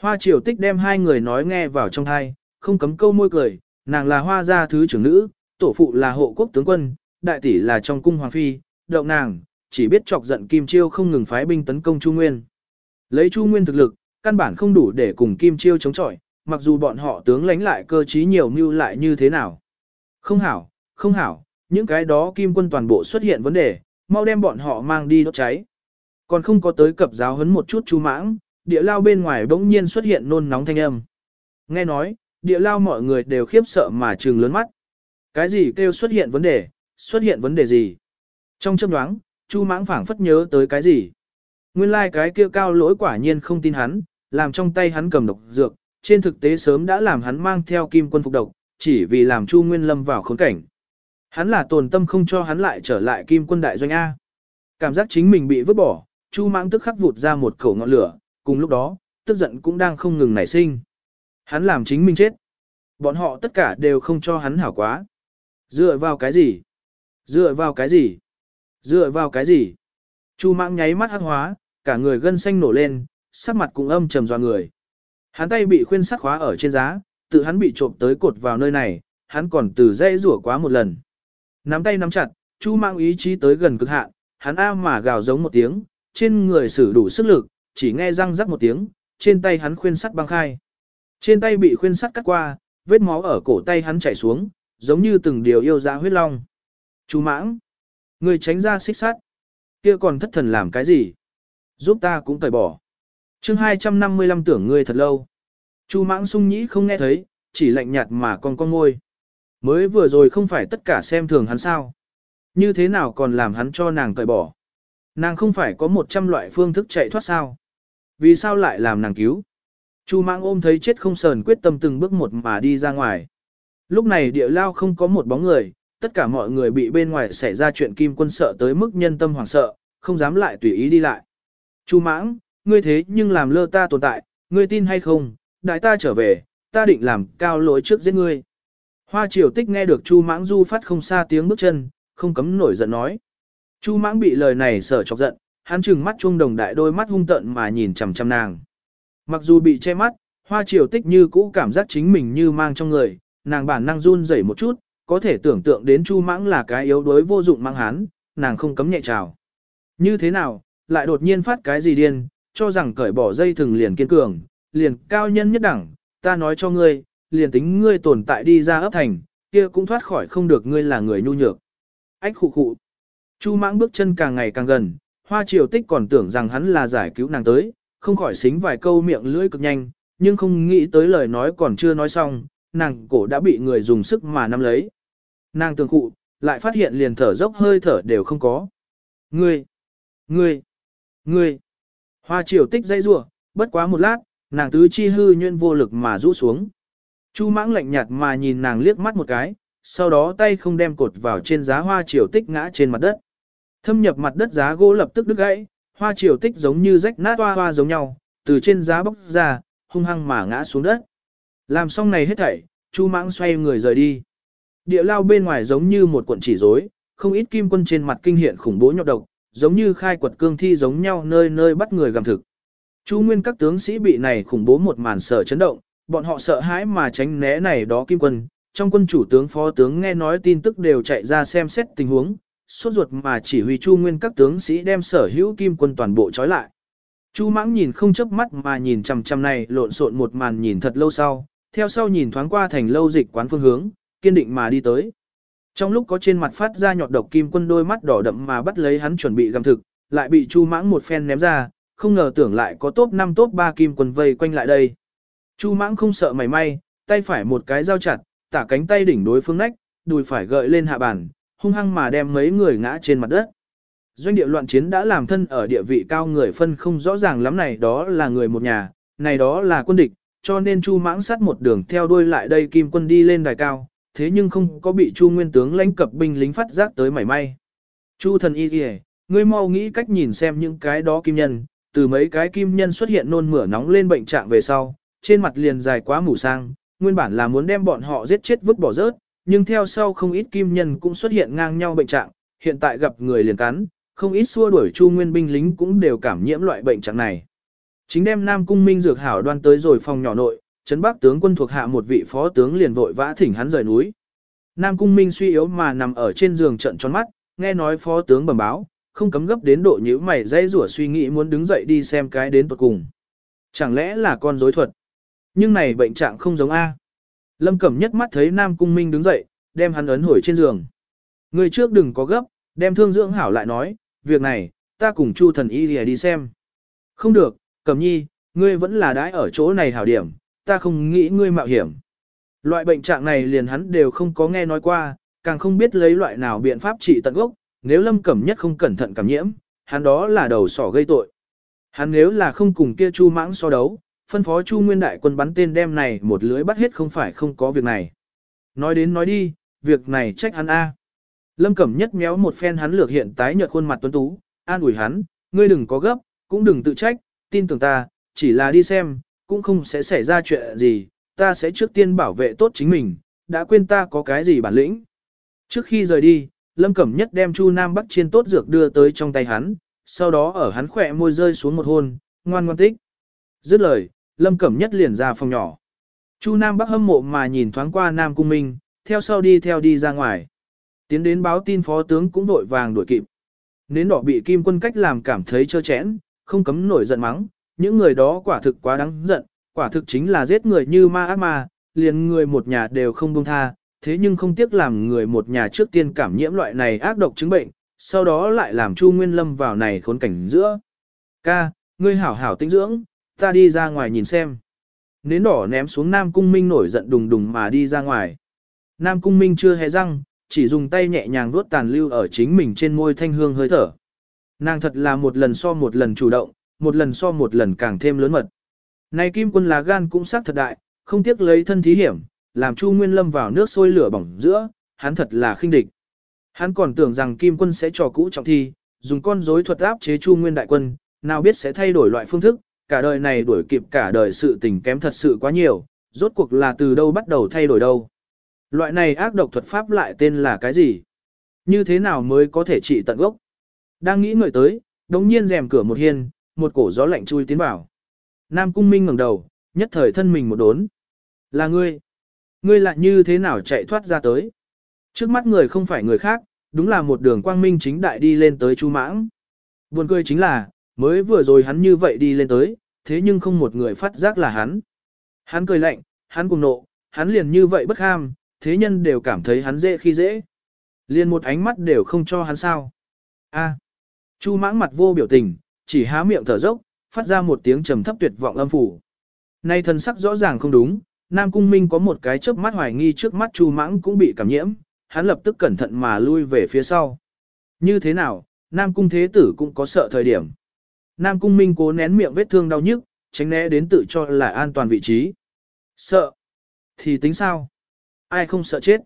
S1: Hoa triều tích đem hai người nói nghe vào trong thai, không cấm câu môi cười, nàng là hoa gia thứ trưởng nữ, tổ phụ là hộ quốc tướng quân, đại tỷ là trong cung hoàng phi, động nàng, chỉ biết chọc giận Kim Chiêu không ngừng phái binh tấn công Chu Nguyên. Lấy Chu Nguyên thực lực, căn bản không đủ để cùng Kim Chiêu chống chọi, mặc dù bọn họ tướng lãnh lại cơ trí nhiều mưu lại như thế nào. Không hảo, không hảo, những cái đó Kim quân toàn bộ xuất hiện vấn đề, mau đem bọn họ mang đi đốt cháy. Còn không có tới cập giáo hấn một chút chu mãng, địa lao bên ngoài bỗng nhiên xuất hiện nôn nóng thanh âm. Nghe nói, địa lao mọi người đều khiếp sợ mà trừng lớn mắt. Cái gì kêu xuất hiện vấn đề, xuất hiện vấn đề gì? Trong chớp nhoáng, chu mãng phảng phất nhớ tới cái gì? Nguyên lai like cái kia cao lỗi quả nhiên không tin hắn, làm trong tay hắn cầm độc dược, trên thực tế sớm đã làm hắn mang theo kim quân phục độc, chỉ vì làm Chu Nguyên Lâm vào khốn cảnh. Hắn là tồn tâm không cho hắn lại trở lại kim quân đại doanh A. Cảm giác chính mình bị vứt bỏ, Chu Mãng tức khắc vụt ra một khẩu ngọn lửa, cùng lúc đó, tức giận cũng đang không ngừng nảy sinh. Hắn làm chính mình chết. Bọn họ tất cả đều không cho hắn hảo quá. Dựa vào cái gì? Dựa vào cái gì? Dựa vào cái gì? Chu Mãng nháy mắt hắc hóa, cả người gân xanh nổ lên, sắc mặt cũng âm trầm doa người. Hắn tay bị khuyên sắt khóa ở trên giá, tự hắn bị trộm tới cột vào nơi này, hắn còn từ dây rủa quá một lần. Nắm tay nắm chặt, Chu Mãng ý chí tới gần cực hạn, hắn a mà gào giống một tiếng, trên người sử đủ sức lực, chỉ nghe răng rắc một tiếng, trên tay hắn khuyên sắt băng khai. Trên tay bị khuyên sắt cắt qua, vết máu ở cổ tay hắn chảy xuống, giống như từng điều yêu dã huyết long. Chu mãng, người tránh ra xích sắt, kia còn thất thần làm cái gì? Giúp ta cũng tẩy bỏ. chương 255 tưởng ngươi thật lâu. Chu mãng sung nhĩ không nghe thấy, chỉ lạnh nhạt mà còn con ngôi. Mới vừa rồi không phải tất cả xem thường hắn sao. Như thế nào còn làm hắn cho nàng tẩy bỏ. Nàng không phải có 100 loại phương thức chạy thoát sao? Vì sao lại làm nàng cứu? Chu mãng ôm thấy chết không sờn quyết tâm từng bước một mà đi ra ngoài. Lúc này địa lao không có một bóng người, tất cả mọi người bị bên ngoài xảy ra chuyện kim quân sợ tới mức nhân tâm hoảng sợ, không dám lại tùy ý đi lại. Chu mãng, ngươi thế nhưng làm lơ ta tồn tại, ngươi tin hay không, đại ta trở về, ta định làm cao lỗi trước giết ngươi. Hoa triều tích nghe được chu mãng du phát không xa tiếng bước chân, không cấm nổi giận nói. Chu mãng bị lời này sợ chọc giận, hắn trừng mắt chuông đồng đại đôi mắt hung tợn mà nhìn chằm chằm nàng. Mặc dù bị che mắt, hoa triều tích như cũ cảm giác chính mình như mang trong người, nàng bản năng run rẩy một chút, có thể tưởng tượng đến chu mãng là cái yếu đuối vô dụng mang hắn, nàng không cấm nhẹ trào. Như thế nào, lại đột nhiên phát cái gì điên, cho rằng cởi bỏ dây thừng liền kiên cường, liền cao nhân nhất đẳng, ta nói cho ngươi, liền tính ngươi tồn tại đi ra ấp thành, kia cũng thoát khỏi không được ngươi là người nhu nhược. Ách khụ khụ. Chu mãng bước chân càng ngày càng gần, hoa triều tích còn tưởng rằng hắn là giải cứu nàng tới, không khỏi xính vài câu miệng lưỡi cực nhanh, nhưng không nghĩ tới lời nói còn chưa nói xong, nàng cổ đã bị người dùng sức mà nắm lấy. Nàng tường cụ, lại phát hiện liền thở dốc hơi thở đều không có. Ngươi, ngươi, ngươi. Hoa triều tích dây rủa, bất quá một lát, nàng tứ chi hư nhuyễn vô lực mà rũ xuống. Chu mãng lạnh nhạt mà nhìn nàng liếc mắt một cái, sau đó tay không đem cột vào trên giá hoa triều tích ngã trên mặt đất. Thâm nhập mặt đất giá gỗ lập tức đứt gãy, hoa triều tích giống như rách nát hoa hoa giống nhau, từ trên giá bốc ra, hung hăng mà ngã xuống đất. Làm xong này hết thảy, Chu mãng xoay người rời đi. Địa lao bên ngoài giống như một cuộn chỉ rối, không ít kim quân trên mặt kinh hiện khủng bố nhọc độc, giống như khai quật cương thi giống nhau nơi nơi bắt người gặm thực. Chu nguyên các tướng sĩ bị này khủng bố một màn sợ chấn động, bọn họ sợ hãi mà tránh né này đó kim quân, trong quân chủ tướng phó tướng nghe nói tin tức đều chạy ra xem xét tình huống, suốt ruột mà chỉ huy Chu Nguyên các tướng sĩ đem sở hữu kim quân toàn bộ trói lại. Chu Mãng nhìn không chớp mắt mà nhìn chằm chằm này lộn xộn một màn nhìn thật lâu sau, theo sau nhìn thoáng qua thành lâu dịch quán phương hướng, kiên định mà đi tới. Trong lúc có trên mặt phát ra nhọt độc kim quân đôi mắt đỏ đậm mà bắt lấy hắn chuẩn bị găm thực, lại bị Chu Mãng một phen ném ra, không ngờ tưởng lại có top 5 top 3 kim quân vây quanh lại đây. Chu Mãng không sợ mảy may, tay phải một cái dao chặt, tả cánh tay đỉnh đối phương nách, đùi phải gợi lên hạ bàn, hung hăng mà đem mấy người ngã trên mặt đất. Doanh địa loạn chiến đã làm thân ở địa vị cao người phân không rõ ràng lắm này đó là người một nhà, này đó là quân địch, cho nên Chu Mãng sát một đường theo đuôi lại đây kim quân đi lên đài cao, thế nhưng không có bị Chu Nguyên tướng lãnh cập binh lính phát giác tới mảy may. Chu thần y kìa, ngươi mau nghĩ cách nhìn xem những cái đó kim nhân, từ mấy cái kim nhân xuất hiện nôn mửa nóng lên bệnh trạng về sau, trên mặt liền dài quá mù sang, nguyên bản là muốn đem bọn họ giết chết vứt bỏ rớt, nhưng theo sau không ít kim nhân cũng xuất hiện ngang nhau bệnh trạng, hiện tại gặp người liền cắn, không ít xua đuổi Chu Nguyên binh lính cũng đều cảm nhiễm loại bệnh trạng này. Chính đem Nam Cung Minh dược hảo đoan tới rồi phòng nhỏ nội, trấn Bắc tướng quân thuộc hạ một vị phó tướng liền vội vã thỉnh hắn rời núi. Nam Cung Minh suy yếu mà nằm ở trên giường trận tròn mắt, nghe nói phó tướng bẩm báo, không cấm gấp đến độ nhíu mày dây rủa suy nghĩ muốn đứng dậy đi xem cái đến tuột cùng. Chẳng lẽ là con rối thuật? Nhưng này bệnh trạng không giống A. Lâm Cẩm nhất mắt thấy Nam Cung Minh đứng dậy, đem hắn ấn hồi trên giường. Người trước đừng có gấp, đem thương dưỡng hảo lại nói, việc này, ta cùng Chu thần y đi xem. Không được, Cẩm nhi, ngươi vẫn là đãi ở chỗ này hảo điểm, ta không nghĩ ngươi mạo hiểm. Loại bệnh trạng này liền hắn đều không có nghe nói qua, càng không biết lấy loại nào biện pháp trị tận gốc, nếu Lâm Cẩm nhất không cẩn thận cảm nhiễm, hắn đó là đầu sỏ gây tội. Hắn nếu là không cùng kia Chu Mãng so đấu, phân phó Chu Nguyên đại quân bắn tên đem này một lưới bắt hết không phải không có việc này. Nói đến nói đi, việc này trách hắn a. Lâm Cẩm nhất méo một phen hắn lược hiện tái nhợt khuôn mặt tuấn tú, an ủi hắn, ngươi đừng có gấp, cũng đừng tự trách, tin tưởng ta, chỉ là đi xem, cũng không sẽ xảy ra chuyện gì, ta sẽ trước tiên bảo vệ tốt chính mình, đã quên ta có cái gì bản lĩnh. Trước khi rời đi, Lâm Cẩm Nhất đem Chu Nam Bắc chiên tốt dược đưa tới trong tay hắn, sau đó ở hắn khỏe môi rơi xuống một hôn, ngoan ngoan tích. Dứt lời, Lâm Cẩm Nhất liền ra phòng nhỏ. Chu Nam Bắc hâm mộ mà nhìn thoáng qua Nam Cung Minh, theo sau đi theo đi ra ngoài. Tiến đến báo tin phó tướng cũng vội vàng đuổi kịp. Nến đỏ bị kim quân cách làm cảm thấy chơ chẽn, không cấm nổi giận mắng, những người đó quả thực quá đáng giận, quả thực chính là giết người như ma ác ma, liền người một nhà đều không buông tha, thế nhưng không tiếc làm người một nhà trước tiên cảm nhiễm loại này ác độc chứng bệnh, sau đó lại làm Chu Nguyên Lâm vào này khốn cảnh giữa. Ca, ngươi hảo hảo tinh dưỡng, ta đi ra ngoài nhìn xem. Nến đỏ ném xuống Nam Cung Minh nổi giận đùng đùng mà đi ra ngoài. Nam Cung Minh chưa hề răng, chỉ dùng tay nhẹ nhàng vuốt tàn lưu ở chính mình trên môi thanh hương hơi thở. Nàng thật là một lần so một lần chủ động, một lần so một lần càng thêm lớn mật. Này kim quân lá gan cũng xác thật đại, không tiếc lấy thân thí hiểm, làm Chu Nguyên Lâm vào nước sôi lửa bỏng giữa, hắn thật là khinh địch. Hắn còn tưởng rằng kim quân sẽ trò cũ trọng thi, dùng con rối thuật áp chế Chu Nguyên đại quân, nào biết sẽ thay đổi loại phương thức, cả đời này đuổi kịp cả đời sự tình kém thật sự quá nhiều, rốt cuộc là từ đâu bắt đầu thay đổi đâu. Loại này ác độc thuật pháp lại tên là cái gì? Như thế nào mới có thể trị tận gốc? Đang nghĩ ngợi tới, đống nhiên rèm cửa một hiên, một cổ gió lạnh chui tiến vào. Nam Cung Minh ngẩng đầu, nhất thời thân mình một đốn. Là ngươi. Ngươi lại như thế nào chạy thoát ra tới? Trước mắt người không phải người khác, đúng là một đường quang minh chính đại đi lên tới Chu Mãng. Buồn cười chính là, mới vừa rồi hắn như vậy đi lên tới, thế nhưng không một người phát giác là hắn. Hắn cười lạnh, hắn cùng nộ, hắn liền như vậy bất ham, thế nhân đều cảm thấy hắn dễ khi dễ. Liền một ánh mắt đều không cho hắn sao. A. Chu mãng mặt vô biểu tình, chỉ há miệng thở dốc, phát ra một tiếng trầm thấp tuyệt vọng âm phủ. Nay thần sắc rõ ràng không đúng, Nam Cung Minh có một cái chớp mắt hoài nghi trước mắt Chu mãng cũng bị cảm nhiễm, hắn lập tức cẩn thận mà lui về phía sau. Như thế nào, Nam Cung Thế Tử cũng có sợ thời điểm. Nam Cung Minh cố nén miệng vết thương đau nhức, tránh né đến tự cho là an toàn vị trí. Sợ. Thì tính sao? Ai không sợ chết?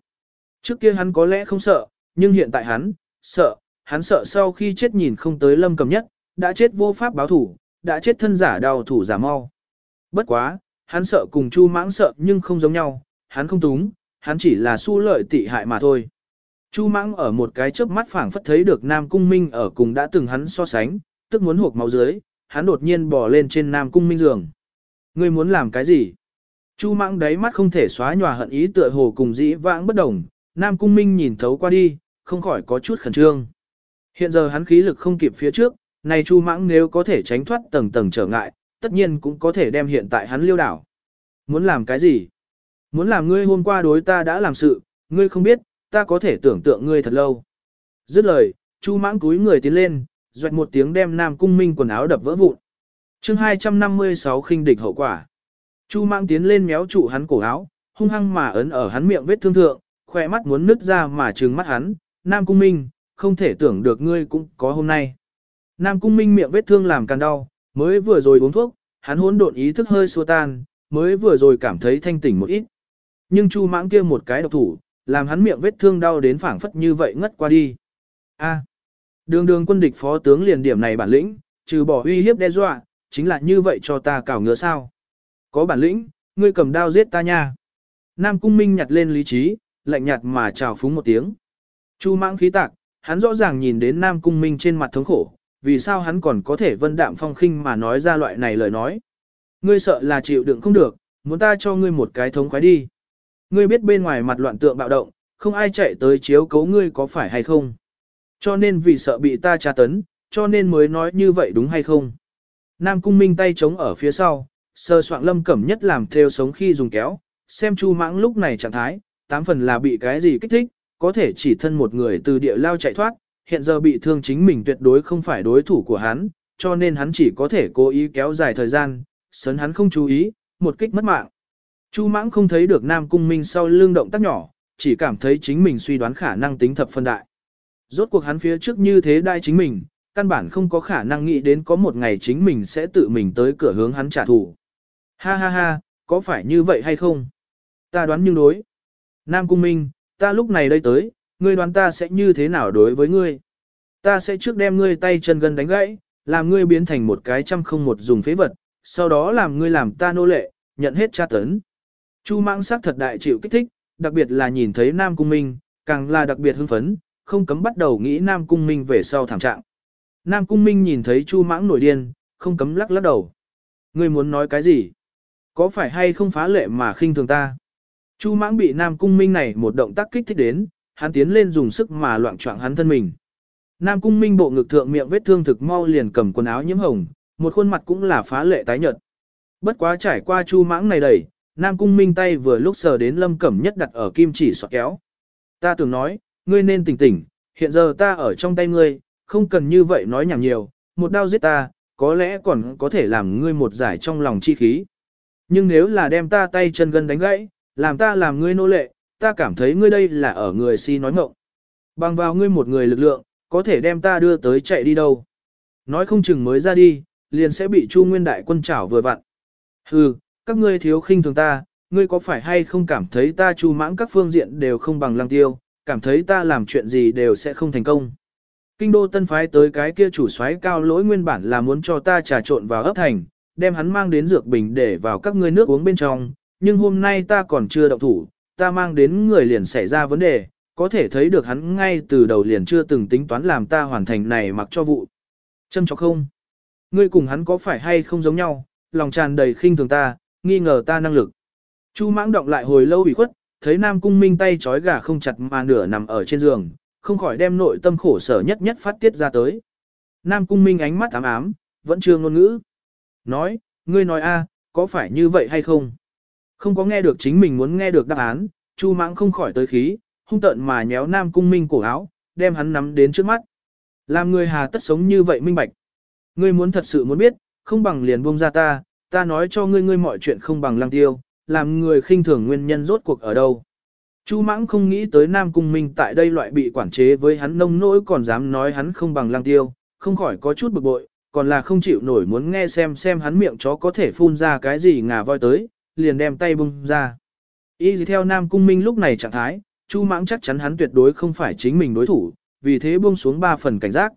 S1: Trước kia hắn có lẽ không sợ, nhưng hiện tại hắn, sợ, hắn sợ sau khi chết nhìn không tới lâm cầm nhất, đã chết vô pháp báo thủ, đã chết thân giả đau thủ giả mau. Bất quá, hắn sợ cùng chu mãng sợ nhưng không giống nhau, hắn không túng, hắn chỉ là su lợi tị hại mà thôi. Chu mãng ở một cái chớp mắt phảng phất thấy được Nam Cung Minh ở cùng đã từng hắn so sánh, tức muốn hộp máu dưới, hắn đột nhiên bò lên trên Nam Cung Minh giường. Ngươi muốn làm cái gì? Chu mãng đáy mắt không thể xóa nhòa hận ý tựa hồ cùng dĩ vãng bất đồng, Nam Cung Minh nhìn thấu qua đi, không khỏi có chút khẩn trương. Hiện giờ hắn khí lực không kịp phía trước, này Chu mãng nếu có thể tránh thoát tầng tầng trở ngại, tất nhiên cũng có thể đem hiện tại hắn liêu đảo. Muốn làm cái gì? Muốn làm ngươi hôm qua đối ta đã làm sự, ngươi không biết, ta có thể tưởng tượng ngươi thật lâu. Dứt lời, Chu mãng cúi người tiến lên, doạch một tiếng đem Nam Cung Minh quần áo đập vỡ vụn. chương 256 khinh địch hậu quả. Chu mãng tiến lên méo trụ hắn cổ áo, hung hăng mà ấn ở hắn miệng vết thương thượng, khỏe mắt muốn nứt ra mà trừng mắt hắn. Nam Cung Minh, không thể tưởng được ngươi cũng có hôm nay. Nam Cung Minh miệng vết thương làm càng đau, mới vừa rồi uống thuốc, hắn hỗn độn ý thức hơi xua tan, mới vừa rồi cảm thấy thanh tỉnh một ít. Nhưng Chu mãng kia một cái độc thủ, làm hắn miệng vết thương đau đến phảng phất như vậy ngất qua đi. A. đường đường quân địch phó tướng liền điểm này bản lĩnh, trừ bỏ uy hiếp đe dọa, chính là như vậy cho ta cào ngứa sao. Có bản lĩnh, ngươi cầm đao giết ta nha. Nam Cung Minh nhặt lên lý trí, lạnh nhạt mà chào phúng một tiếng. Chu mãng khí tạc, hắn rõ ràng nhìn đến Nam Cung Minh trên mặt thống khổ, vì sao hắn còn có thể vân đạm phong khinh mà nói ra loại này lời nói. Ngươi sợ là chịu đựng không được, muốn ta cho ngươi một cái thống khoái đi. Ngươi biết bên ngoài mặt loạn tượng bạo động, không ai chạy tới chiếu cấu ngươi có phải hay không. Cho nên vì sợ bị ta tra tấn, cho nên mới nói như vậy đúng hay không. Nam cung minh tay chống ở phía sau, sơ soạn lâm cẩm nhất làm theo sống khi dùng kéo, xem chu mãng lúc này trạng thái, tám phần là bị cái gì kích thích, có thể chỉ thân một người từ địa lao chạy thoát, hiện giờ bị thương chính mình tuyệt đối không phải đối thủ của hắn, cho nên hắn chỉ có thể cố ý kéo dài thời gian, sấn hắn không chú ý, một kích mất mạng. Chu mãng không thấy được Nam Cung Minh sau lưng động tác nhỏ, chỉ cảm thấy chính mình suy đoán khả năng tính thập phân đại. Rốt cuộc hắn phía trước như thế đai chính mình, căn bản không có khả năng nghĩ đến có một ngày chính mình sẽ tự mình tới cửa hướng hắn trả thù. Ha ha ha, có phải như vậy hay không? Ta đoán nhưng đối. Nam Cung Minh, ta lúc này đây tới, ngươi đoán ta sẽ như thế nào đối với ngươi? Ta sẽ trước đem ngươi tay chân gần đánh gãy, làm ngươi biến thành một cái trăm không một dùng phế vật, sau đó làm ngươi làm ta nô lệ, nhận hết tra tấn. Chu mãng sắc thật đại chịu kích thích, đặc biệt là nhìn thấy Nam Cung Minh, càng là đặc biệt hưng phấn, không cấm bắt đầu nghĩ Nam Cung Minh về sau thảm trạng. Nam Cung Minh nhìn thấy Chu mãng nổi điên, không cấm lắc lắc đầu. Ngươi muốn nói cái gì? Có phải hay không phá lệ mà khinh thường ta? Chu mãng bị Nam Cung Minh này một động tác kích thích đến, hắn tiến lên dùng sức mà loạn choạng hắn thân mình. Nam Cung Minh bộ ngực thượng miệng vết thương thực mau liền cầm quần áo nhiễm hồng, một khuôn mặt cũng là phá lệ tái nhợt. Bất quá trải qua chu mãng này đẩy, Nam Cung Minh tay vừa lúc sờ đến Lâm Cẩm Nhất đặt ở kim chỉ xoạt kéo. Ta tưởng nói, ngươi nên tỉnh tỉnh, hiện giờ ta ở trong tay ngươi, không cần như vậy nói nhảm nhiều, một đao giết ta, có lẽ còn có thể làm ngươi một giải trong lòng chi khí. Nhưng nếu là đem ta tay chân gân đánh gãy, làm ta làm ngươi nô lệ, ta cảm thấy ngươi đây là ở người si nói ngộng. Bằng vào ngươi một người lực lượng, có thể đem ta đưa tới chạy đi đâu. Nói không chừng mới ra đi, liền sẽ bị Chu Nguyên Đại quân trảo vừa vặn. Hừ, các ngươi thiếu khinh thường ta, ngươi có phải hay không cảm thấy ta Chu mãng các phương diện đều không bằng lăng tiêu, cảm thấy ta làm chuyện gì đều sẽ không thành công. Kinh đô tân phái tới cái kia chủ soái cao lỗi nguyên bản là muốn cho ta trà trộn vào ấp thành, đem hắn mang đến dược bình để vào các ngươi nước uống bên trong, nhưng hôm nay ta còn chưa động thủ, ta mang đến người liền xảy ra vấn đề, có thể thấy được hắn ngay từ đầu liền chưa từng tính toán làm ta hoàn thành này mặc cho vụ. Châm chọc không? Ngươi cùng hắn có phải hay không giống nhau, lòng tràn đầy khinh thường ta, nghi ngờ ta năng lực. Chu mãng động lại hồi lâu bị khuất, thấy Nam Cung Minh tay trói gà không chặt mà nửa nằm ở trên giường, không khỏi đem nội tâm khổ sở nhất nhất phát tiết ra tới. Nam Cung Minh ánh mắt ám ám, vẫn chưa ngôn ngữ. Nói, ngươi nói a, có phải như vậy hay không? Không có nghe được chính mình muốn nghe được đáp án, Chu Mãng không khỏi tới khí, hung tợn mà nhéo Nam Cung Minh cổ áo, đem hắn nắm đến trước mắt. Làm người hà tất sống như vậy minh bạch. Ngươi muốn thật sự muốn biết, không bằng liền buông ra ta, ta nói cho ngươi ngươi mọi chuyện không bằng lăng tiêu, làm người khinh thường nguyên nhân rốt cuộc ở đâu. Chu mãng không nghĩ tới Nam Cung Minh tại đây loại bị quản chế với hắn nông nỗi còn dám nói hắn không bằng lăng tiêu, không khỏi có chút bực bội, còn là không chịu nổi muốn nghe xem xem hắn miệng chó có thể phun ra cái gì ngà voi tới, liền đem tay bung ra. Y theo Nam Cung Minh lúc này trạng thái, Chu mãng chắc chắn hắn tuyệt đối không phải chính mình đối thủ, vì thế buông xuống ba phần cảnh giác.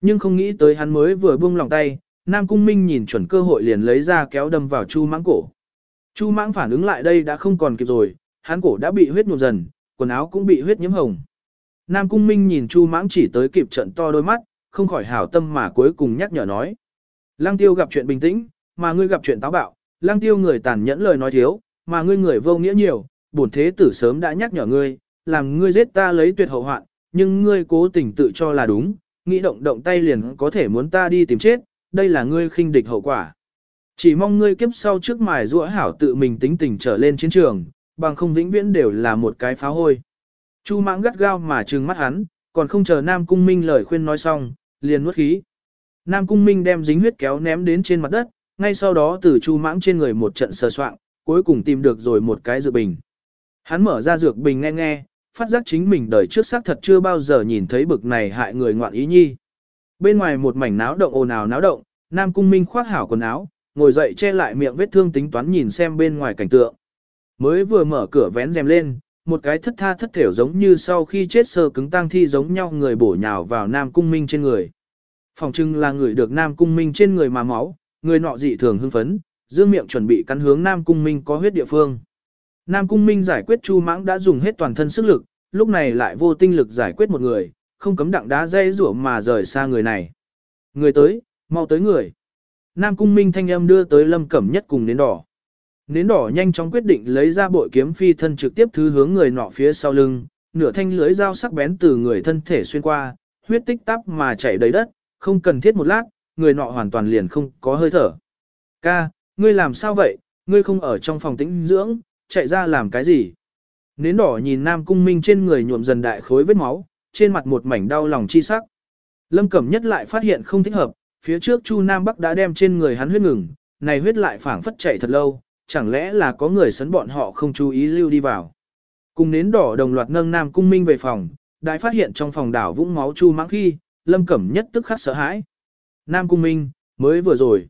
S1: Nhưng không nghĩ tới hắn mới vừa buông lòng tay, Nam Cung Minh nhìn chuẩn cơ hội liền lấy ra kéo đâm vào Chu mãng cổ. Chu mãng phản ứng lại đây đã không còn kịp rồi, hắn cổ đã bị huyết nhuộm dần, quần áo cũng bị huyết nhiễm hồng. Nam Cung Minh nhìn Chu mãng chỉ tới kịp trận to đôi mắt, không khỏi hảo tâm mà cuối cùng nhắc nhở nói. Lăng tiêu gặp chuyện bình tĩnh, mà ngươi gặp chuyện táo bạo, lăng tiêu người tàn nhẫn lời nói thiếu, mà ngươi người vô nghĩa nhiều, bổn thế tử sớm đã nhắc nhở ngươi, làm ngươi giết ta lấy tuyệt hậu hoạn, nhưng ngươi cố tình tự cho là đúng, nghĩ động động tay liền có thể muốn ta đi tìm chết, đây là ngươi khinh địch hậu quả. Chỉ mong ngươi kiếp sau trước mài rũa hảo tự mình tính tình trở lên chiến trường, bằng không vĩnh viễn đều là một cái phá hôi. Chu mãng gắt gao mà trừng mắt hắn, còn không chờ Nam Cung Minh lời khuyên nói xong, liền nuốt khí. Nam Cung Minh đem dính huyết kéo ném đến trên mặt đất, ngay sau đó từ Chu mãng trên người một trận sờ soạng, cuối cùng tìm được rồi một cái dược bình. Hắn mở ra dược bình nghe nghe, phát giác chính mình đời trước xác thật chưa bao giờ nhìn thấy bực này hại người ngoạn ý nhi. Bên ngoài một mảnh náo động ồn ào náo động, Nam Cung Minh khoác hảo quần áo, ngồi dậy che lại miệng vết thương tính toán nhìn xem bên ngoài cảnh tượng. Mới vừa mở cửa vén rèm lên, một cái thất tha thất thểu giống như sau khi chết sơ cứng tang thi giống nhau người bổ nhào vào Nam Cung Minh trên người. Phòng trưng là người được Nam Cung Minh trên người mà máu, người nọ dị thường hưng phấn, dương miệng chuẩn bị cắn hướng Nam Cung Minh có huyết địa phương. Nam Cung Minh giải quyết Chu Mãng đã dùng hết toàn thân sức lực, lúc này lại vô tinh lực giải quyết một người, không cấm đặng đá dây rủa mà rời xa người này. Người tới, mau tới người. Nam Cung Minh thanh âm đưa tới Lâm Cẩm Nhất cùng nến đỏ. Nến đỏ nhanh chóng quyết định lấy ra bội kiếm phi thân trực tiếp thứ hướng người nọ phía sau lưng, nửa thanh lưới dao sắc bén từ người thân thể xuyên qua, huyết tích tắp mà chảy đầy đất, không cần thiết một lát, người nọ hoàn toàn liền không có hơi thở. Ca, ngươi làm sao vậy, ngươi không ở trong phòng tĩnh dưỡng, chạy ra làm cái gì? Nến đỏ nhìn Nam Cung Minh trên người nhuộm dần đại khối vết máu, trên mặt một mảnh đau lòng chi sắc. Lâm Cẩm Nhất lại phát hiện không thích hợp, phía trước Chu Nam Bắc đã đem trên người hắn huyết ngừng, này huyết lại phảng phất chạy thật lâu, chẳng lẽ là có người sấn bọn họ không chú ý lưu đi vào. Cùng nến đỏ đồng loạt nâng Nam Cung Minh về phòng, đại phát hiện trong phòng đảo vũng máu Chu Mãng khi, Lâm Cẩm Nhất tức khắc sợ hãi. Nam Cung Minh, mới vừa rồi.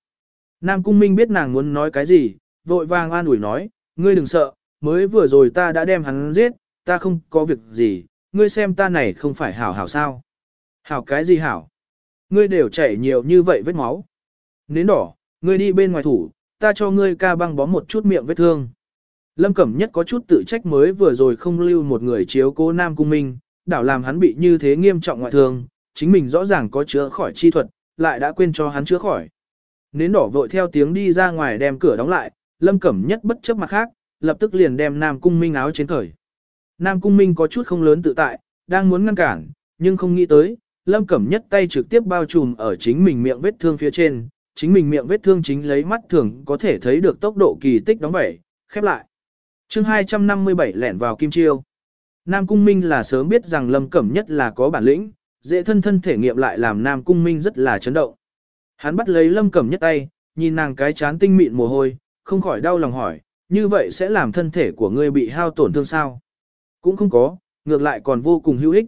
S1: Nam Cung Minh biết nàng muốn nói cái gì, vội vàng an ủi nói, ngươi đừng sợ, mới vừa rồi ta đã đem hắn giết, ta không có việc gì, ngươi xem ta này không phải hảo hảo sao. Hảo cái gì hảo? Ngươi đều chảy nhiều như vậy vết máu. Nến đỏ, ngươi đi bên ngoài thủ, ta cho ngươi ca băng bó một chút miệng vết thương. Lâm Cẩm Nhất có chút tự trách mới vừa rồi không lưu một người chiếu cố Nam Cung Minh, đảo làm hắn bị như thế nghiêm trọng ngoại thương, chính mình rõ ràng có chữa khỏi chi thuật, lại đã quên cho hắn chữa khỏi. Nến đỏ vội theo tiếng đi ra ngoài đem cửa đóng lại, Lâm Cẩm Nhất bất chấp mặt khác, lập tức liền đem Nam Cung Minh áo trên cởi. Nam Cung Minh có chút không lớn tự tại, đang muốn ngăn cản, nhưng không nghĩ tới, Lâm Cẩm Nhất tay trực tiếp bao trùm ở chính mình miệng vết thương phía trên, chính mình miệng vết thương chính lấy mắt thường có thể thấy được tốc độ kỳ tích đóng vẩy, khép lại. chương 257 lẻn vào kim chiêu. Nam Cung Minh là sớm biết rằng Lâm Cẩm Nhất là có bản lĩnh, dễ thân thân thể nghiệm lại làm Nam Cung Minh rất là chấn động. Hắn bắt lấy Lâm Cẩm Nhất tay, nhìn nàng cái chán tinh mịn mồ hôi, không khỏi đau lòng hỏi, như vậy sẽ làm thân thể của ngươi bị hao tổn thương sao? Cũng không có, ngược lại còn vô cùng hữu ích.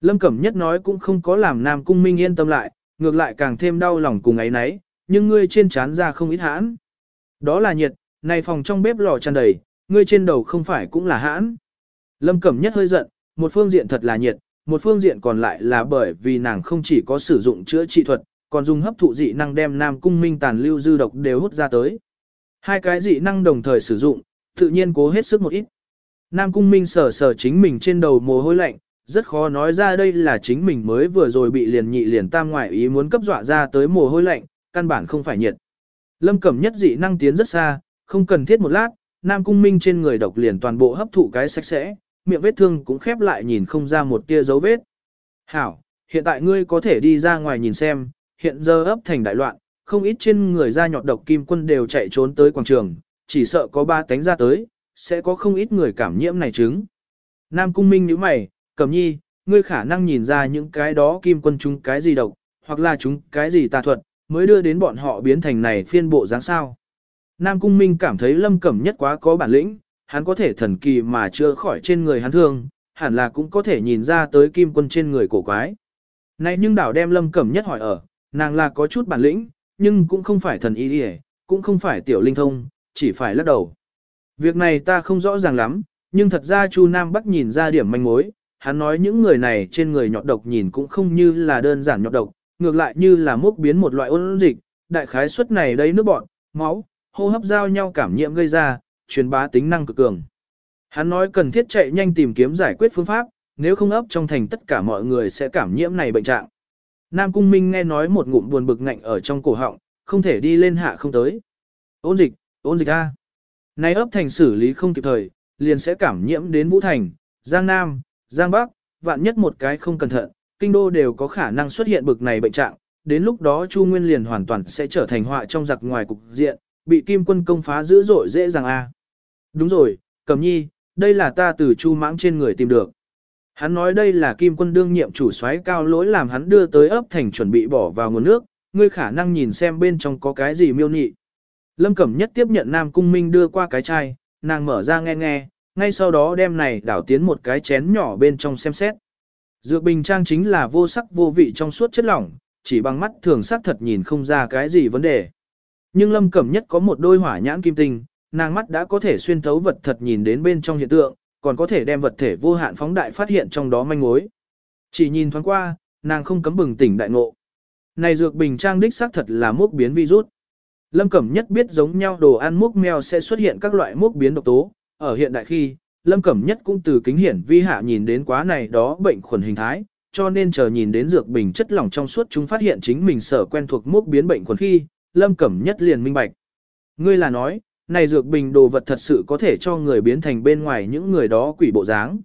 S1: Lâm Cẩm Nhất nói cũng không có làm Nam Cung Minh yên tâm lại, ngược lại càng thêm đau lòng cùng ấy nấy, nhưng ngươi trên chán ra không ít hãn. Đó là nhiệt, này phòng trong bếp lò tràn đầy, ngươi trên đầu không phải cũng là hãn. Lâm Cẩm Nhất hơi giận, một phương diện thật là nhiệt, một phương diện còn lại là bởi vì nàng không chỉ có sử dụng chữa trị thuật, còn dùng hấp thụ dị năng đem Nam Cung Minh tàn lưu dư độc đều hút ra tới. Hai cái dị năng đồng thời sử dụng, tự nhiên cố hết sức một ít. Nam Cung Minh sờ sờ chính mình trên đầu mồ hôi lạnh, rất khó nói ra đây là chính mình mới vừa rồi bị liền nhị liền tam ngoại ý muốn cấp dọa ra tới mồ hôi lạnh, căn bản không phải nhiệt. Lâm Cẩm nhất dị năng tiến rất xa, không cần thiết một lát, Nam Cung Minh trên người độc liền toàn bộ hấp thụ cái sạch sẽ, miệng vết thương cũng khép lại nhìn không ra một tia dấu vết. Hảo, hiện tại ngươi có thể đi ra ngoài nhìn xem, hiện giờ ấp thành đại loạn, không ít trên người ra nhọt độc kim quân đều chạy trốn tới quảng trường, chỉ sợ có ba tánh ra tới, sẽ có không ít người cảm nhiễm này chứng. Nam Cung Minh nhíu mày, Cẩm Nhi, ngươi khả năng nhìn ra những cái đó kim quân chúng cái gì độc, hoặc là chúng cái gì tà thuật, mới đưa đến bọn họ biến thành này phiên bộ dáng sao. Nam Cung Minh cảm thấy Lâm Cẩm Nhất quá có bản lĩnh, hắn có thể thần kỳ mà chữa khỏi trên người hắn thương, hẳn là cũng có thể nhìn ra tới kim quân trên người cổ quái. Này nhưng đảo đem Lâm Cẩm Nhất hỏi ở, nàng là có chút bản lĩnh, nhưng cũng không phải thần y đi cũng không phải tiểu linh thông, chỉ phải lắc đầu. Việc này ta không rõ ràng lắm, nhưng thật ra Chu Nam Bắc nhìn ra điểm manh mối, hắn nói những người này trên người nhọt độc nhìn cũng không như là đơn giản nhọt độc, ngược lại như là mốc biến một loại ôn dịch, đại khái suất này đây nước bọn, máu, hô hấp giao nhau cảm nhiễm gây ra, truyền bá tính năng cực cường. Hắn nói cần thiết chạy nhanh tìm kiếm giải quyết phương pháp, nếu không ấp trong thành tất cả mọi người sẽ cảm nhiễm này bệnh trạng. Nam Cung Minh nghe nói một ngụm buồn bực ngạnh ở trong cổ họng, không thể đi lên hạ không tới. Ôn dịch, ôn dịch A. Này ấp thành xử lý không kịp thời, liền sẽ cảm nhiễm đến Vũ Thành, Giang Nam, Giang Bắc, vạn nhất một cái không cẩn thận, kinh đô đều có khả năng xuất hiện bực này bệnh trạng, đến lúc đó Chu Nguyên liền hoàn toàn sẽ trở thành họa trong giặc ngoài cục diện, bị kim quân công phá dữ dội dễ dàng a. Đúng rồi, Cẩm Nhi, đây là ta từ Chu Mãng trên người tìm được. Hắn nói đây là kim quân đương nhiệm chủ soái cao lỗi làm hắn đưa tới ấp thành chuẩn bị bỏ vào nguồn nước, ngươi khả năng nhìn xem bên trong có cái gì miêu nị. Lâm Cẩm Nhất tiếp nhận Nam Cung Minh đưa qua cái chai, nàng mở ra nghe nghe, ngay sau đó đem này đảo tiến một cái chén nhỏ bên trong xem xét. Dược bình trang chính là vô sắc vô vị trong suốt chất lỏng, chỉ bằng mắt thường sắc thật nhìn không ra cái gì vấn đề. Nhưng Lâm Cẩm Nhất có một đôi hỏa nhãn kim tinh, nàng mắt đã có thể xuyên thấu vật thật nhìn đến bên trong hiện tượng, còn có thể đem vật thể vô hạn phóng đại phát hiện trong đó manh mối. Chỉ nhìn thoáng qua, nàng không cấm bừng tỉnh đại ngộ. Này dược bình trang đích xác thật là mốc biến virus. Lâm Cẩm Nhất biết giống nhau đồ ăn mốc mèo sẽ xuất hiện các loại mốc biến độc tố, ở hiện đại khi, Lâm Cẩm Nhất cũng từ kính hiển vi hạ nhìn đến quá này đó bệnh khuẩn hình thái, cho nên chờ nhìn đến dược bình chất lỏng trong suốt chúng phát hiện chính mình sở quen thuộc mốc biến bệnh khuẩn khi, Lâm Cẩm Nhất liền minh bạch. Ngươi là nói, này dược bình đồ vật thật sự có thể cho người biến thành bên ngoài những người đó quỷ bộ dáng.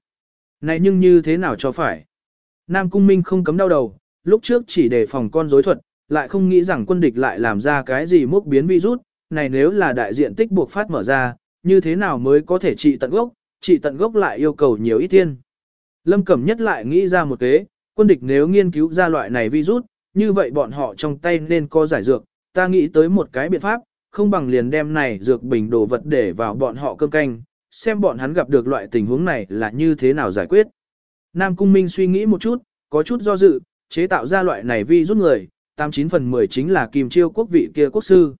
S1: Này nhưng như thế nào cho phải? Nam Cung Minh không cấm đau đầu, lúc trước chỉ để phòng con rối thuật, lại không nghĩ rằng quân địch lại làm ra cái gì mốc biến virus, này nếu là đại diện tích buộc phát mở ra, như thế nào mới có thể trị tận gốc, trị tận gốc lại yêu cầu nhiều ít tiên. Lâm Cẩm Nhất lại nghĩ ra một kế, quân địch nếu nghiên cứu ra loại này virus, như vậy bọn họ trong tay nên có giải dược, ta nghĩ tới một cái biện pháp, không bằng liền đem này dược bình đồ vật để vào bọn họ cơm canh, xem bọn hắn gặp được loại tình huống này là như thế nào giải quyết. Nam Cung Minh suy nghĩ một chút, có chút do dự, chế tạo ra loại này vi rút người, 89 phần 10 chính là Kim Chiêu quốc vị kia quốc sư.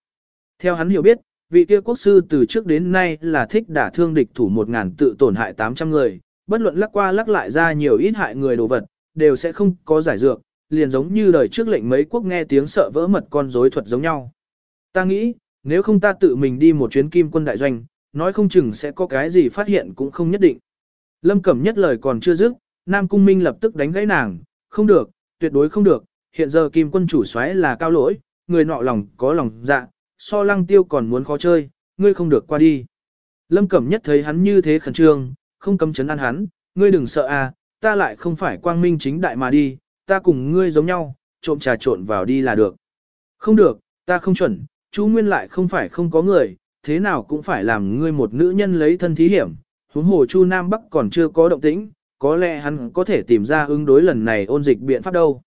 S1: Theo hắn hiểu biết, vị kia quốc sư từ trước đến nay là thích đả thương địch thủ 1.000 tự tổn hại 800 người, bất luận lắc qua lắc lại ra nhiều ít hại người đồ vật, đều sẽ không có giải dược, liền giống như đời trước lệnh mấy quốc nghe tiếng sợ vỡ mật con rối thuật giống nhau. Ta nghĩ, nếu không ta tự mình đi một chuyến kim quân đại doanh, nói không chừng sẽ có cái gì phát hiện cũng không nhất định. Lâm Cẩm nhất lời còn chưa dứt, Nam Cung Minh lập tức đánh gãy nàng, không được, tuyệt đối không được, hiện giờ kim quân chủ soái là cao lỗi, người nọ lòng có lòng dạ, so lăng tiêu còn muốn khó chơi, ngươi không được qua đi. Lâm Cẩm nhất thấy hắn như thế khẩn trương, không cấm chấn an hắn, ngươi đừng sợ à, ta lại không phải quang minh chính đại mà đi, ta cùng ngươi giống nhau, trộm trà trộn vào đi là được. Không được, ta không chuẩn, chú Nguyên lại không phải không có người, thế nào cũng phải làm ngươi một nữ nhân lấy thân thí hiểm, huống hồ Chu Nam Bắc còn chưa có động tĩnh, có lẽ hắn có thể tìm ra ứng đối lần này ôn dịch biện pháp đâu.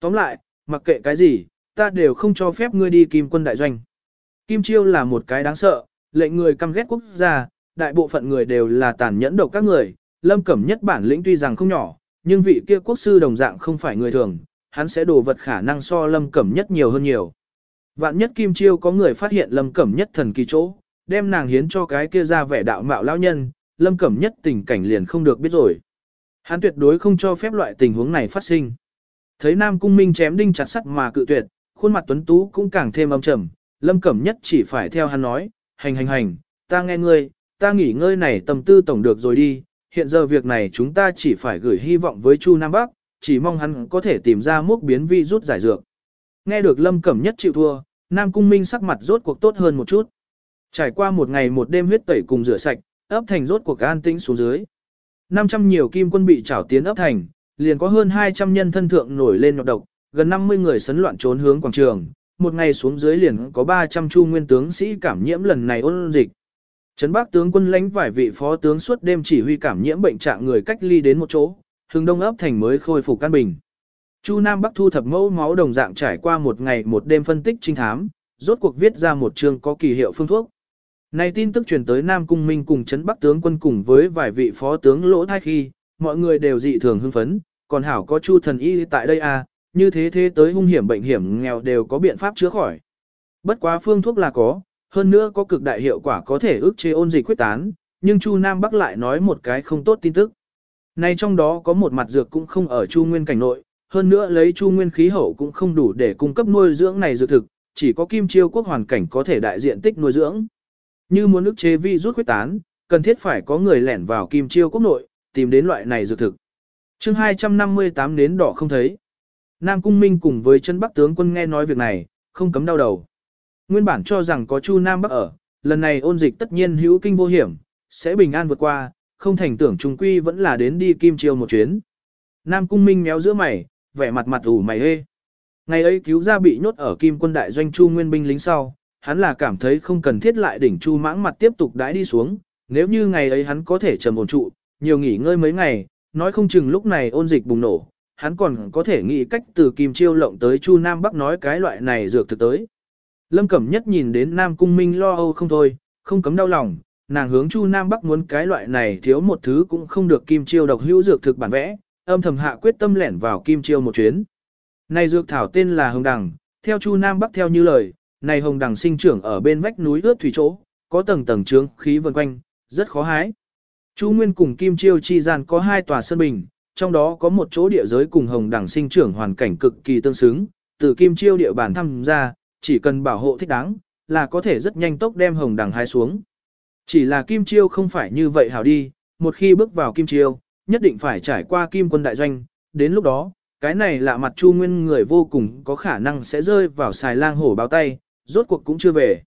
S1: Tóm lại, mặc kệ cái gì, ta đều không cho phép ngươi đi kim quân đại doanh. Kim Chiêu là một cái đáng sợ, lệnh người căm ghét quốc gia, đại bộ phận người đều là tàn nhẫn độc các người, lâm cẩm nhất bản lĩnh tuy rằng không nhỏ, nhưng vị kia quốc sư đồng dạng không phải người thường, hắn sẽ đồ vật khả năng so lâm cẩm nhất nhiều hơn nhiều. Vạn nhất Kim Chiêu có người phát hiện lâm cẩm nhất thần kỳ chỗ, đem nàng hiến cho cái kia ra vẻ đạo mạo lão nhân, lâm cẩm nhất tình cảnh liền không được biết rồi. Hắn tuyệt đối không cho phép loại tình huống này phát sinh. Thấy Nam Cung Minh chém đinh chặt sắt mà cự tuyệt, khuôn mặt tuấn tú cũng càng thêm âm trầm, Lâm Cẩm Nhất chỉ phải theo hắn nói, hành hành hành, ta nghe ngươi, ta nghỉ ngơi này tâm tư tổng được rồi đi, hiện giờ việc này chúng ta chỉ phải gửi hy vọng với Chu Nam Bắc, chỉ mong hắn có thể tìm ra mốc biến vi rút giải dược. Nghe được Lâm Cẩm Nhất chịu thua, Nam Cung Minh sắc mặt rốt cuộc tốt hơn một chút. Trải qua một ngày một đêm huyết tẩy cùng rửa sạch, ấp thành rốt cuộc an tĩnh xuống dưới. 500 nhiều kim quân bị trảo tiến ấp thành, liền có hơn 200 nhân thân thượng nổi lên nhọc độc, gần 50 người sấn loạn trốn hướng quảng trường, một ngày xuống dưới liền có 300 chu nguyên tướng sĩ cảm nhiễm lần này ôn dịch, Trấn Bắc tướng quân lãnh vài vị phó tướng suốt đêm chỉ huy cảm nhiễm bệnh trạng người cách ly đến một chỗ, hướng đông ấp thành mới khôi phục căn bình. Chu Nam Bắc thu thập mẫu máu đồng dạng trải qua một ngày một đêm phân tích trinh thám, rốt cuộc viết ra một chương có kỳ hiệu phương thuốc. Này tin tức truyền tới Nam Cung Minh cùng Trấn Bắc tướng quân cùng với vài vị phó tướng lỗ thai khi, mọi người đều dị thường hưng phấn, còn hảo có Chu thần y tại đây à, như thế thế tới hung hiểm bệnh hiểm nghèo đều có biện pháp chữa khỏi. Bất quá phương thuốc là có, hơn nữa có cực đại hiệu quả có thể ức chế ôn dịch quyết tán, nhưng Chu Nam Bắc lại nói một cái không tốt tin tức. Này trong đó có một mặt dược cũng không ở Chu Nguyên cảnh nội, hơn nữa lấy Chu Nguyên khí hậu cũng không đủ để cung cấp nuôi dưỡng này dược thực, chỉ có Kim Chiêu quốc hoàn cảnh có thể đại diện tích nuôi dưỡng. Như muốn ức chế vi rút quyết tán, cần thiết phải có người lẻn vào Kim Chiêu quốc nội, tìm đến loại này dược thực. Chương 258 nến đỏ không thấy. Nam Cung Minh cùng với chân Bắc tướng quân nghe nói việc này, không cấm đau đầu. Nguyên bản cho rằng có Chu Nam Bắc ở, lần này ôn dịch tất nhiên hữu kinh vô hiểm, sẽ bình an vượt qua, không thành tưởng trùng quy vẫn là đến đi kim chiêu một chuyến. Nam Cung Minh méo giữa mày, vẻ mặt mặt ủ mày hê. Ngày ấy cứu ra bị nhốt ở kim quân đại doanh Chu Nguyên binh lính sau, hắn là cảm thấy không cần thiết lại đỉnh Chu mãng mặt tiếp tục đãi đi xuống, nếu như ngày ấy hắn có thể trầm ổn trụ, nhiều nghỉ ngơi mấy ngày, nói không chừng lúc này ôn dịch bùng nổ, hắn còn có thể nghĩ cách từ kim chiêu lộng tới Chu Nam Bắc nói cái loại này dược thực tới. Lâm Cẩm Nhất nhìn đến Nam Cung Minh lo âu không thôi, không cấm đau lòng, nàng hướng Chu Nam Bắc muốn cái loại này thiếu một thứ cũng không được kim chiêu độc hữu dược thực bản vẽ, âm thầm hạ quyết tâm lẻn vào kim chiêu một chuyến. Này dược thảo tên là hồng đằng, theo Chu Nam Bắc theo như lời, này hồng đằng sinh trưởng ở bên vách núi ướt thủy chỗ, có tầng tầng trướng khí vần quanh, rất khó hái. Chu Nguyên cùng Kim Chiêu chi gian có hai tòa sân bình, trong đó có một chỗ địa giới cùng hồng đằng sinh trưởng hoàn cảnh cực kỳ tương xứng, từ Kim Chiêu địa bàn thăm ra, chỉ cần bảo hộ thích đáng, là có thể rất nhanh tốc đem hồng đằng hái xuống. Chỉ là Kim Chiêu không phải như vậy hảo đi, một khi bước vào Kim Chiêu, nhất định phải trải qua Kim quân đại doanh, đến lúc đó, cái này lạ mặt Chu Nguyên người vô cùng có khả năng sẽ rơi vào xài lang hổ báo tay, rốt cuộc cũng chưa về.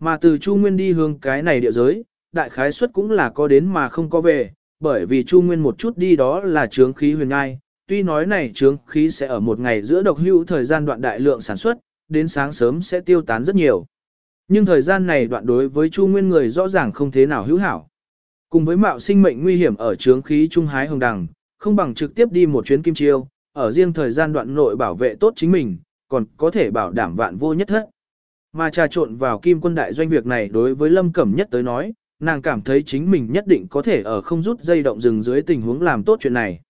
S1: Mà từ Chu Nguyên đi hướng cái này địa giới, đại khái suất cũng là có đến mà không có về, bởi vì Chu Nguyên một chút đi đó là trướng khí huyền ngai, tuy nói này trướng khí sẽ ở một ngày giữa độc hữu thời gian đoạn đại lượng sản xuất, đến sáng sớm sẽ tiêu tán rất nhiều. Nhưng thời gian này đoạn đối với Chu Nguyên người rõ ràng không thế nào hữu hảo. Cùng với mạo sinh mệnh nguy hiểm ở trướng khí trung hái hồng đằng, không bằng trực tiếp đi một chuyến kim chiêu, ở riêng thời gian đoạn nội bảo vệ tốt chính mình, còn có thể bảo đảm vạn vô nhất thất. Mà trà trộn vào kim quân đại doanh việc này đối với Lâm Cẩm Nhất tới nói, nàng cảm thấy chính mình nhất định có thể ở không rút dây động rừng dưới tình huống làm tốt chuyện này.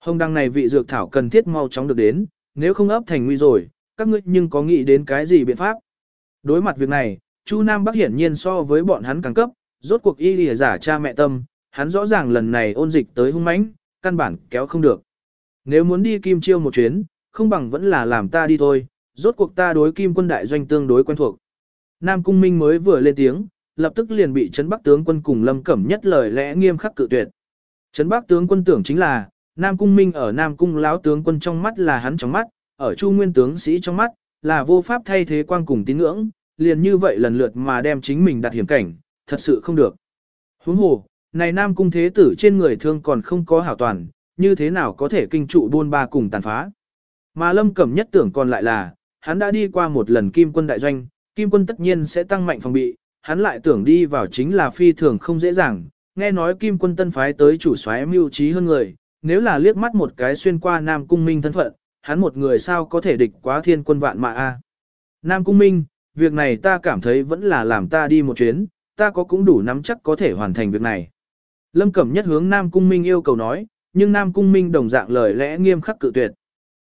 S1: Hồng đăng này vị dược thảo cần thiết mau chóng được đến, nếu không ấp thành nguy rồi, các ngươi nhưng có nghĩ đến cái gì biện pháp? Đối mặt việc này, Chu Nam Bắc hiển nhiên so với bọn hắn càng cấp, rốt cuộc y lìa giả cha mẹ tâm, hắn rõ ràng lần này ôn dịch tới hung mãnh, căn bản kéo không được. Nếu muốn đi kim chiêu một chuyến, không bằng vẫn là làm ta đi thôi, rốt cuộc ta đối kim quân đại doanh tương đối quen thuộc. Nam Cung Minh mới vừa lên tiếng, lập tức liền bị Trấn Bắc tướng quân cùng Lâm Cẩm nhất lời lẽ nghiêm khắc cự tuyệt. Trấn Bắc tướng quân tưởng chính là, Nam Cung Minh ở Nam Cung lão tướng quân trong mắt là hắn trong mắt, ở Chu Nguyên tướng sĩ trong mắt, là vô pháp thay thế quan cùng tín ngưỡng, liền như vậy lần lượt mà đem chính mình đặt hiểm cảnh, thật sự không được. Huống hồ, này Nam Cung thế tử trên người thương còn không có hảo toàn, như thế nào có thể kinh trụ buôn ba cùng tàn phá. Mà Lâm Cẩm nhất tưởng còn lại là, hắn đã đi qua một lần kim quân đại doanh, kim quân tất nhiên sẽ tăng mạnh phòng bị, hắn lại tưởng đi vào chính là phi thường không dễ dàng, nghe nói kim quân tân phái tới chủ soái mưu trí hơn người, nếu là liếc mắt một cái xuyên qua Nam Cung Minh thân phận, hắn một người sao có thể địch quá thiên quân vạn mạ a. Nam Cung Minh, việc này ta cảm thấy vẫn là làm ta đi một chuyến, ta có cũng đủ nắm chắc có thể hoàn thành việc này. Lâm Cẩm nhất hướng Nam Cung Minh yêu cầu nói, nhưng Nam Cung Minh đồng dạng lời lẽ nghiêm khắc cự tuyệt.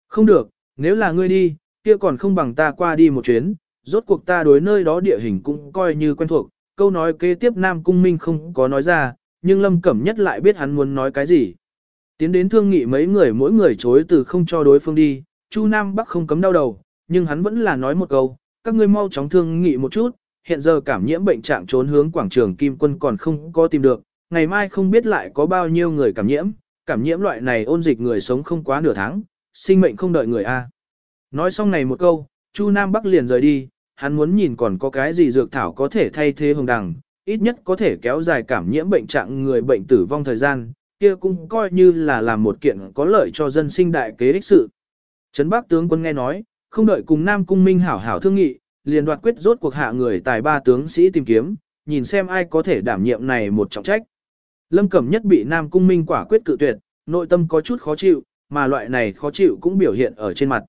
S1: Không được, nếu là ngươi đi, kia còn không bằng ta qua đi một chuyến, rốt cuộc ta đối nơi đó địa hình cũng coi như quen thuộc, câu nói kế tiếp Nam Cung Minh không có nói ra, nhưng Lâm Cẩm Nhất lại biết hắn muốn nói cái gì. Tiến đến thương nghị mấy người mỗi người chối từ không cho đối phương đi, Chu Nam Bắc không cấm đau đầu, nhưng hắn vẫn là nói một câu, các ngươi mau chóng thương nghị một chút, hiện giờ cảm nhiễm bệnh trạng trốn hướng quảng trường Kim Quân còn không có tìm được, ngày mai không biết lại có bao nhiêu người cảm nhiễm, cảm nhiễm loại này ôn dịch người sống không quá nửa tháng, sinh mệnh không đợi người A. Nói xong này một câu, Chu Nam Bắc liền rời đi, hắn muốn nhìn còn có cái gì dược thảo có thể thay thế hồng đằng, ít nhất có thể kéo dài cảm nhiễm bệnh trạng người bệnh tử vong thời gian, kia cũng coi như là làm một kiện có lợi cho dân sinh đại kế đích sự. Trấn Bắc tướng quân nghe nói, không đợi cùng Nam Cung Minh hảo hảo thương nghị, liền đoạt quyết rốt cuộc hạ người tài ba tướng sĩ tìm kiếm, nhìn xem ai có thể đảm nhiệm này một trọng trách. Lâm Cẩm Nhất bị Nam Cung Minh quả quyết cự tuyệt, nội tâm có chút khó chịu, mà loại này khó chịu cũng biểu hiện ở trên mặt.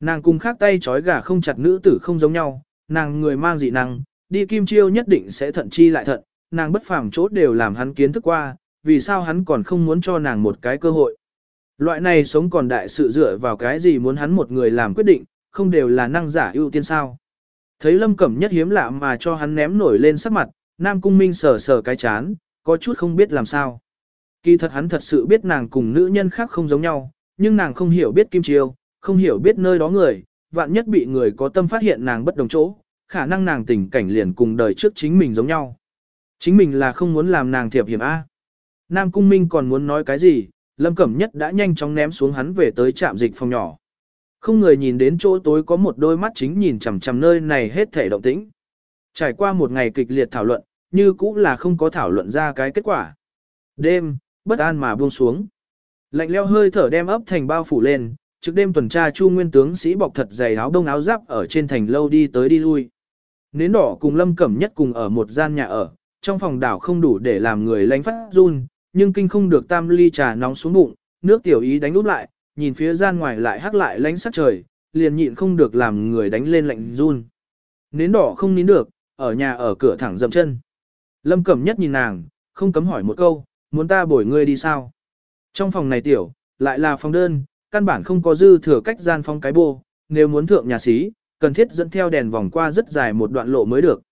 S1: Nàng cùng khác tay trói gà không chặt nữ tử không giống nhau, nàng người mang dị năng, đi kim chiêu nhất định sẽ thận chi lại thận, nàng bất phàm chốt đều làm hắn kiến thức qua, vì sao hắn còn không muốn cho nàng một cái cơ hội. Loại này sống còn đại sự dựa vào cái gì muốn hắn một người làm quyết định, không đều là năng giả ưu tiên sao. Thấy lâm cẩm nhất hiếm lạ mà cho hắn ném nổi lên sắc mặt, nam cung minh sờ sờ cái chán, có chút không biết làm sao. Kỳ thật hắn thật sự biết nàng cùng nữ nhân khác không giống nhau, nhưng nàng không hiểu biết kim chiêu, không hiểu biết nơi đó người, vạn nhất bị người có tâm phát hiện nàng bất đồng chỗ, khả năng nàng tình cảnh liền cùng đời trước chính mình giống nhau. Chính mình là không muốn làm nàng thiệp hiểm A. Nam Cung Minh còn muốn nói cái gì, Lâm Cẩm Nhất đã nhanh chóng ném xuống hắn về tới trạm dịch phòng nhỏ. Không người nhìn đến chỗ tối có một đôi mắt chính nhìn chằm chằm nơi này hết thể động tĩnh. Trải qua một ngày kịch liệt thảo luận, như cũng là không có thảo luận ra cái kết quả. Đêm, bất an mà buông xuống. Lạnh leo hơi thở đem ấp thành bao phủ lên, trước đêm tuần tra chu nguyên tướng sĩ bọc thật dày áo đông áo giáp ở trên thành lâu đi tới đi lui. Nến đỏ cùng lâm cẩm nhất cùng ở một gian nhà ở, trong phòng đảo không đủ để làm người lánh phát run, nhưng kinh không được tam ly trà nóng xuống bụng, nước tiểu ý đánh úp lại, nhìn phía gian ngoài lại hắc lại lánh sắc trời, liền nhịn không được làm người đánh lên lạnh run. Nến đỏ không nín được, ở nhà ở cửa thẳng dậm chân. Lâm Cẩm Nhất nhìn nàng, không cấm hỏi một câu, muốn ta bổi ngươi đi sao? Trong phòng này tiểu, lại là phòng đơn, căn bản không có dư thừa cách gian phong cái bô, nếu muốn thượng nhà xí, cần thiết dẫn theo đèn vòng qua rất dài một đoạn lộ mới được.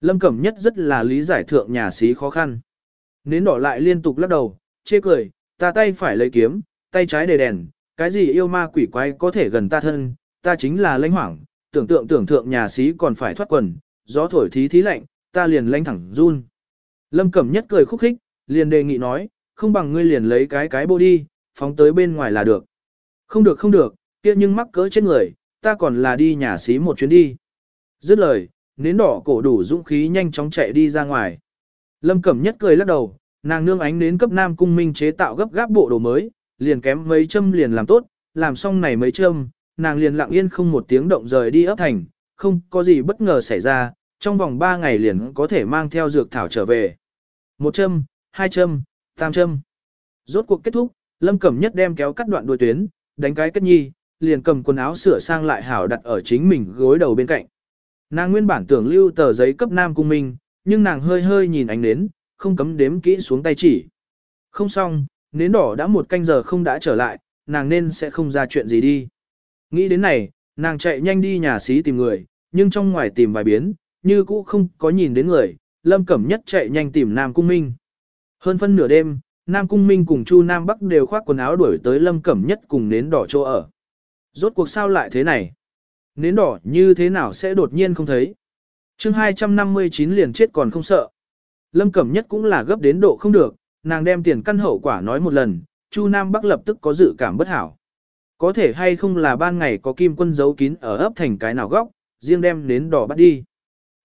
S1: Lâm Cẩm Nhất rất là lý giải thượng nhà xí khó khăn. Nến đỏ lại liên tục lắc đầu, chê cười, ta tay phải lấy kiếm, tay trái để đèn, cái gì yêu ma quỷ quái có thể gần ta thân, ta chính là lãnh hoảng, tưởng tượng tưởng thượng nhà xí còn phải thoát quần, gió thổi thí thí lạnh, ta liền lãnh thẳng run. Lâm Cẩm Nhất cười khúc khích, liền đề nghị nói, không bằng ngươi liền lấy cái cái bô đi, phóng tới bên ngoài là được. Không được không được, kia nhưng mắc cỡ chết người, ta còn là đi nhà xí một chuyến đi. Dứt lời, nến đỏ cổ đủ dũng khí nhanh chóng chạy đi ra ngoài. Lâm Cẩm Nhất cười lắc đầu, nàng nương ánh nến cấp Nam Cung Minh chế tạo gấp gáp bộ đồ mới, liền kém mấy châm liền làm tốt, làm xong này mấy châm, nàng liền lặng yên không một tiếng động rời đi ấp thành, không có gì bất ngờ xảy ra, trong vòng 3 ngày liền có thể mang theo dược thảo trở về. Một châm, hai châm, tam châm. Rốt cuộc kết thúc, Lâm Cẩm Nhất đem kéo cắt đoạn đuôi tuyến, đánh cái kết nhi, liền cầm quần áo sửa sang lại hảo đặt ở chính mình gối đầu bên cạnh. Nàng nguyên bản tưởng lưu tờ giấy cấp Nam Cung Minh, nhưng nàng hơi hơi nhìn ánh nến, không cấm đếm kỹ xuống tay chỉ. Không xong, nến đỏ đã một canh giờ không đã trở lại, nàng nên sẽ không ra chuyện gì đi. Nghĩ đến này, nàng chạy nhanh đi nhà xí tìm người, nhưng trong ngoài tìm vài biến, như cũ không có nhìn đến người, Lâm Cẩm Nhất chạy nhanh tìm Nam Cung Minh. Hơn phân nửa đêm, Nam Cung Minh cùng Chu Nam Bắc đều khoác quần áo đuổi tới Lâm Cẩm Nhất cùng nến đỏ chỗ ở. Rốt cuộc sao lại thế này? Nến đỏ như thế nào sẽ đột nhiên không thấy? chương 259 liền chết còn không sợ. Lâm Cẩm Nhất cũng là gấp đến độ không được, nàng đem tiền căn hậu quả nói một lần, Chu Nam Bắc lập tức có dự cảm bất hảo. Có thể hay không là ban ngày có kim quân giấu kín ở ấp thành cái nào góc, riêng đem nến đỏ bắt đi.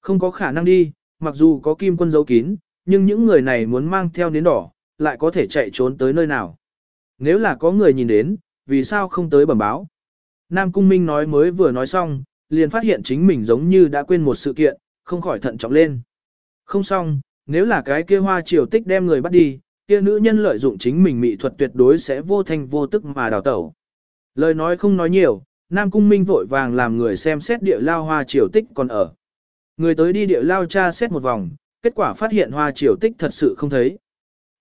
S1: Không có khả năng đi, mặc dù có kim quân giấu kín, nhưng những người này muốn mang theo nến đỏ, lại có thể chạy trốn tới nơi nào. Nếu là có người nhìn đến, vì sao không tới bẩm báo? Nam Cung Minh nói mới vừa nói xong, liền phát hiện chính mình giống như đã quên một sự kiện, không khỏi thận trọng lên. Không xong, nếu là cái kia hoa triều tích đem người bắt đi, kia nữ nhân lợi dụng chính mình mỹ thuật tuyệt đối sẽ vô thanh vô tức mà đào tẩu. Lời nói không nói nhiều, Nam Cung Minh vội vàng làm người xem xét địa lao hoa triều tích còn ở. Người tới đi địa lao tra xét một vòng, kết quả phát hiện hoa triều tích thật sự không thấy.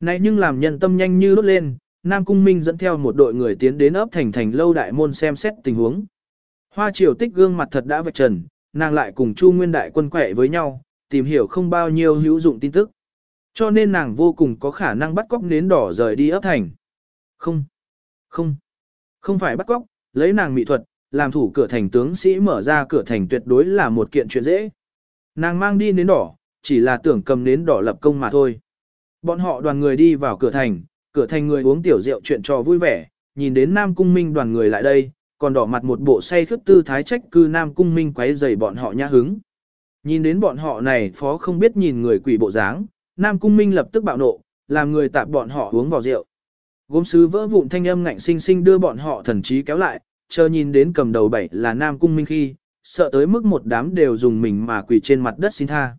S1: Này nhưng làm nhân tâm nhanh như đốt lên, Nam Cung Minh dẫn theo một đội người tiến đến ấp thành thành lâu đại môn xem xét tình huống. Hoa triều tích gương mặt thật đã vạch trần, nàng lại cùng Chu Nguyên đại quân quẻ với nhau, tìm hiểu không bao nhiêu hữu dụng tin tức. Cho nên nàng vô cùng có khả năng bắt cóc nến đỏ rời đi ấp thành. Không, không, không phải bắt cóc, lấy nàng mỹ thuật, làm thủ cửa thành tướng sĩ mở ra cửa thành tuyệt đối là một kiện chuyện dễ. Nàng mang đi nến đỏ, chỉ là tưởng cầm nến đỏ lập công mà thôi. Bọn họ đoàn người đi vào cửa thành, cửa thành người uống tiểu rượu chuyện trò vui vẻ, nhìn đến Nam Cung Minh đoàn người lại đây, còn đỏ mặt một bộ say khướt tư thái trách cư Nam Cung Minh quấy rầy bọn họ nhã hứng. Nhìn đến bọn họ này phó không biết nhìn người quỷ bộ dáng, Nam Cung Minh lập tức bạo nộ, làm người tạp bọn họ uống vào rượu. Gốm sứ vỡ vụn thanh âm ngạnh sinh sinh đưa bọn họ thần trí kéo lại, chờ nhìn đến cầm đầu bảy là Nam Cung Minh khi, sợ tới mức một đám đều dùng mình mà quỳ trên mặt đất xin tha.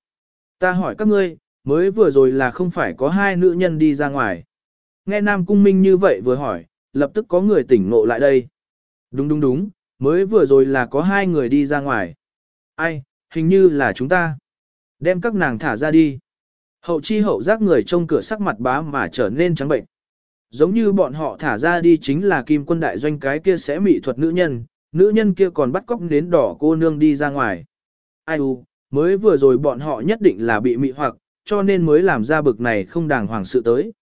S1: ta hỏi các ngươi, mới vừa rồi là không phải có hai nữ nhân đi ra ngoài. Nghe Nam Cung Minh như vậy vừa hỏi, lập tức có người tỉnh ngộ lại đây. Đúng đúng đúng, mới vừa rồi là có hai người đi ra ngoài. Ai, hình như là chúng ta. Đem các nàng thả ra đi. Hậu chi hậu giác người trông cửa sắc mặt bá mà trở nên trắng bệnh. Giống như bọn họ thả ra đi chính là kim quân đại doanh cái kia sẽ mị thuật nữ nhân, nữ nhân kia còn bắt cóc đến đỏ cô nương đi ra ngoài. Ai u, mới vừa rồi bọn họ nhất định là bị mị hoặc, cho nên mới làm ra bực này không đàng hoàng sự tới.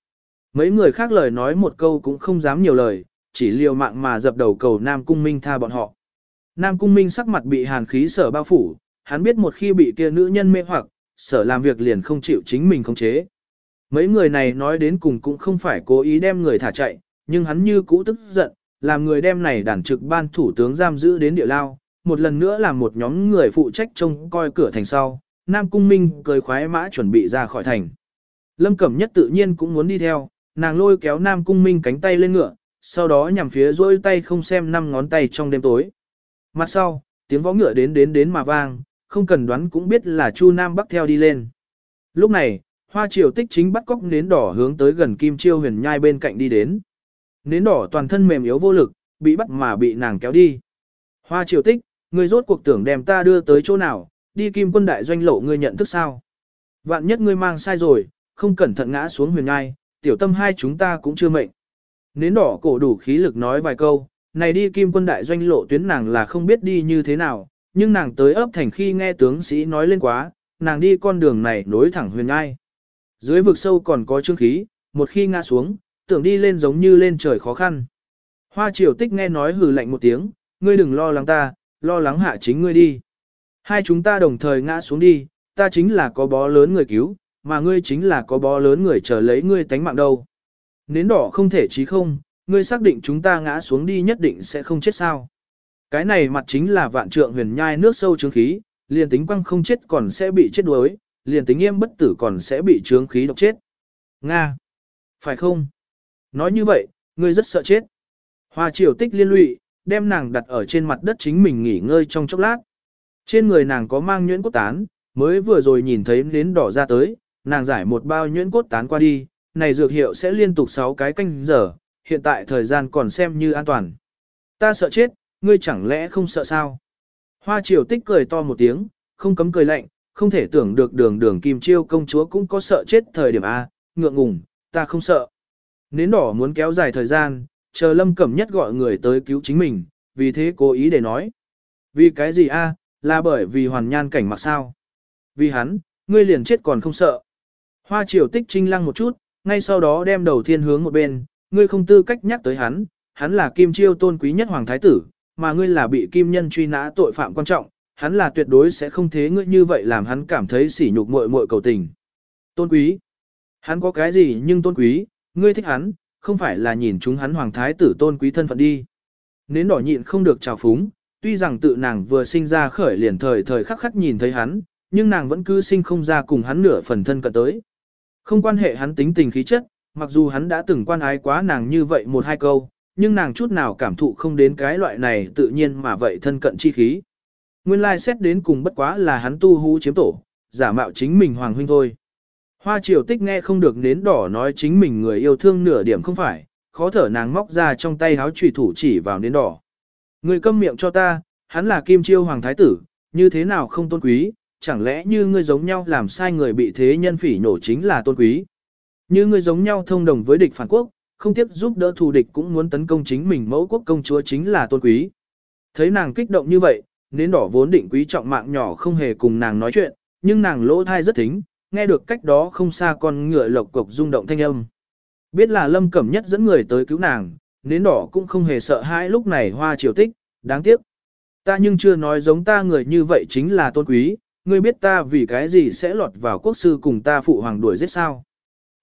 S1: Mấy người khác lời nói một câu cũng không dám nhiều lời, chỉ liều mạng mà dập đầu cầu Nam Cung Minh tha bọn họ. Nam Cung Minh sắc mặt bị hàn khí sở bao phủ, hắn biết một khi bị kia nữ nhân mê hoặc, sở làm việc liền không chịu chính mình khống chế. Mấy người này nói đến cùng cũng không phải cố ý đem người thả chạy, nhưng hắn như cũ tức giận, làm người đem này đàn trực ban thủ tướng giam giữ đến địa lao, một lần nữa làm một nhóm người phụ trách trông coi cửa thành sau, Nam Cung Minh cười khoái mã chuẩn bị ra khỏi thành. Lâm Cẩm Nhất tự nhiên cũng muốn đi theo, nàng lôi kéo Nam Cung Minh cánh tay lên ngựa, sau đó nhằm phía dôi tay không xem năm ngón tay trong đêm tối. Mặt sau, tiếng võ ngựa đến đến đến mà vang, không cần đoán cũng biết là Chu Nam Bắc theo đi lên. Lúc này, Hoa Triều Tích chính bắt cóc nến đỏ hướng tới gần Kim Chiêu Huyền Nhai bên cạnh đi đến. Nến đỏ toàn thân mềm yếu vô lực, bị bắt mà bị nàng kéo đi. Hoa Triều Tích, ngươi rốt cuộc tưởng đem ta đưa tới chỗ nào, đi Kim Quân đại doanh lộ ngươi nhận thức sao? Vạn nhất ngươi mang sai rồi, không cẩn thận ngã xuống huyền nhai, tiểu tâm hai chúng ta cũng chưa mệnh. Nến đỏ cổ đủ khí lực nói vài câu, này đi kim quân đại doanh lộ tuyến nàng là không biết đi như thế nào, nhưng nàng tới ấp thành khi nghe tướng sĩ nói lên quá, nàng đi con đường này nối thẳng huyền ngai. Dưới vực sâu còn có trương khí, một khi ngã xuống, tưởng đi lên giống như lên trời khó khăn. Hoa triều tích nghe nói hừ lạnh một tiếng, ngươi đừng lo lắng ta, lo lắng hạ chính ngươi đi. Hai chúng ta đồng thời ngã xuống đi, ta chính là có bó lớn người cứu, mà ngươi chính là có bó lớn người chờ lấy ngươi tánh mạng đâu. Nến đỏ không thể chí không, ngươi xác định chúng ta ngã xuống đi nhất định sẽ không chết sao. Cái này mặt chính là vạn trượng huyền nhai nước sâu trướng khí, liền tính quăng không chết còn sẽ bị chết đuối, liền tính nghiêm bất tử còn sẽ bị trướng khí độc chết. Nga! Phải không? Nói như vậy, ngươi rất sợ chết. Hoa triều tích liên lụy, đem nàng đặt ở trên mặt đất chính mình nghỉ ngơi trong chốc lát. Trên người nàng có mang nhuyễn cốt tán, mới vừa rồi nhìn thấy nến đỏ ra tới, nàng giải một bao nhuyễn cốt tán qua đi, này dược hiệu sẽ liên tục 6 cái canh giờ, hiện tại thời gian còn xem như an toàn. Ta sợ chết, ngươi chẳng lẽ không sợ sao? Hoa triều tích cười to một tiếng, không cấm cười lạnh, không thể tưởng được đường đường kim chiêu công chúa cũng có sợ chết thời điểm A, ngượng ngùng, ta không sợ. Nến đỏ muốn kéo dài thời gian, chờ lâm cẩm nhất gọi người tới cứu chính mình, vì thế cố ý để nói. Vì cái gì A, là bởi vì hoàn nhan cảnh mặc sao? Vì hắn, ngươi liền chết còn không sợ. Hoa triều tích trinh lăng một chút, ngay sau đó đem đầu thiên hướng một bên, ngươi không tư cách nhắc tới hắn, hắn là kim chiêu tôn quý nhất hoàng thái tử, mà ngươi là bị kim nhân truy nã tội phạm quan trọng, hắn là tuyệt đối sẽ không thế ngươi như vậy làm hắn cảm thấy sỉ nhục muội muội cầu tình. Tôn quý. Hắn có cái gì nhưng tôn quý, ngươi thích hắn, không phải là nhìn chúng hắn hoàng thái tử tôn quý thân phận đi. Nến đỏ nhịn không được trào phúng, tuy rằng tự nàng vừa sinh ra khởi liền thời thời khắc khắc nhìn thấy hắn, nhưng nàng vẫn cứ sinh không ra cùng hắn nửa phần thân cận tới. Không quan hệ hắn tính tình khí chất, mặc dù hắn đã từng quan ái quá nàng như vậy một hai câu, nhưng nàng chút nào cảm thụ không đến cái loại này tự nhiên mà vậy thân cận chi khí. Nguyên lai xét đến cùng bất quá là hắn tu hú chiếm tổ, giả mạo chính mình hoàng huynh thôi. Hoa triều tích nghe không được nến đỏ nói chính mình người yêu thương nửa điểm không phải, khó thở nàng móc ra trong tay háo trùy thủ chỉ vào nến đỏ. Người câm miệng cho ta, hắn là kim chiêu hoàng thái tử, như thế nào không tôn quý, chẳng lẽ như ngươi giống nhau làm sai người bị thế nhân phỉ nổ chính là tôn quý. Như ngươi giống nhau thông đồng với địch phản quốc, không tiếc giúp đỡ thù địch cũng muốn tấn công chính mình mẫu quốc công chúa chính là tôn quý. Thấy nàng kích động như vậy, nến đỏ vốn định quý trọng mạng nhỏ không hề cùng nàng nói chuyện, nhưng nàng lỗ thai rất thính, nghe được cách đó không xa con ngựa lộc cộc rung động thanh âm. Biết là lâm cẩm nhất dẫn người tới cứu nàng, nến đỏ cũng không hề sợ hãi lúc này hoa triều tích, đáng tiếc. Ta nhưng chưa nói giống ta người như vậy chính là tôn quý, ngươi biết ta vì cái gì sẽ lọt vào quốc sư cùng ta phụ hoàng đuổi giết sao.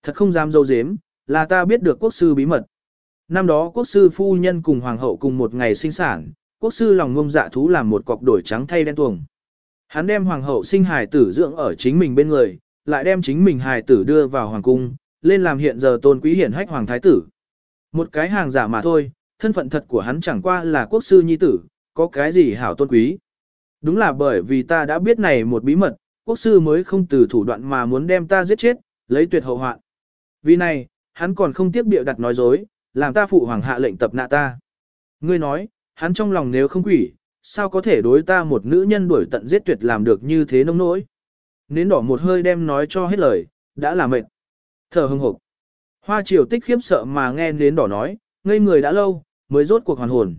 S1: Thật không dám dâu dếm, là ta biết được quốc sư bí mật. Năm đó quốc sư phu nhân cùng hoàng hậu cùng một ngày sinh sản, quốc sư lòng ngông dạ thú làm một cọc đổi trắng thay đen tuồng. Hắn đem hoàng hậu sinh hài tử dưỡng ở chính mình bên người, lại đem chính mình hài tử đưa vào hoàng cung, lên làm hiện giờ tôn quý hiển hách hoàng thái tử. Một cái hàng giả mà thôi, thân phận thật của hắn chẳng qua là quốc sư nhi tử, có cái gì hảo tôn quý. Đúng là bởi vì ta đã biết này một bí mật, quốc sư mới không từ thủ đoạn mà muốn đem ta giết chết, lấy tuyệt hậu hoạn. Vì này, hắn còn không tiếc bịa đặt nói dối, làm ta phụ hoàng hạ lệnh tập nạ ta. Ngươi nói, hắn trong lòng nếu không quỷ, sao có thể đối ta một nữ nhân đuổi tận giết tuyệt làm được như thế nông nỗi. Nến đỏ một hơi đem nói cho hết lời, đã là mệt. Thở hưng hộp. Hoa triều tích khiếp sợ mà nghe nến đỏ nói, ngây người đã lâu, mới rốt cuộc hoàn hồn.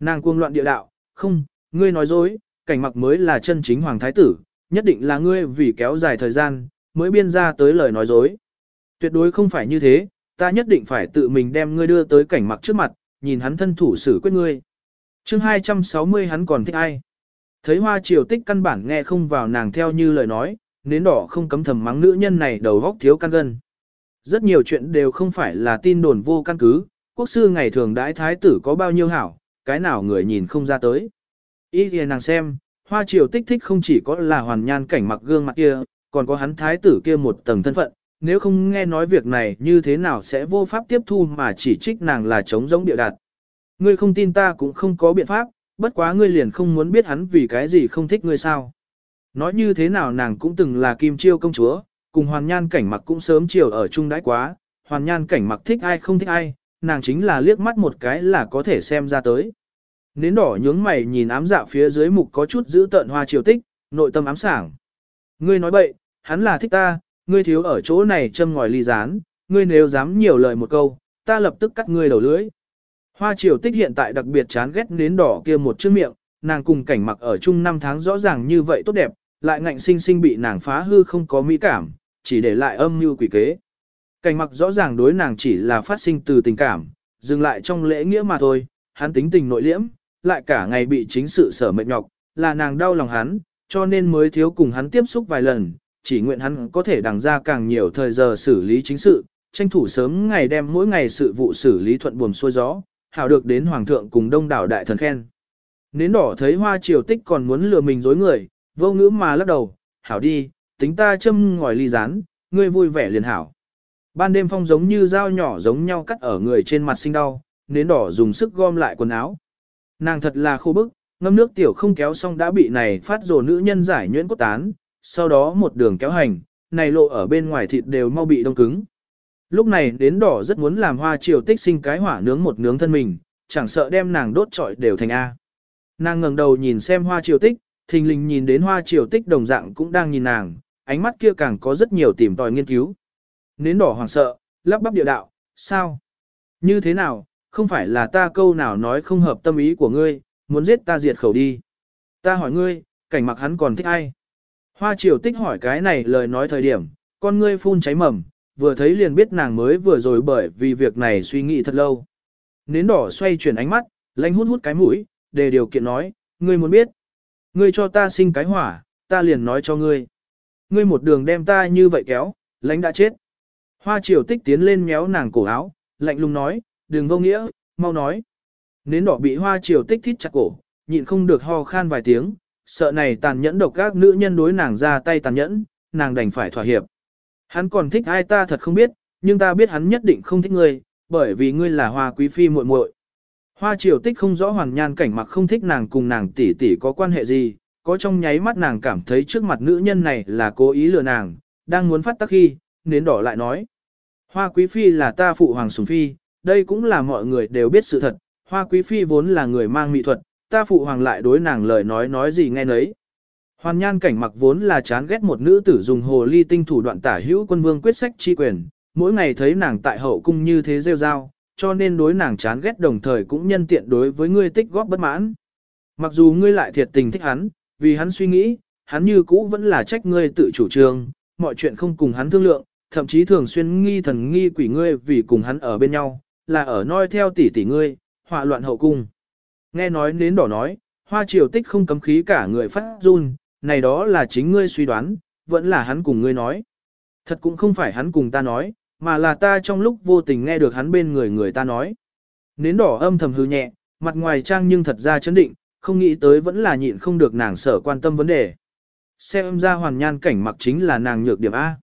S1: Nàng cuồng loạn địa đạo, không, ngươi nói dối, cảnh mặc mới là chân chính hoàng thái tử, nhất định là ngươi vì kéo dài thời gian, mới biên ra tới lời nói dối. Tuyệt đối không phải như thế, ta nhất định phải tự mình đem ngươi đưa tới cảnh mặc trước mặt, nhìn hắn thân thủ xử quyết ngươi. chương 260 hắn còn thích ai? Thấy hoa triều tích căn bản nghe không vào nàng theo như lời nói, nến đỏ không cấm thầm mắng nữ nhân này đầu góc thiếu căn gân. Rất nhiều chuyện đều không phải là tin đồn vô căn cứ, quốc sư ngày thường đãi thái tử có bao nhiêu hảo, cái nào người nhìn không ra tới. Ý thì nàng xem, hoa triều tích thích không chỉ có là hoàn nhan cảnh mặc gương mặt kia, còn có hắn thái tử kia một tầng thân phận, nếu không nghe nói việc này như thế nào sẽ vô pháp tiếp thu mà chỉ trích nàng là chống giống địa đạt. Ngươi không tin ta cũng không có biện pháp, bất quá ngươi liền không muốn biết hắn vì cái gì không thích ngươi sao. Nói như thế nào nàng cũng từng là kim chiêu công chúa, cùng hoàn nhan cảnh mặc cũng sớm chiều ở chung đãi quá, hoàn nhan cảnh mặc thích ai không thích ai, nàng chính là liếc mắt một cái là có thể xem ra tới. Nến đỏ nhướng mày nhìn ám dạ phía dưới mục có chút giữ tợn hoa triều tích, nội tâm ám sảng. Ngươi nói bậy, hắn là thích ta, ngươi thiếu ở chỗ này châm ngòi ly rán, ngươi nếu dám nhiều lời một câu, ta lập tức cắt ngươi đầu lưỡi. Hoa triều tích hiện tại đặc biệt chán ghét nến đỏ kia một chiếc miệng, nàng cùng cảnh mặc ở chung năm tháng rõ ràng như vậy tốt đẹp, lại ngạnh sinh sinh bị nàng phá hư không có mỹ cảm, chỉ để lại âm mưu quỷ kế. Cảnh mặc rõ ràng đối nàng chỉ là phát sinh từ tình cảm, dừng lại trong lễ nghĩa mà thôi, hắn tính tình nội liễm, lại cả ngày bị chính sự sở mệt nhọc, là nàng đau lòng hắn, cho nên mới thiếu cùng hắn tiếp xúc vài lần, chỉ nguyện hắn có thể đằng ra càng nhiều thời giờ xử lý chính sự, tranh thủ sớm ngày đem mỗi ngày sự vụ xử lý thuận buồm xuôi gió, hảo được đến hoàng thượng cùng đông đảo đại thần khen. Nến đỏ thấy hoa triều tích còn muốn lừa mình dối người, vô ngữ mà lắc đầu, hảo đi, tính ta châm ngòi ly rán, ngươi vui vẻ liền hảo. Ban đêm phong giống như dao nhỏ giống nhau cắt ở người trên mặt sinh đau, nến đỏ dùng sức gom lại quần áo. Nàng thật là khô bức, ngâm nước tiểu không kéo xong đã bị này phát rồ nữ nhân giải nhuyễn cốt tán, sau đó một đường kéo hành, này lộ ở bên ngoài thịt đều mau bị đông cứng. Lúc này đến đỏ rất muốn làm hoa triều tích sinh cái hỏa nướng một nướng thân mình, chẳng sợ đem nàng đốt trọi đều thành A. Nàng ngẩng đầu nhìn xem hoa triều tích, thình lình nhìn đến hoa triều tích đồng dạng cũng đang nhìn nàng, ánh mắt kia càng có rất nhiều tìm tòi nghiên cứu. Nến đỏ hoàng sợ, lắp bắp địa đạo, sao? Như thế nào, không phải là ta câu nào nói không hợp tâm ý của ngươi, muốn giết ta diệt khẩu đi. Ta hỏi ngươi, cảnh mặc hắn còn thích ai? Hoa triều tích hỏi cái này lời nói thời điểm, con ngươi phun cháy mầm, vừa thấy liền biết nàng mới vừa rồi bởi vì việc này suy nghĩ thật lâu. Nến đỏ xoay chuyển ánh mắt, lanh hút hút cái mũi, để điều kiện nói, ngươi muốn biết. Ngươi cho ta sinh cái hỏa, ta liền nói cho ngươi. Ngươi một đường đem ta như vậy kéo, lãnh đã chết. Hoa triều tích tiến lên méo nàng cổ áo, lạnh lùng nói, đừng vô nghĩa, mau nói. Nến đỏ bị hoa triều tích thít chặt cổ, nhịn không được ho khan vài tiếng, sợ này tàn nhẫn độc các nữ nhân đối nàng ra tay tàn nhẫn, nàng đành phải thỏa hiệp. Hắn còn thích ai ta thật không biết, nhưng ta biết hắn nhất định không thích ngươi, bởi vì ngươi là hoa quý phi muội muội. Hoa triều tích không rõ hoàn nhan cảnh mặc không thích nàng cùng nàng tỷ tỷ có quan hệ gì, có trong nháy mắt nàng cảm thấy trước mặt nữ nhân này là cố ý lừa nàng, đang muốn phát tắc khi, nến đỏ lại nói. Hoa quý phi là ta phụ hoàng sùng phi, đây cũng là mọi người đều biết sự thật, hoa quý phi vốn là người mang mỹ thuật, ta phụ hoàng lại đối nàng lời nói nói gì nghe nấy. Hoàn nhan cảnh mặc vốn là chán ghét một nữ tử dùng hồ ly tinh thủ đoạn tả hữu quân vương quyết sách chi quyền, mỗi ngày thấy nàng tại hậu cung như thế rêu rao, cho nên đối nàng chán ghét đồng thời cũng nhân tiện đối với ngươi tích góp bất mãn. Mặc dù ngươi lại thiệt tình thích hắn, vì hắn suy nghĩ, hắn như cũ vẫn là trách ngươi tự chủ trương, mọi chuyện không cùng hắn thương lượng, thậm chí thường xuyên nghi thần nghi quỷ ngươi vì cùng hắn ở bên nhau, là ở noi theo tỷ tỷ ngươi, họa loạn hậu cung. Nghe nói nến đỏ nói, hoa triều tích không cấm khí cả người phát run, này đó là chính ngươi suy đoán, vẫn là hắn cùng ngươi nói. Thật cũng không phải hắn cùng ta nói, mà là ta trong lúc vô tình nghe được hắn bên người người ta nói. Nến đỏ âm thầm hư nhẹ, mặt ngoài trang nhưng thật ra chấn định, không nghĩ tới vẫn là nhịn không được nàng sở quan tâm vấn đề. Xem ra hoàn nhan cảnh mặc chính là nàng nhược điểm A.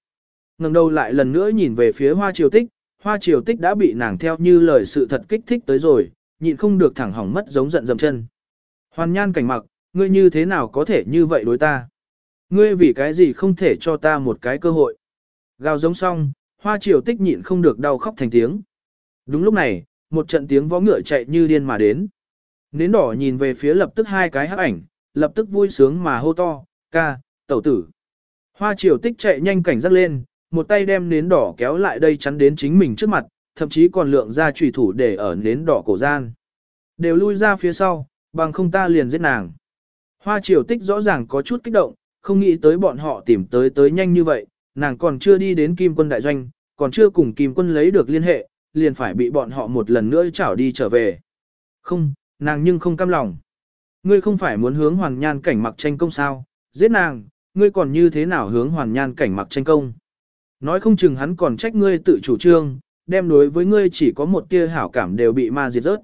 S1: ngẩng đầu lại lần nữa nhìn về phía hoa triều tích, hoa triều tích đã bị nàng theo như lời sự thật kích thích tới rồi, nhịn không được thẳng hỏng mất giống giận dầm chân. Hoàn nhan cảnh mặc, ngươi như thế nào có thể như vậy đối ta? Ngươi vì cái gì không thể cho ta một cái cơ hội. Gào giống xong, hoa triều tích nhịn không được đau khóc thành tiếng. Đúng lúc này, một trận tiếng vó ngựa chạy như điên mà đến. Nến đỏ nhìn về phía lập tức hai cái hắc ảnh, lập tức vui sướng mà hô to, ca, tẩu tử. Hoa triều tích chạy nhanh cảnh giác lên, một tay đem nến đỏ kéo lại đây chắn đến chính mình trước mặt, thậm chí còn lượng ra trùy thủ để ở nến đỏ cổ gian. Đều lui ra phía sau, bằng không ta liền giết nàng. Hoa triều tích rõ ràng có chút kích động, không nghĩ tới bọn họ tìm tới tới nhanh như vậy, nàng còn chưa đi đến kim quân đại doanh, còn chưa cùng kim quân lấy được liên hệ, liền phải bị bọn họ một lần nữa chảo đi trở về. Không, nàng nhưng không cam lòng. Ngươi không phải muốn hướng hoàn nhan cảnh mặc tranh công sao, giết nàng, ngươi còn như thế nào hướng hoàn nhan cảnh mặc tranh công. Nói không chừng hắn còn trách ngươi tự chủ trương, đem đối với ngươi chỉ có một tia hảo cảm đều bị ma diệt rớt.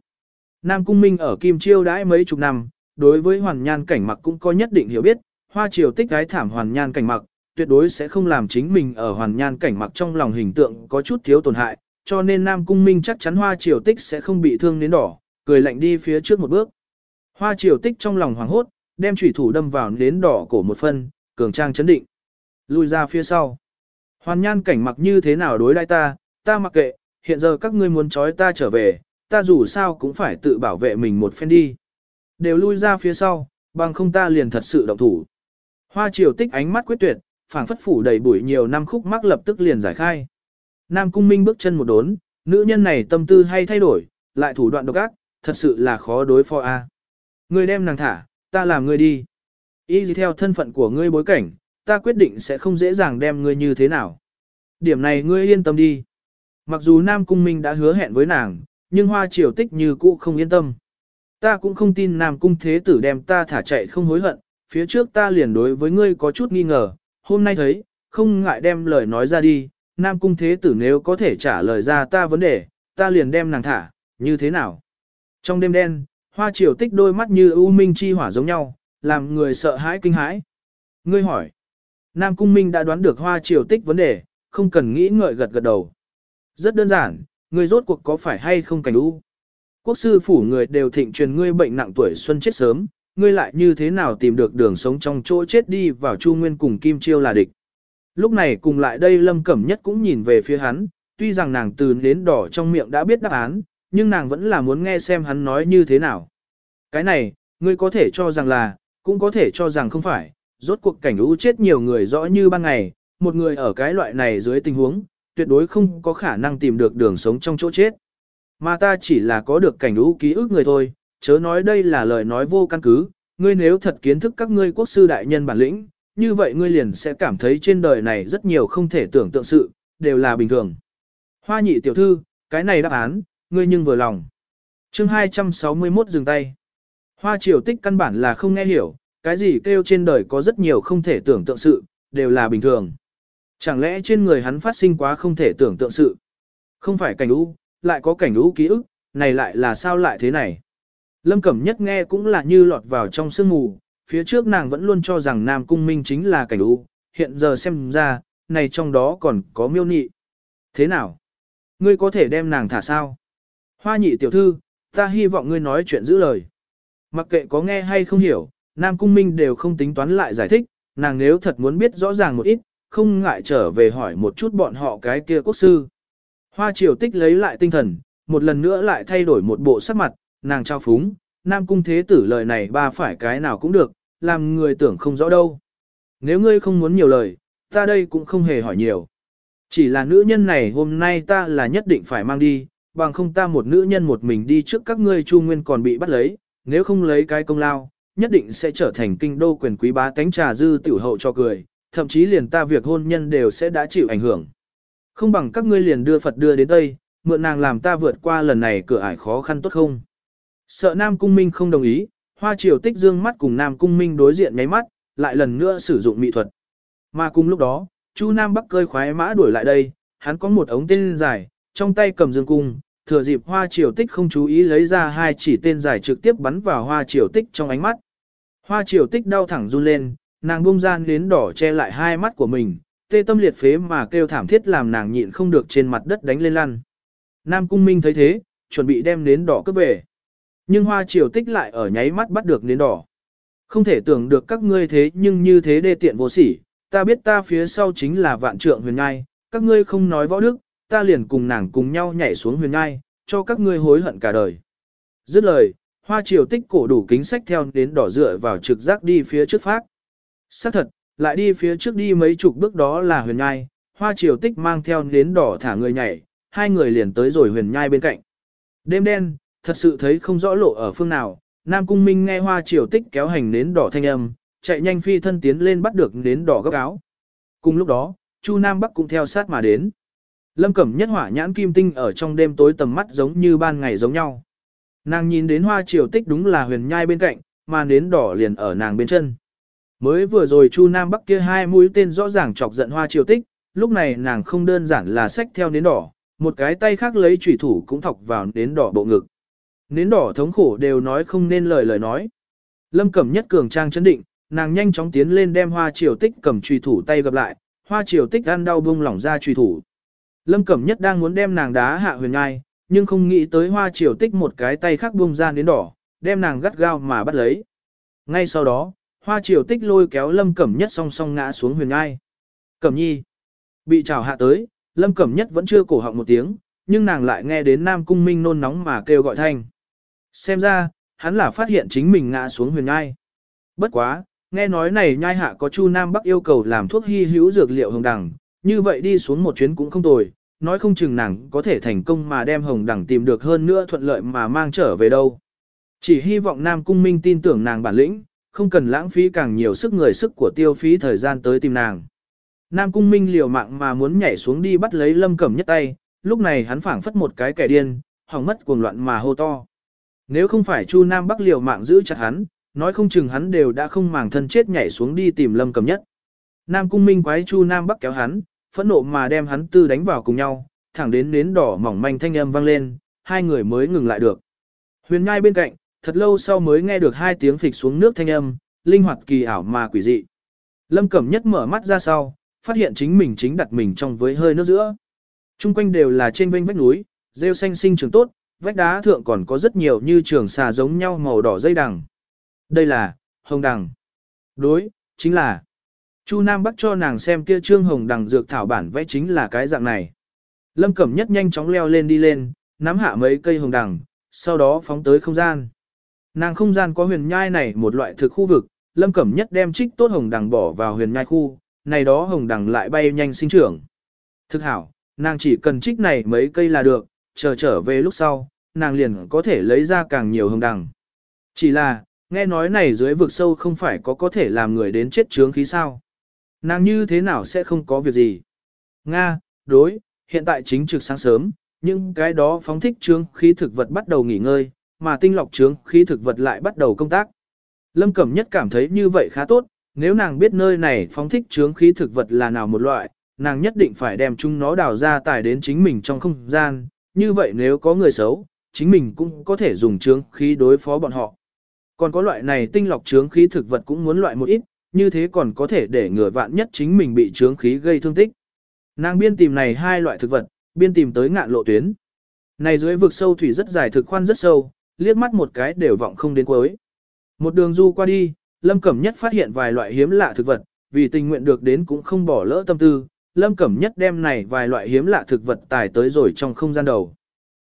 S1: Nam Cung Minh ở Kim Chiêu đãi mấy chục năm, đối với hoàn nhan cảnh mặc cũng có nhất định hiểu biết, hoa triều tích gái thảm hoàn nhan cảnh mặc, tuyệt đối sẽ không làm chính mình ở hoàn nhan cảnh mặc trong lòng hình tượng có chút thiếu tổn hại, cho nên Nam Cung Minh chắc chắn hoa triều tích sẽ không bị thương đến đỏ, cười lạnh đi phía trước một bước. Hoa triều tích trong lòng hoảng hốt, đem chủy thủ đâm vào đến đỏ cổ một phân, cường trang chấn định. Lùi ra phía sau. Hoàn nhan cảnh mặc như thế nào đối đãi ta, ta mặc kệ, hiện giờ các ngươi muốn trói ta trở về, ta dù sao cũng phải tự bảo vệ mình một phen đi. Đều lui ra phía sau, bằng không ta liền thật sự động thủ. Hoa triều tích ánh mắt quyết tuyệt, phảng phất phủ đầy bụi nhiều năm khúc mắc lập tức liền giải khai. Nam cung minh bước chân một đốn, nữ nhân này tâm tư hay thay đổi, lại thủ đoạn độc ác, thật sự là khó đối phó a. Ngươi đem nàng thả, ta làm ngươi đi. Y gì theo thân phận của ngươi bối cảnh, ta quyết định sẽ không dễ dàng đem ngươi như thế nào. Điểm này ngươi yên tâm đi. Mặc dù Nam Cung Minh đã hứa hẹn với nàng, nhưng hoa triều tích như cũ không yên tâm. Ta cũng không tin Nam Cung Thế Tử đem ta thả chạy không hối hận, phía trước ta liền đối với ngươi có chút nghi ngờ, hôm nay thấy, không ngại đem lời nói ra đi, Nam Cung Thế Tử nếu có thể trả lời ra ta vấn đề, ta liền đem nàng thả, như thế nào? Trong đêm đen, hoa triều tích đôi mắt như u minh chi hỏa giống nhau, làm người sợ hãi kinh hãi. Ngươi hỏi, Nam Cung Minh đã đoán được hoa triều tích vấn đề, không cần nghĩ ngợi gật gật đầu. Rất đơn giản, ngươi rốt cuộc có phải hay không cảnh u? Quốc sư phủ người đều thịnh truyền ngươi bệnh nặng tuổi xuân chết sớm, ngươi lại như thế nào tìm được đường sống trong chỗ chết đi vào Chu Nguyên cùng Kim Chiêu là địch. Lúc này cùng lại đây Lâm Cẩm Nhất cũng nhìn về phía hắn, tuy rằng nàng từ đến đỏ trong miệng đã biết đáp án, nhưng nàng vẫn là muốn nghe xem hắn nói như thế nào. Cái này, ngươi có thể cho rằng là, cũng có thể cho rằng không phải, rốt cuộc cảnh u chết nhiều người rõ như ban ngày, một người ở cái loại này dưới tình huống, tuyệt đối không có khả năng tìm được đường sống trong chỗ chết. Mà ta chỉ là có được cảnh u ký ức người thôi, chớ nói đây là lời nói vô căn cứ, ngươi nếu thật kiến thức các ngươi quốc sư đại nhân bản lĩnh, như vậy ngươi liền sẽ cảm thấy trên đời này rất nhiều không thể tưởng tượng sự, đều là bình thường. Hoa nhị tiểu thư, cái này đáp án, ngươi nhưng vừa lòng. chương 261 dừng tay. Hoa triều tích căn bản là không nghe hiểu, cái gì kêu trên đời có rất nhiều không thể tưởng tượng sự, đều là bình thường. Chẳng lẽ trên người hắn phát sinh quá không thể tưởng tượng sự? Không phải cảnh u, lại có cảnh u ký ức, này lại là sao lại thế này? Lâm Cẩm Nhất nghe cũng là như lọt vào trong sương mù, phía trước nàng vẫn luôn cho rằng Nam Cung Minh chính là cảnh u, hiện giờ xem ra, này trong đó còn có miêu nị. Thế nào? Ngươi có thể đem nàng thả sao? Hoa nhị tiểu thư, ta hy vọng ngươi nói chuyện giữ lời. Mặc kệ có nghe hay không hiểu, Nam Cung Minh đều không tính toán lại giải thích, nàng nếu thật muốn biết rõ ràng một ít, không ngại trở về hỏi một chút bọn họ cái kia quốc sư. Hoa triều tích lấy lại tinh thần, một lần nữa lại thay đổi một bộ sắc mặt, nàng trao phúng, Nam Cung Thế Tử lời này ba phải cái nào cũng được, làm người tưởng không rõ đâu. Nếu ngươi không muốn nhiều lời, ta đây cũng không hề hỏi nhiều. Chỉ là nữ nhân này hôm nay ta là nhất định phải mang đi, bằng không ta một nữ nhân một mình đi trước các ngươi chu nguyên còn bị bắt lấy, nếu không lấy cái công lao, nhất định sẽ trở thành kinh đô quyền quý bá tánh trà dư tiểu hậu cho cười, thậm chí liền ta việc hôn nhân đều sẽ đã chịu ảnh hưởng. Không bằng các ngươi liền đưa Phật đưa đến Tây, mượn nàng làm ta vượt qua lần này cửa ải khó khăn tốt không? Sợ Nam Cung Minh không đồng ý, Hoa Triều Tích dương mắt cùng Nam Cung Minh đối diện nháy mắt, lại lần nữa sử dụng mỹ thuật. Mà cùng lúc đó, Chu Nam Bắc cơi khoái mã đuổi lại đây, hắn có một ống tên dài, trong tay cầm dương cung, thừa dịp Hoa Triều Tích không chú ý lấy ra hai chỉ tên dài trực tiếp bắn vào Hoa Triều Tích trong ánh mắt. Hoa Triều Tích đau thẳng run lên, nàng bung gian đến đỏ che lại hai mắt của mình, tê tâm liệt phế mà kêu thảm thiết làm nàng nhịn không được trên mặt đất đánh lên lăn. Nam Cung Minh thấy thế, chuẩn bị đem nến đỏ cướp về. Nhưng hoa triều tích lại ở nháy mắt bắt được nến đỏ. Không thể tưởng được các ngươi thế nhưng như thế đê tiện vô sỉ, ta biết ta phía sau chính là vạn trượng huyền ngai, các ngươi không nói võ đức, ta liền cùng nàng cùng nhau nhảy xuống huyền ngai, cho các ngươi hối hận cả đời. Dứt lời, hoa triều tích cổ đủ kính sách theo đến đỏ dựa vào trực giác đi phía trước phát. Xác thật, lại đi phía trước đi mấy chục bước đó là huyền nhai, hoa triều tích mang theo nến đỏ thả người nhảy, hai người liền tới rồi huyền nhai bên cạnh. Đêm đen, thật sự thấy không rõ lộ ở phương nào, Nam Cung Minh nghe hoa triều tích kéo hành nến đỏ thanh âm, chạy nhanh phi thân tiến lên bắt được nến đỏ gấp áo. Cùng lúc đó, Chu Nam Bắc cũng theo sát mà đến. Lâm Cẩm nhất hỏa nhãn kim tinh ở trong đêm tối tầm mắt giống như ban ngày giống nhau. Nàng nhìn đến hoa triều tích đúng là huyền nhai bên cạnh, mà nến đỏ liền ở nàng bên chân. Mới vừa rồi Chu Nam Bắc kia hai mũi tên rõ ràng chọc giận hoa triều tích, lúc này nàng không đơn giản là sách theo nến đỏ, một cái tay khác lấy chủy thủ cũng thọc vào nến đỏ bộ ngực. Nến đỏ thống khổ đều nói không nên lời lời nói. Lâm Cẩm nhất cường trang chấn định, nàng nhanh chóng tiến lên đem hoa triều tích cầm chủy thủ tay gặp lại, hoa triều tích ăn đau bung lỏng ra chủy thủ. Lâm Cẩm nhất đang muốn đem nàng đá hạ huyền ngai, nhưng không nghĩ tới hoa triều tích một cái tay khác bung ra nến đỏ, đem nàng gắt gao mà bắt lấy. Ngay sau đó, hoa triều tích lôi kéo lâm cẩm nhất song song ngã xuống huyền ngai. Cẩm nhi, bị trào hạ tới, lâm cẩm nhất vẫn chưa cổ họng một tiếng, nhưng nàng lại nghe đến nam cung minh nôn nóng mà kêu gọi thanh. Xem ra, hắn là phát hiện chính mình ngã xuống huyền ngai. Bất quá, nghe nói này nhai hạ có chu nam bắc yêu cầu làm thuốc hy hữu dược liệu hồng đằng, như vậy đi xuống một chuyến cũng không tồi, nói không chừng nàng có thể thành công mà đem hồng đằng tìm được hơn nữa thuận lợi mà mang trở về đâu. Chỉ hy vọng Nam Cung Minh tin tưởng nàng bản lĩnh, không cần lãng phí càng nhiều sức người sức của tiêu phí thời gian tới tìm nàng. Nam Cung Minh liều mạng mà muốn nhảy xuống đi bắt lấy Lâm Cẩm nhất tay, lúc này hắn phảng phất một cái kẻ điên, hỏng mất cuồng loạn mà hô to. Nếu không phải Chu Nam Bắc liều mạng giữ chặt hắn, nói không chừng hắn đều đã không màng thân chết nhảy xuống đi tìm Lâm Cẩm nhất. Nam Cung Minh quái Chu Nam Bắc kéo hắn, phẫn nộ mà đem hắn tư đánh vào cùng nhau, thẳng đến nến đỏ mỏng manh thanh âm vang lên, hai người mới ngừng lại được. Huyền Nhai bên cạnh, thật lâu sau mới nghe được hai tiếng phịch xuống nước thanh âm, linh hoạt kỳ ảo mà quỷ dị. Lâm Cẩm Nhất mở mắt ra sau, phát hiện chính mình chính đặt mình trong với hơi nước giữa. Trung quanh đều là trên vênh vách núi, rêu xanh sinh trường tốt, vách đá thượng còn có rất nhiều như trường xà giống nhau màu đỏ dây đằng. Đây là, hồng đằng. Đối, chính là. Chu Nam Bắc cho nàng xem kia trương hồng đằng dược thảo bản vẽ chính là cái dạng này. Lâm Cẩm Nhất nhanh chóng leo lên đi lên, nắm hạ mấy cây hồng đằng, sau đó phóng tới không gian. Nàng không gian có huyền nhai này một loại thực khu vực, Lâm Cẩm Nhất đem trích tốt hồng đằng bỏ vào huyền nhai khu, này đó hồng đằng lại bay nhanh sinh trưởng. Thực hảo, nàng chỉ cần trích này mấy cây là được, chờ trở về lúc sau, nàng liền có thể lấy ra càng nhiều hồng đằng. Chỉ là, nghe nói này dưới vực sâu không phải có có thể làm người đến chết chướng khí sao. Nàng như thế nào sẽ không có việc gì? Nga, đối, hiện tại chính trực sáng sớm, nhưng cái đó phóng thích chướng khí thực vật bắt đầu nghỉ ngơi, mà tinh lọc trướng khí thực vật lại bắt đầu công tác. Lâm Cẩm Nhất cảm thấy như vậy khá tốt, nếu nàng biết nơi này phóng thích trướng khí thực vật là nào một loại, nàng nhất định phải đem chúng nó đào ra tải đến chính mình trong không gian, như vậy nếu có người xấu, chính mình cũng có thể dùng trướng khí đối phó bọn họ. Còn có loại này tinh lọc trướng khí thực vật cũng muốn loại một ít, như thế còn có thể để ngừa vạn nhất chính mình bị trướng khí gây thương tích. Nàng biên tìm này hai loại thực vật, biên tìm tới ngạn lộ tuyến. Này dưới vực sâu thủy rất dài thực khoan rất sâu, liếc mắt một cái đều vọng không đến cuối. Một đường du qua đi, Lâm Cẩm Nhất phát hiện vài loại hiếm lạ thực vật, vì tình nguyện được đến cũng không bỏ lỡ tâm tư, Lâm Cẩm Nhất đem này vài loại hiếm lạ thực vật tài tới rồi trong không gian đầu.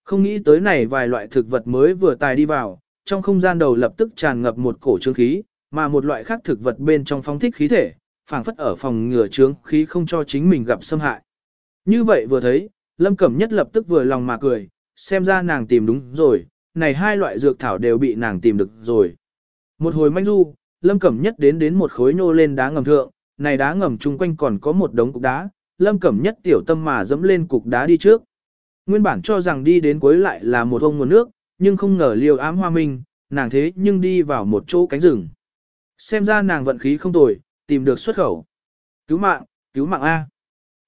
S1: Không nghĩ tới này vài loại thực vật mới vừa tài đi vào, trong không gian đầu lập tức tràn ngập một cổ trướng khí, mà một loại khác thực vật bên trong phong thích khí thể, phảng phất ở phòng ngừa trướng khí không cho chính mình gặp xâm hại. Như vậy vừa thấy, Lâm Cẩm Nhất lập tức vừa lòng mà cười, xem ra nàng tìm đúng rồi, này hai loại dược thảo đều bị nàng tìm được rồi. Một hồi manh du, Lâm Cẩm Nhất đến đến một khối nô lên đá ngầm thượng, này đá ngầm chung quanh còn có một đống cục đá, Lâm Cẩm Nhất tiểu tâm mà dẫm lên cục đá đi trước. Nguyên bản cho rằng đi đến cuối lại là một ông nguồn nước, nhưng không ngờ liều ám hoa minh, nàng thế nhưng đi vào một chỗ cánh rừng. Xem ra nàng vận khí không tồi, tìm được xuất khẩu. Cứu mạng, cứu mạng A.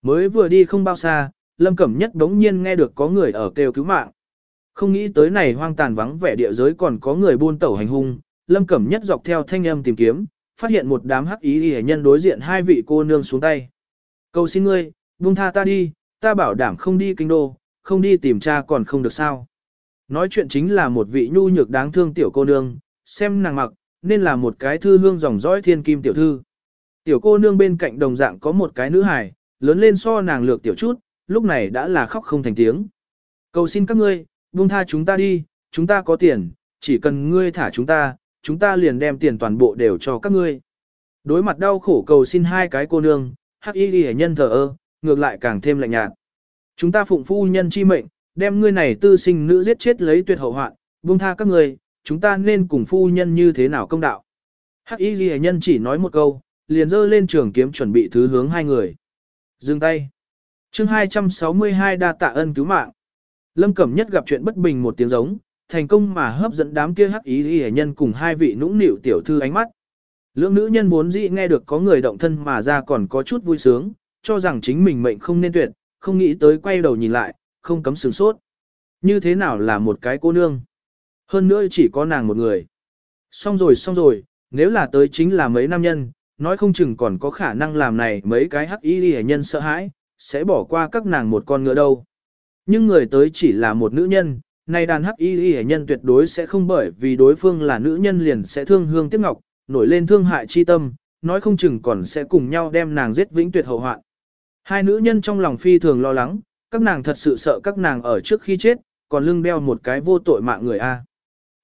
S1: Mới vừa đi không bao xa, Lâm Cẩm Nhất đống nhiên nghe được có người ở kêu cứu mạng. Không nghĩ tới này hoang tàn vắng vẻ địa giới còn có người buôn tẩu hành hung, Lâm Cẩm Nhất dọc theo thanh âm tìm kiếm, phát hiện một đám hắc ý y nhân đối diện hai vị cô nương xuống tay. Cầu xin ngươi, buông tha ta đi, ta bảo đảm không đi kinh đô, không đi tìm cha còn không được sao. Nói chuyện chính là một vị nhu nhược đáng thương tiểu cô nương, xem nàng mặc, nên là một cái thư hương dòng dõi thiên kim tiểu thư. Tiểu cô nương bên cạnh đồng dạng có một cái nữ hài, lớn lên so nàng lược tiểu chút, lúc này đã là khóc không thành tiếng. Cầu xin các ngươi, buông tha chúng ta đi, chúng ta có tiền, chỉ cần ngươi thả chúng ta, chúng ta liền đem tiền toàn bộ đều cho các ngươi. Đối mặt đau khổ cầu xin hai cái cô nương, hắc y ghi nhân thờ ơ, ngược lại càng thêm lạnh nhạt. Chúng ta phụng phu nhân chi mệnh, đem ngươi này tư sinh nữ giết chết lấy tuyệt hậu hoạn, buông tha các ngươi, chúng ta nên cùng phu nhân như thế nào công đạo. Hắc y ghi nhân chỉ nói một câu, liền giơ lên trường kiếm chuẩn bị thứ hướng hai người. Dừng tay. chương 262 đa tạ ân cứu mạng. Lâm Cẩm Nhất gặp chuyện bất bình một tiếng giống, thành công mà hấp dẫn đám kia hắc ý ghi nhân cùng hai vị nũng nịu tiểu thư ánh mắt. Lưỡng nữ nhân vốn dĩ nghe được có người động thân mà ra còn có chút vui sướng, cho rằng chính mình mệnh không nên tuyệt, không nghĩ tới quay đầu nhìn lại, không cấm sửng sốt. Như thế nào là một cái cô nương? Hơn nữa chỉ có nàng một người. Xong rồi xong rồi, nếu là tới chính là mấy nam nhân, nói không chừng còn có khả năng làm này mấy cái hắc y hệ nhân sợ hãi, sẽ bỏ qua các nàng một con ngựa đâu. Nhưng người tới chỉ là một nữ nhân, này đàn hắc y hệ nhân tuyệt đối sẽ không bởi vì đối phương là nữ nhân liền sẽ thương hương tiếc ngọc, nổi lên thương hại chi tâm, nói không chừng còn sẽ cùng nhau đem nàng giết vĩnh tuyệt hậu hoạn. Hai nữ nhân trong lòng phi thường lo lắng, các nàng thật sự sợ các nàng ở trước khi chết, còn lưng đeo một cái vô tội mạng người a.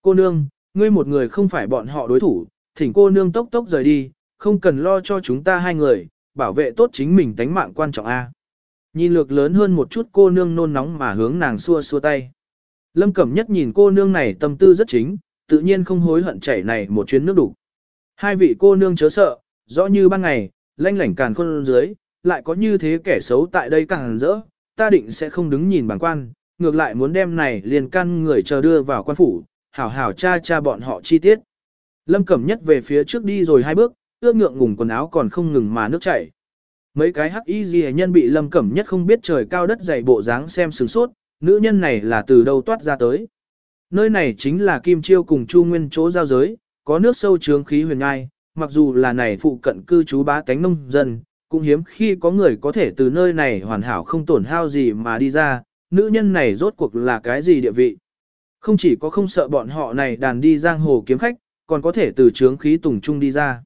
S1: Cô nương, ngươi một người không phải bọn họ đối thủ, thỉnh cô nương tốc tốc rời đi, không cần lo cho chúng ta hai người, bảo vệ tốt chính mình tánh mạng quan trọng a. Nhìn lược lớn hơn một chút cô nương nôn nóng mà hướng nàng xua xua tay. Lâm Cẩm Nhất nhìn cô nương này tâm tư rất chính, tự nhiên không hối hận chảy này một chuyến nước đủ. Hai vị cô nương chớ sợ, rõ như ban ngày, lanh lảnh càn khôn dưới, lại có như thế kẻ xấu tại đây càng rỡ, ta định sẽ không đứng nhìn bằng quan, ngược lại muốn đem này liền căn người chờ đưa vào quan phủ, hảo hảo cha cha bọn họ chi tiết. Lâm Cẩm Nhất về phía trước đi rồi hai bước, ước ngượng ngùng quần áo còn không ngừng mà nước chảy. Mấy cái hắc y gì nhân bị Lâm Cẩm Nhất không biết trời cao đất dày bộ dáng xem sửng sốt, nữ nhân này là từ đâu toát ra tới. Nơi này chính là Kim Chiêu cùng Chu Nguyên chỗ giao giới, có nước sâu trướng khí huyền ngai, mặc dù là này phụ cận cư trú bá tánh nông dân, cũng hiếm khi có người có thể từ nơi này hoàn hảo không tổn hao gì mà đi ra, nữ nhân này rốt cuộc là cái gì địa vị. Không chỉ có không sợ bọn họ này đàn đi giang hồ kiếm khách, còn có thể từ trướng khí tùng trung đi ra.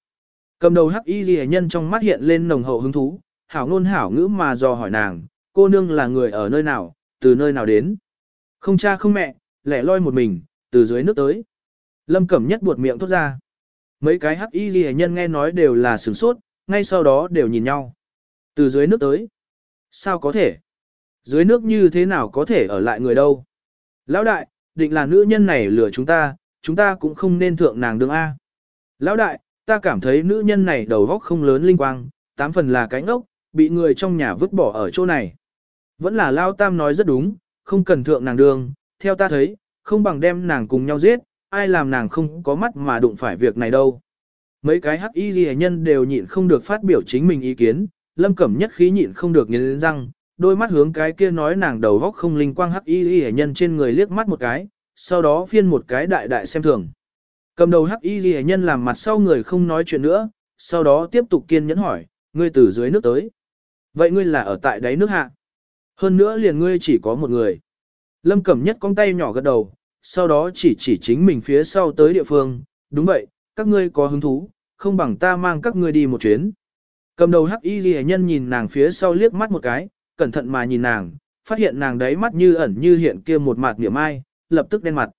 S1: Cầm đầu hắc y ghi nhân trong mắt hiện lên nồng hậu hứng thú, hảo ngôn hảo ngữ mà dò hỏi nàng, cô nương là người ở nơi nào, từ nơi nào đến. Không cha không mẹ, lẻ loi một mình, từ dưới nước tới. Lâm Cẩm Nhất buột miệng thốt ra. Mấy cái hắc y ghi nhân nghe nói đều là sửng sốt, ngay sau đó đều nhìn nhau. Từ dưới nước tới. Sao có thể? Dưới nước như thế nào có thể ở lại người đâu? Lão đại, định là nữ nhân này lừa chúng ta, chúng ta cũng không nên thượng nàng đường A. Lão đại, ta cảm thấy nữ nhân này đầu góc không lớn linh quang, tám phần là cái ngốc, bị người trong nhà vứt bỏ ở chỗ này. Vẫn là Lao Tam nói rất đúng, không cần thượng nàng đường, theo ta thấy, không bằng đem nàng cùng nhau giết, ai làm nàng không có mắt mà đụng phải việc này đâu. Mấy cái hắc y ghi nhân đều nhịn không được phát biểu chính mình ý kiến, lâm cẩm nhất khí nhịn không được nghiến răng, đôi mắt hướng cái kia nói nàng đầu góc không linh quang hắc y ghi nhân trên người liếc mắt một cái, sau đó phiên một cái đại đại xem thường. Cầm đầu hắc y ghi nhân làm mặt sau người không nói chuyện nữa, sau đó tiếp tục kiên nhẫn hỏi, ngươi từ dưới nước tới. Vậy ngươi là ở tại đáy nước hạ. Hơn nữa liền ngươi chỉ có một người. Lâm Cẩm Nhất con tay nhỏ gật đầu, sau đó chỉ chỉ chính mình phía sau tới địa phương, đúng vậy, các ngươi có hứng thú, không bằng ta mang các ngươi đi một chuyến. Cầm đầu hắc y ghi nhân nhìn nàng phía sau liếc mắt một cái, cẩn thận mà nhìn nàng, phát hiện nàng đấy mắt như ẩn như hiện kia một mặt niệm ai, lập tức đen mặt.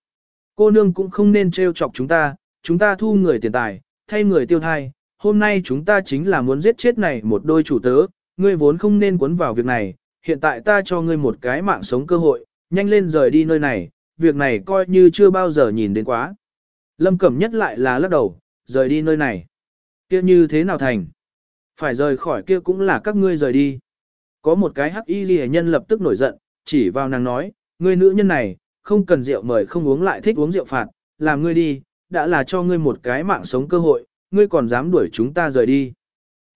S1: Cô nương cũng không nên trêu chọc chúng ta, chúng ta thu người tiền tài, thay người tiêu thai, hôm nay chúng ta chính là muốn giết chết này một đôi chủ tớ, ngươi vốn không nên cuốn vào việc này, hiện tại ta cho ngươi một cái mạng sống cơ hội, nhanh lên rời đi nơi này, việc này coi như chưa bao giờ nhìn đến quá. Lâm Cẩm nhất lại là lắc đầu, rời đi nơi này. Kia như thế nào thành? Phải rời khỏi kia cũng là các ngươi rời đi. Có một cái hắc y ghi nhân lập tức nổi giận, chỉ vào nàng nói, ngươi nữ nhân này, không cần rượu mời không uống lại thích uống rượu phạt, làm ngươi đi, đã là cho ngươi một cái mạng sống cơ hội, ngươi còn dám đuổi chúng ta rời đi.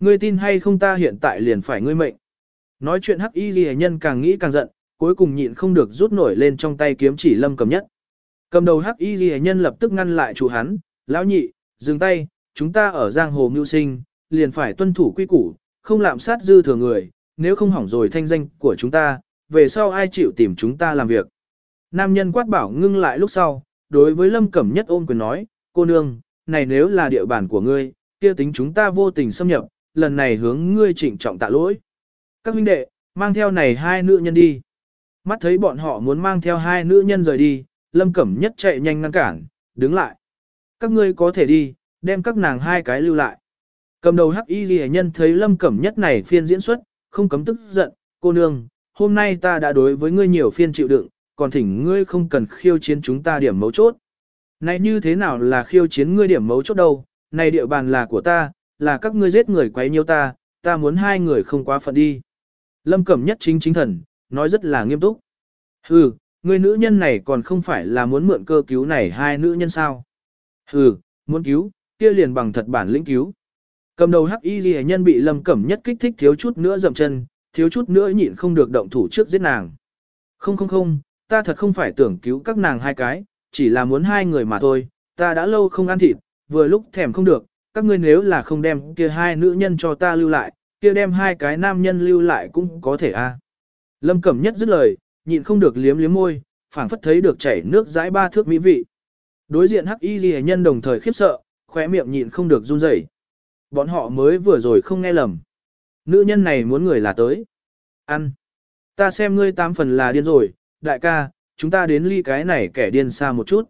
S1: Ngươi tin hay không ta hiện tại liền phải ngươi mệnh. Nói chuyện hắc y ghi nhân càng nghĩ càng giận, cuối cùng nhịn không được rút nổi lên trong tay kiếm chỉ lâm cầm nhất. Cầm đầu hắc y ghi nhân lập tức ngăn lại chủ hắn, lão nhị, dừng tay, chúng ta ở giang hồ mưu sinh, liền phải tuân thủ quy củ, không lạm sát dư thừa người, nếu không hỏng rồi thanh danh của chúng ta, về sau ai chịu tìm chúng ta làm việc. Nam nhân quát bảo ngưng lại lúc sau, đối với lâm cẩm nhất ôm quyền nói, cô nương, này nếu là địa bàn của ngươi, kia tính chúng ta vô tình xâm nhập, lần này hướng ngươi trịnh trọng tạ lỗi. Các huynh đệ, mang theo này hai nữ nhân đi. Mắt thấy bọn họ muốn mang theo hai nữ nhân rời đi, Lâm Cẩm Nhất chạy nhanh ngăn cản, đứng lại. Các ngươi có thể đi, đem các nàng hai cái lưu lại. Cầm đầu hắc y ghi nhân thấy Lâm Cẩm Nhất này phiên diễn xuất, không cấm tức giận, cô nương, hôm nay ta đã đối với ngươi nhiều phiên chịu đựng, còn thỉnh ngươi không cần khiêu chiến chúng ta điểm mấu chốt. Này như thế nào là khiêu chiến ngươi điểm mấu chốt đâu, này địa bàn là của ta, là các ngươi giết người quấy nhiêu ta, ta muốn hai người không quá phận đi. Lâm Cẩm Nhất chính chính thần, nói rất là nghiêm túc. Hừ, người nữ nhân này còn không phải là muốn mượn cơ cứu này hai nữ nhân sao. Hừ, muốn cứu, kia liền bằng thật bản lĩnh cứu. Cầm đầu hắc y ghi nhân bị Lâm Cẩm Nhất kích thích thiếu chút nữa dậm chân, thiếu chút nữa nhịn không được động thủ trước giết nàng. Không không không, ta thật không phải tưởng cứu các nàng hai cái, chỉ là muốn hai người mà thôi, ta đã lâu không ăn thịt, vừa lúc thèm không được, các ngươi nếu là không đem kia hai nữ nhân cho ta lưu lại, kia đem hai cái nam nhân lưu lại cũng có thể a. À. Lâm Cẩm Nhất dứt lời, nhịn không được liếm liếm môi, phảng phất thấy được chảy nước dãi ba thước mỹ vị. Đối diện Hắc Y Liễu nhân đồng thời khiếp sợ, khóe miệng nhịn không được run rẩy. Bọn họ mới vừa rồi không nghe lầm. Nữ nhân này muốn người là tới. Ăn. Ta xem ngươi tám phần là điên rồi, đại ca, chúng ta đến ly cái này kẻ điên xa một chút.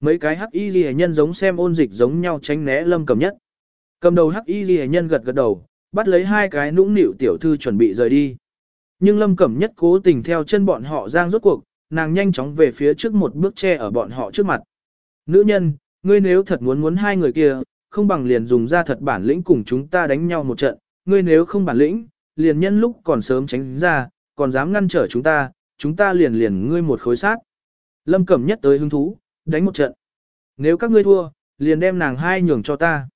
S1: Mấy cái hắc y ghi nhân giống xem ôn dịch giống nhau tránh né lâm cầm nhất. Cầm đầu hắc y ghi nhân gật gật đầu, bắt lấy hai cái nũng nịu tiểu thư chuẩn bị rời đi. Nhưng lâm cẩm nhất cố tình theo chân bọn họ giang rốt cuộc, nàng nhanh chóng về phía trước một bước che ở bọn họ trước mặt. Nữ nhân, ngươi nếu thật muốn muốn hai người kia, không bằng liền dùng ra thật bản lĩnh cùng chúng ta đánh nhau một trận, ngươi nếu không bản lĩnh, liền nhân lúc còn sớm tránh ra, còn dám ngăn trở chúng ta, chúng ta liền liền ngươi một khối sát. Lâm Cẩm nhất tới hứng thú, đánh một trận. Nếu các ngươi thua, liền đem nàng hai nhường cho ta.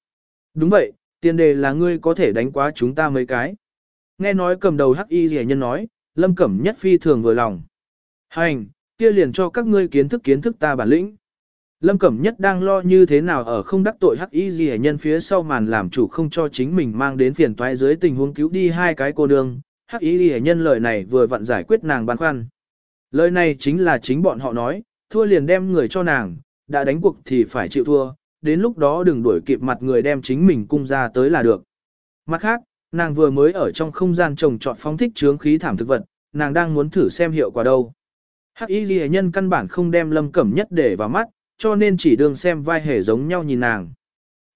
S1: Đúng vậy, tiền đề là ngươi có thể đánh quá chúng ta mấy cái. Nghe nói cầm đầu hắc y rẻ nhân nói, Lâm Cẩm nhất phi thường vừa lòng. Hành, kia liền cho các ngươi kiến thức kiến thức ta bản lĩnh. Lâm Cẩm Nhất đang lo như thế nào ở không đắc tội hắc y gì nhân phía sau màn làm chủ không cho chính mình mang đến phiền toái dưới tình huống cứu đi hai cái cô nương. Hắc y gì nhân lời này vừa vặn giải quyết nàng băn khoăn. Lời này chính là chính bọn họ nói, thua liền đem người cho nàng, đã đánh cuộc thì phải chịu thua, đến lúc đó đừng đuổi kịp mặt người đem chính mình cung ra tới là được. Mặt khác, nàng vừa mới ở trong không gian trồng trọt phóng thích chướng khí thảm thực vật, nàng đang muốn thử xem hiệu quả đâu. Hắc y ghi nhân căn bản không đem lâm cẩm nhất để vào mắt, cho nên chỉ đường xem vai hề giống nhau nhìn nàng.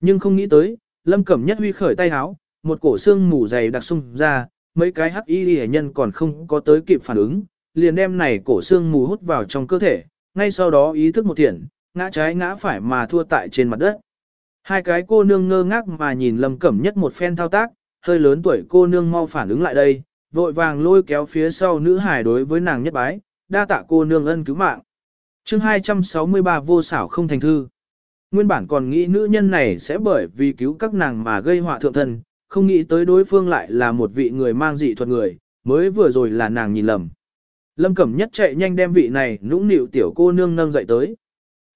S1: Nhưng không nghĩ tới, lâm cẩm nhất huy khởi tay háo, một cổ xương mù dày đặc sung ra, mấy cái hắc y hệ nhân còn không có tới kịp phản ứng, liền đem này cổ xương mù hút vào trong cơ thể, ngay sau đó ý thức một thiện, ngã trái ngã phải mà thua tại trên mặt đất. Hai cái cô nương ngơ ngác mà nhìn Lâm Cẩm Nhất một phen thao tác, hơi lớn tuổi cô nương mau phản ứng lại đây, vội vàng lôi kéo phía sau nữ hải đối với nàng nhất bái, đa tạ cô nương ân cứu mạng. chương 263 vô xảo không thành thư. Nguyên bản còn nghĩ nữ nhân này sẽ bởi vì cứu các nàng mà gây họa thượng thân, không nghĩ tới đối phương lại là một vị người mang dị thuật người, mới vừa rồi là nàng nhìn lầm. Lâm Cẩm Nhất chạy nhanh đem vị này nũng nịu tiểu cô nương nâng dậy tới.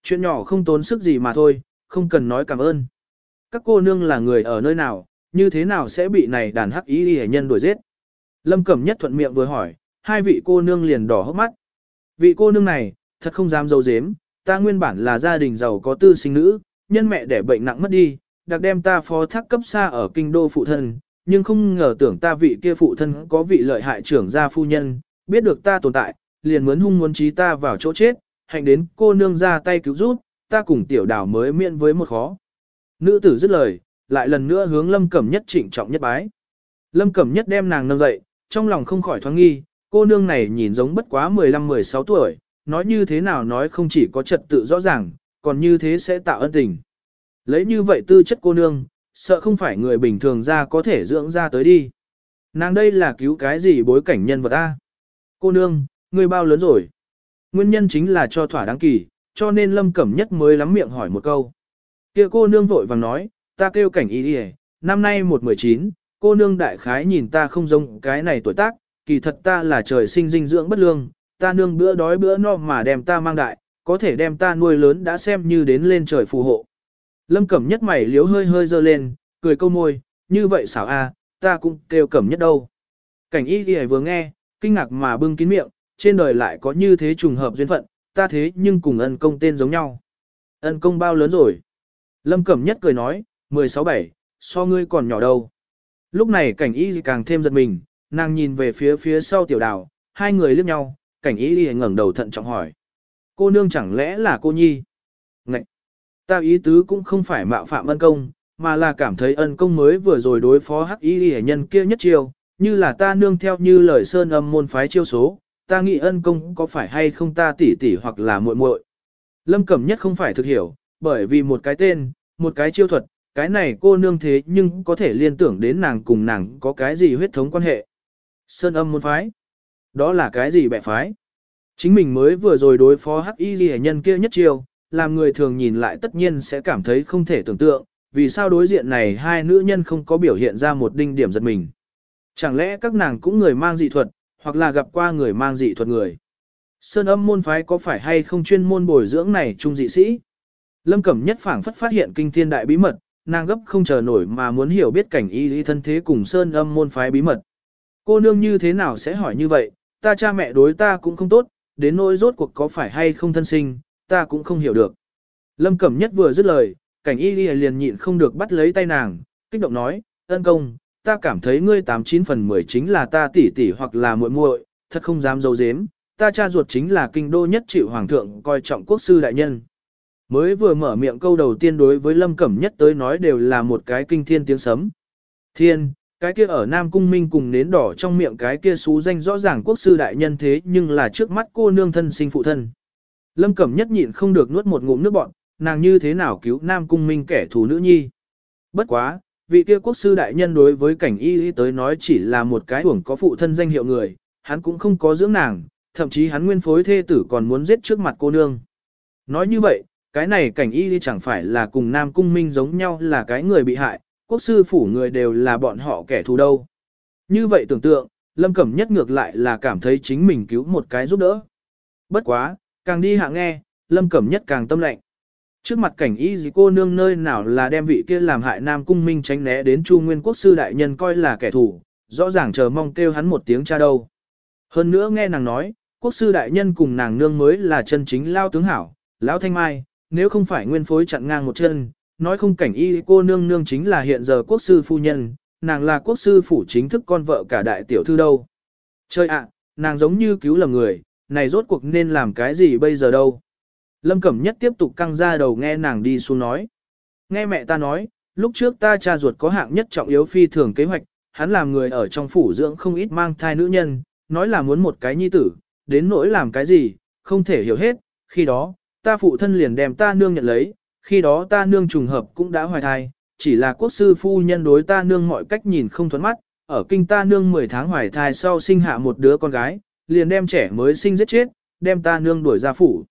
S1: Chuyện nhỏ không tốn sức gì mà thôi, không cần nói cảm ơn. Các cô nương là người ở nơi nào, như thế nào sẽ bị này đàn hắc ý hề nhân đuổi giết? Lâm Cẩm Nhất thuận miệng vừa hỏi, hai vị cô nương liền đỏ hốc mắt. Vị cô nương này, thật không dám dâu dếm, ta nguyên bản là gia đình giàu có tư sinh nữ, nhân mẹ đẻ bệnh nặng mất đi, đặc đem ta phó thác cấp xa ở kinh đô phụ thân, nhưng không ngờ tưởng ta vị kia phụ thân có vị lợi hại trưởng gia phu nhân, biết được ta tồn tại, liền muốn hung muốn trí ta vào chỗ chết, Hành đến cô nương ra tay cứu giúp, ta cùng tiểu đảo mới miễn với một khó. Nữ tử dứt lời, lại lần nữa hướng lâm cẩm nhất trịnh trọng nhất bái. Lâm cẩm nhất đem nàng nâng dậy, trong lòng không khỏi thoáng nghi, cô nương này nhìn giống bất quá 15-16 tuổi, nói như thế nào nói không chỉ có trật tự rõ ràng, còn như thế sẽ tạo ân tình. Lấy như vậy tư chất cô nương, sợ không phải người bình thường ra có thể dưỡng ra tới đi. Nàng đây là cứu cái gì bối cảnh nhân vật ta? Cô nương, ngươi bao lớn rồi? Nguyên nhân chính là cho thỏa đáng kỳ, cho nên Lâm Cẩm Nhất mới lắm miệng hỏi một câu. Kia cô nương vội vàng nói, ta kêu cảnh ý đi năm nay một mười chín, cô nương đại khái nhìn ta không giống cái này tuổi tác, kỳ thật ta là trời sinh dinh dưỡng bất lương, ta nương bữa đói bữa no mà đem ta mang đại, có thể đem ta nuôi lớn đã xem như đến lên trời phù hộ. Lâm Cẩm Nhất mày liếu hơi hơi dơ lên, cười câu môi, như vậy xảo a, ta cũng kêu Cẩm Nhất đâu. Cảnh y ghi vừa nghe, kinh ngạc mà bưng kín miệng, trên đời lại có như thế trùng hợp duyên phận, ta thế nhưng cùng ân công tên giống nhau. Ân công bao lớn rồi? Lâm Cẩm Nhất cười nói, 16-7, so ngươi còn nhỏ đâu. Lúc này cảnh y càng thêm giật mình, nàng nhìn về phía phía sau tiểu đào, hai người liếc nhau, cảnh y ngẩng đầu thận trọng hỏi. Cô nương chẳng lẽ là cô nhi? Ta ý tứ cũng không phải mạo phạm ân công, mà là cảm thấy ân công mới vừa rồi đối phó hắc y hệ nhân kia nhất chiêu, như là ta nương theo như lời sơn âm môn phái chiêu số, ta nghĩ ân công có phải hay không ta tỷ tỷ hoặc là muội muội. Lâm Cẩm Nhất không phải thực hiểu, bởi vì một cái tên, một cái chiêu thuật, cái này cô nương thế nhưng có thể liên tưởng đến nàng cùng nàng có cái gì huyết thống quan hệ. Sơn âm môn phái. Đó là cái gì bẻ phái? Chính mình mới vừa rồi đối phó hắc y ghi nhân kia nhất chiêu, làm người thường nhìn lại tất nhiên sẽ cảm thấy không thể tưởng tượng, vì sao đối diện này hai nữ nhân không có biểu hiện ra một đinh điểm giật mình. Chẳng lẽ các nàng cũng người mang dị thuật, hoặc là gặp qua người mang dị thuật người. Sơn âm môn phái có phải hay không chuyên môn bồi dưỡng này trung dị sĩ? Lâm Cẩm nhất phảng phất phát hiện kinh thiên đại bí mật, nàng gấp không chờ nổi mà muốn hiểu biết cảnh y lý thân thế cùng Sơn âm môn phái bí mật. Cô nương như thế nào sẽ hỏi như vậy, ta cha mẹ đối ta cũng không tốt, đến nỗi rốt cuộc có phải hay không thân sinh, ta cũng không hiểu được. Lâm Cẩm nhất vừa dứt lời, cảnh y liền nhịn không được bắt lấy tay nàng, kích động nói, ân công, ta cảm thấy ngươi 89 phần 10 chính là ta tỷ tỷ hoặc là muội muội, thật không dám giấu giếm, ta cha ruột chính là kinh đô nhất chịu hoàng thượng coi trọng quốc sư đại nhân. Mới vừa mở miệng câu đầu tiên đối với Lâm Cẩm Nhất tới nói đều là một cái kinh thiên tiếng sấm. Thiên, cái kia ở Nam Cung Minh cùng nến đỏ trong miệng cái kia xú danh rõ ràng quốc sư đại nhân thế nhưng là trước mắt cô nương thân sinh phụ thân. Lâm Cẩm Nhất nhịn không được nuốt một ngụm nước bọn, nàng như thế nào cứu Nam Cung Minh kẻ thù nữ nhi. Bất quá, vị kia quốc sư đại nhân đối với cảnh y y tới nói chỉ là một cái hưởng có phụ thân danh hiệu người, hắn cũng không có dưỡng nàng, thậm chí hắn nguyên phối thê tử còn muốn giết trước mặt cô nương. Nói như vậy, cái này cảnh y y chẳng phải là cùng Nam Cung Minh giống nhau là cái người bị hại, quốc sư phủ người đều là bọn họ kẻ thù đâu. Như vậy tưởng tượng, Lâm Cẩm nhất ngược lại là cảm thấy chính mình cứu một cái giúp đỡ. Bất quá, càng đi hạ nghe, Lâm Cẩm nhất càng tâm lạnh. Trước mặt cảnh y dì cô nương nơi nào là đem vị kia làm hại Nam Cung Minh tránh né đến Chu Nguyên Quốc sư đại nhân coi là kẻ thù, rõ ràng chờ mong kêu hắn một tiếng cha đâu. Hơn nữa nghe nàng nói, quốc sư đại nhân cùng nàng nương mới là chân chính lao tướng hảo, lão thanh mai, nếu không phải nguyên phối chặn ngang một chân, nói không cảnh y cô nương nương chính là hiện giờ quốc sư phu nhân, nàng là quốc sư phủ chính thức con vợ cả đại tiểu thư đâu. Chơi ạ, nàng giống như cứu lầm người, này rốt cuộc nên làm cái gì bây giờ đâu. Lâm Cẩm Nhất tiếp tục căng ra đầu nghe nàng đi xuống nói. Nghe mẹ ta nói, lúc trước ta cha ruột có hạng nhất trọng yếu phi thường kế hoạch, hắn làm người ở trong phủ dưỡng không ít mang thai nữ nhân, nói là muốn một cái nhi tử, đến nỗi làm cái gì, không thể hiểu hết, khi đó, ta phụ thân liền đem ta nương nhận lấy, khi đó ta nương trùng hợp cũng đã hoài thai, chỉ là quốc sư phu nhân đối ta nương mọi cách nhìn không thuẫn mắt, ở kinh ta nương 10 tháng hoài thai sau sinh hạ một đứa con gái, liền đem trẻ mới sinh giết chết, đem ta nương đuổi ra phủ.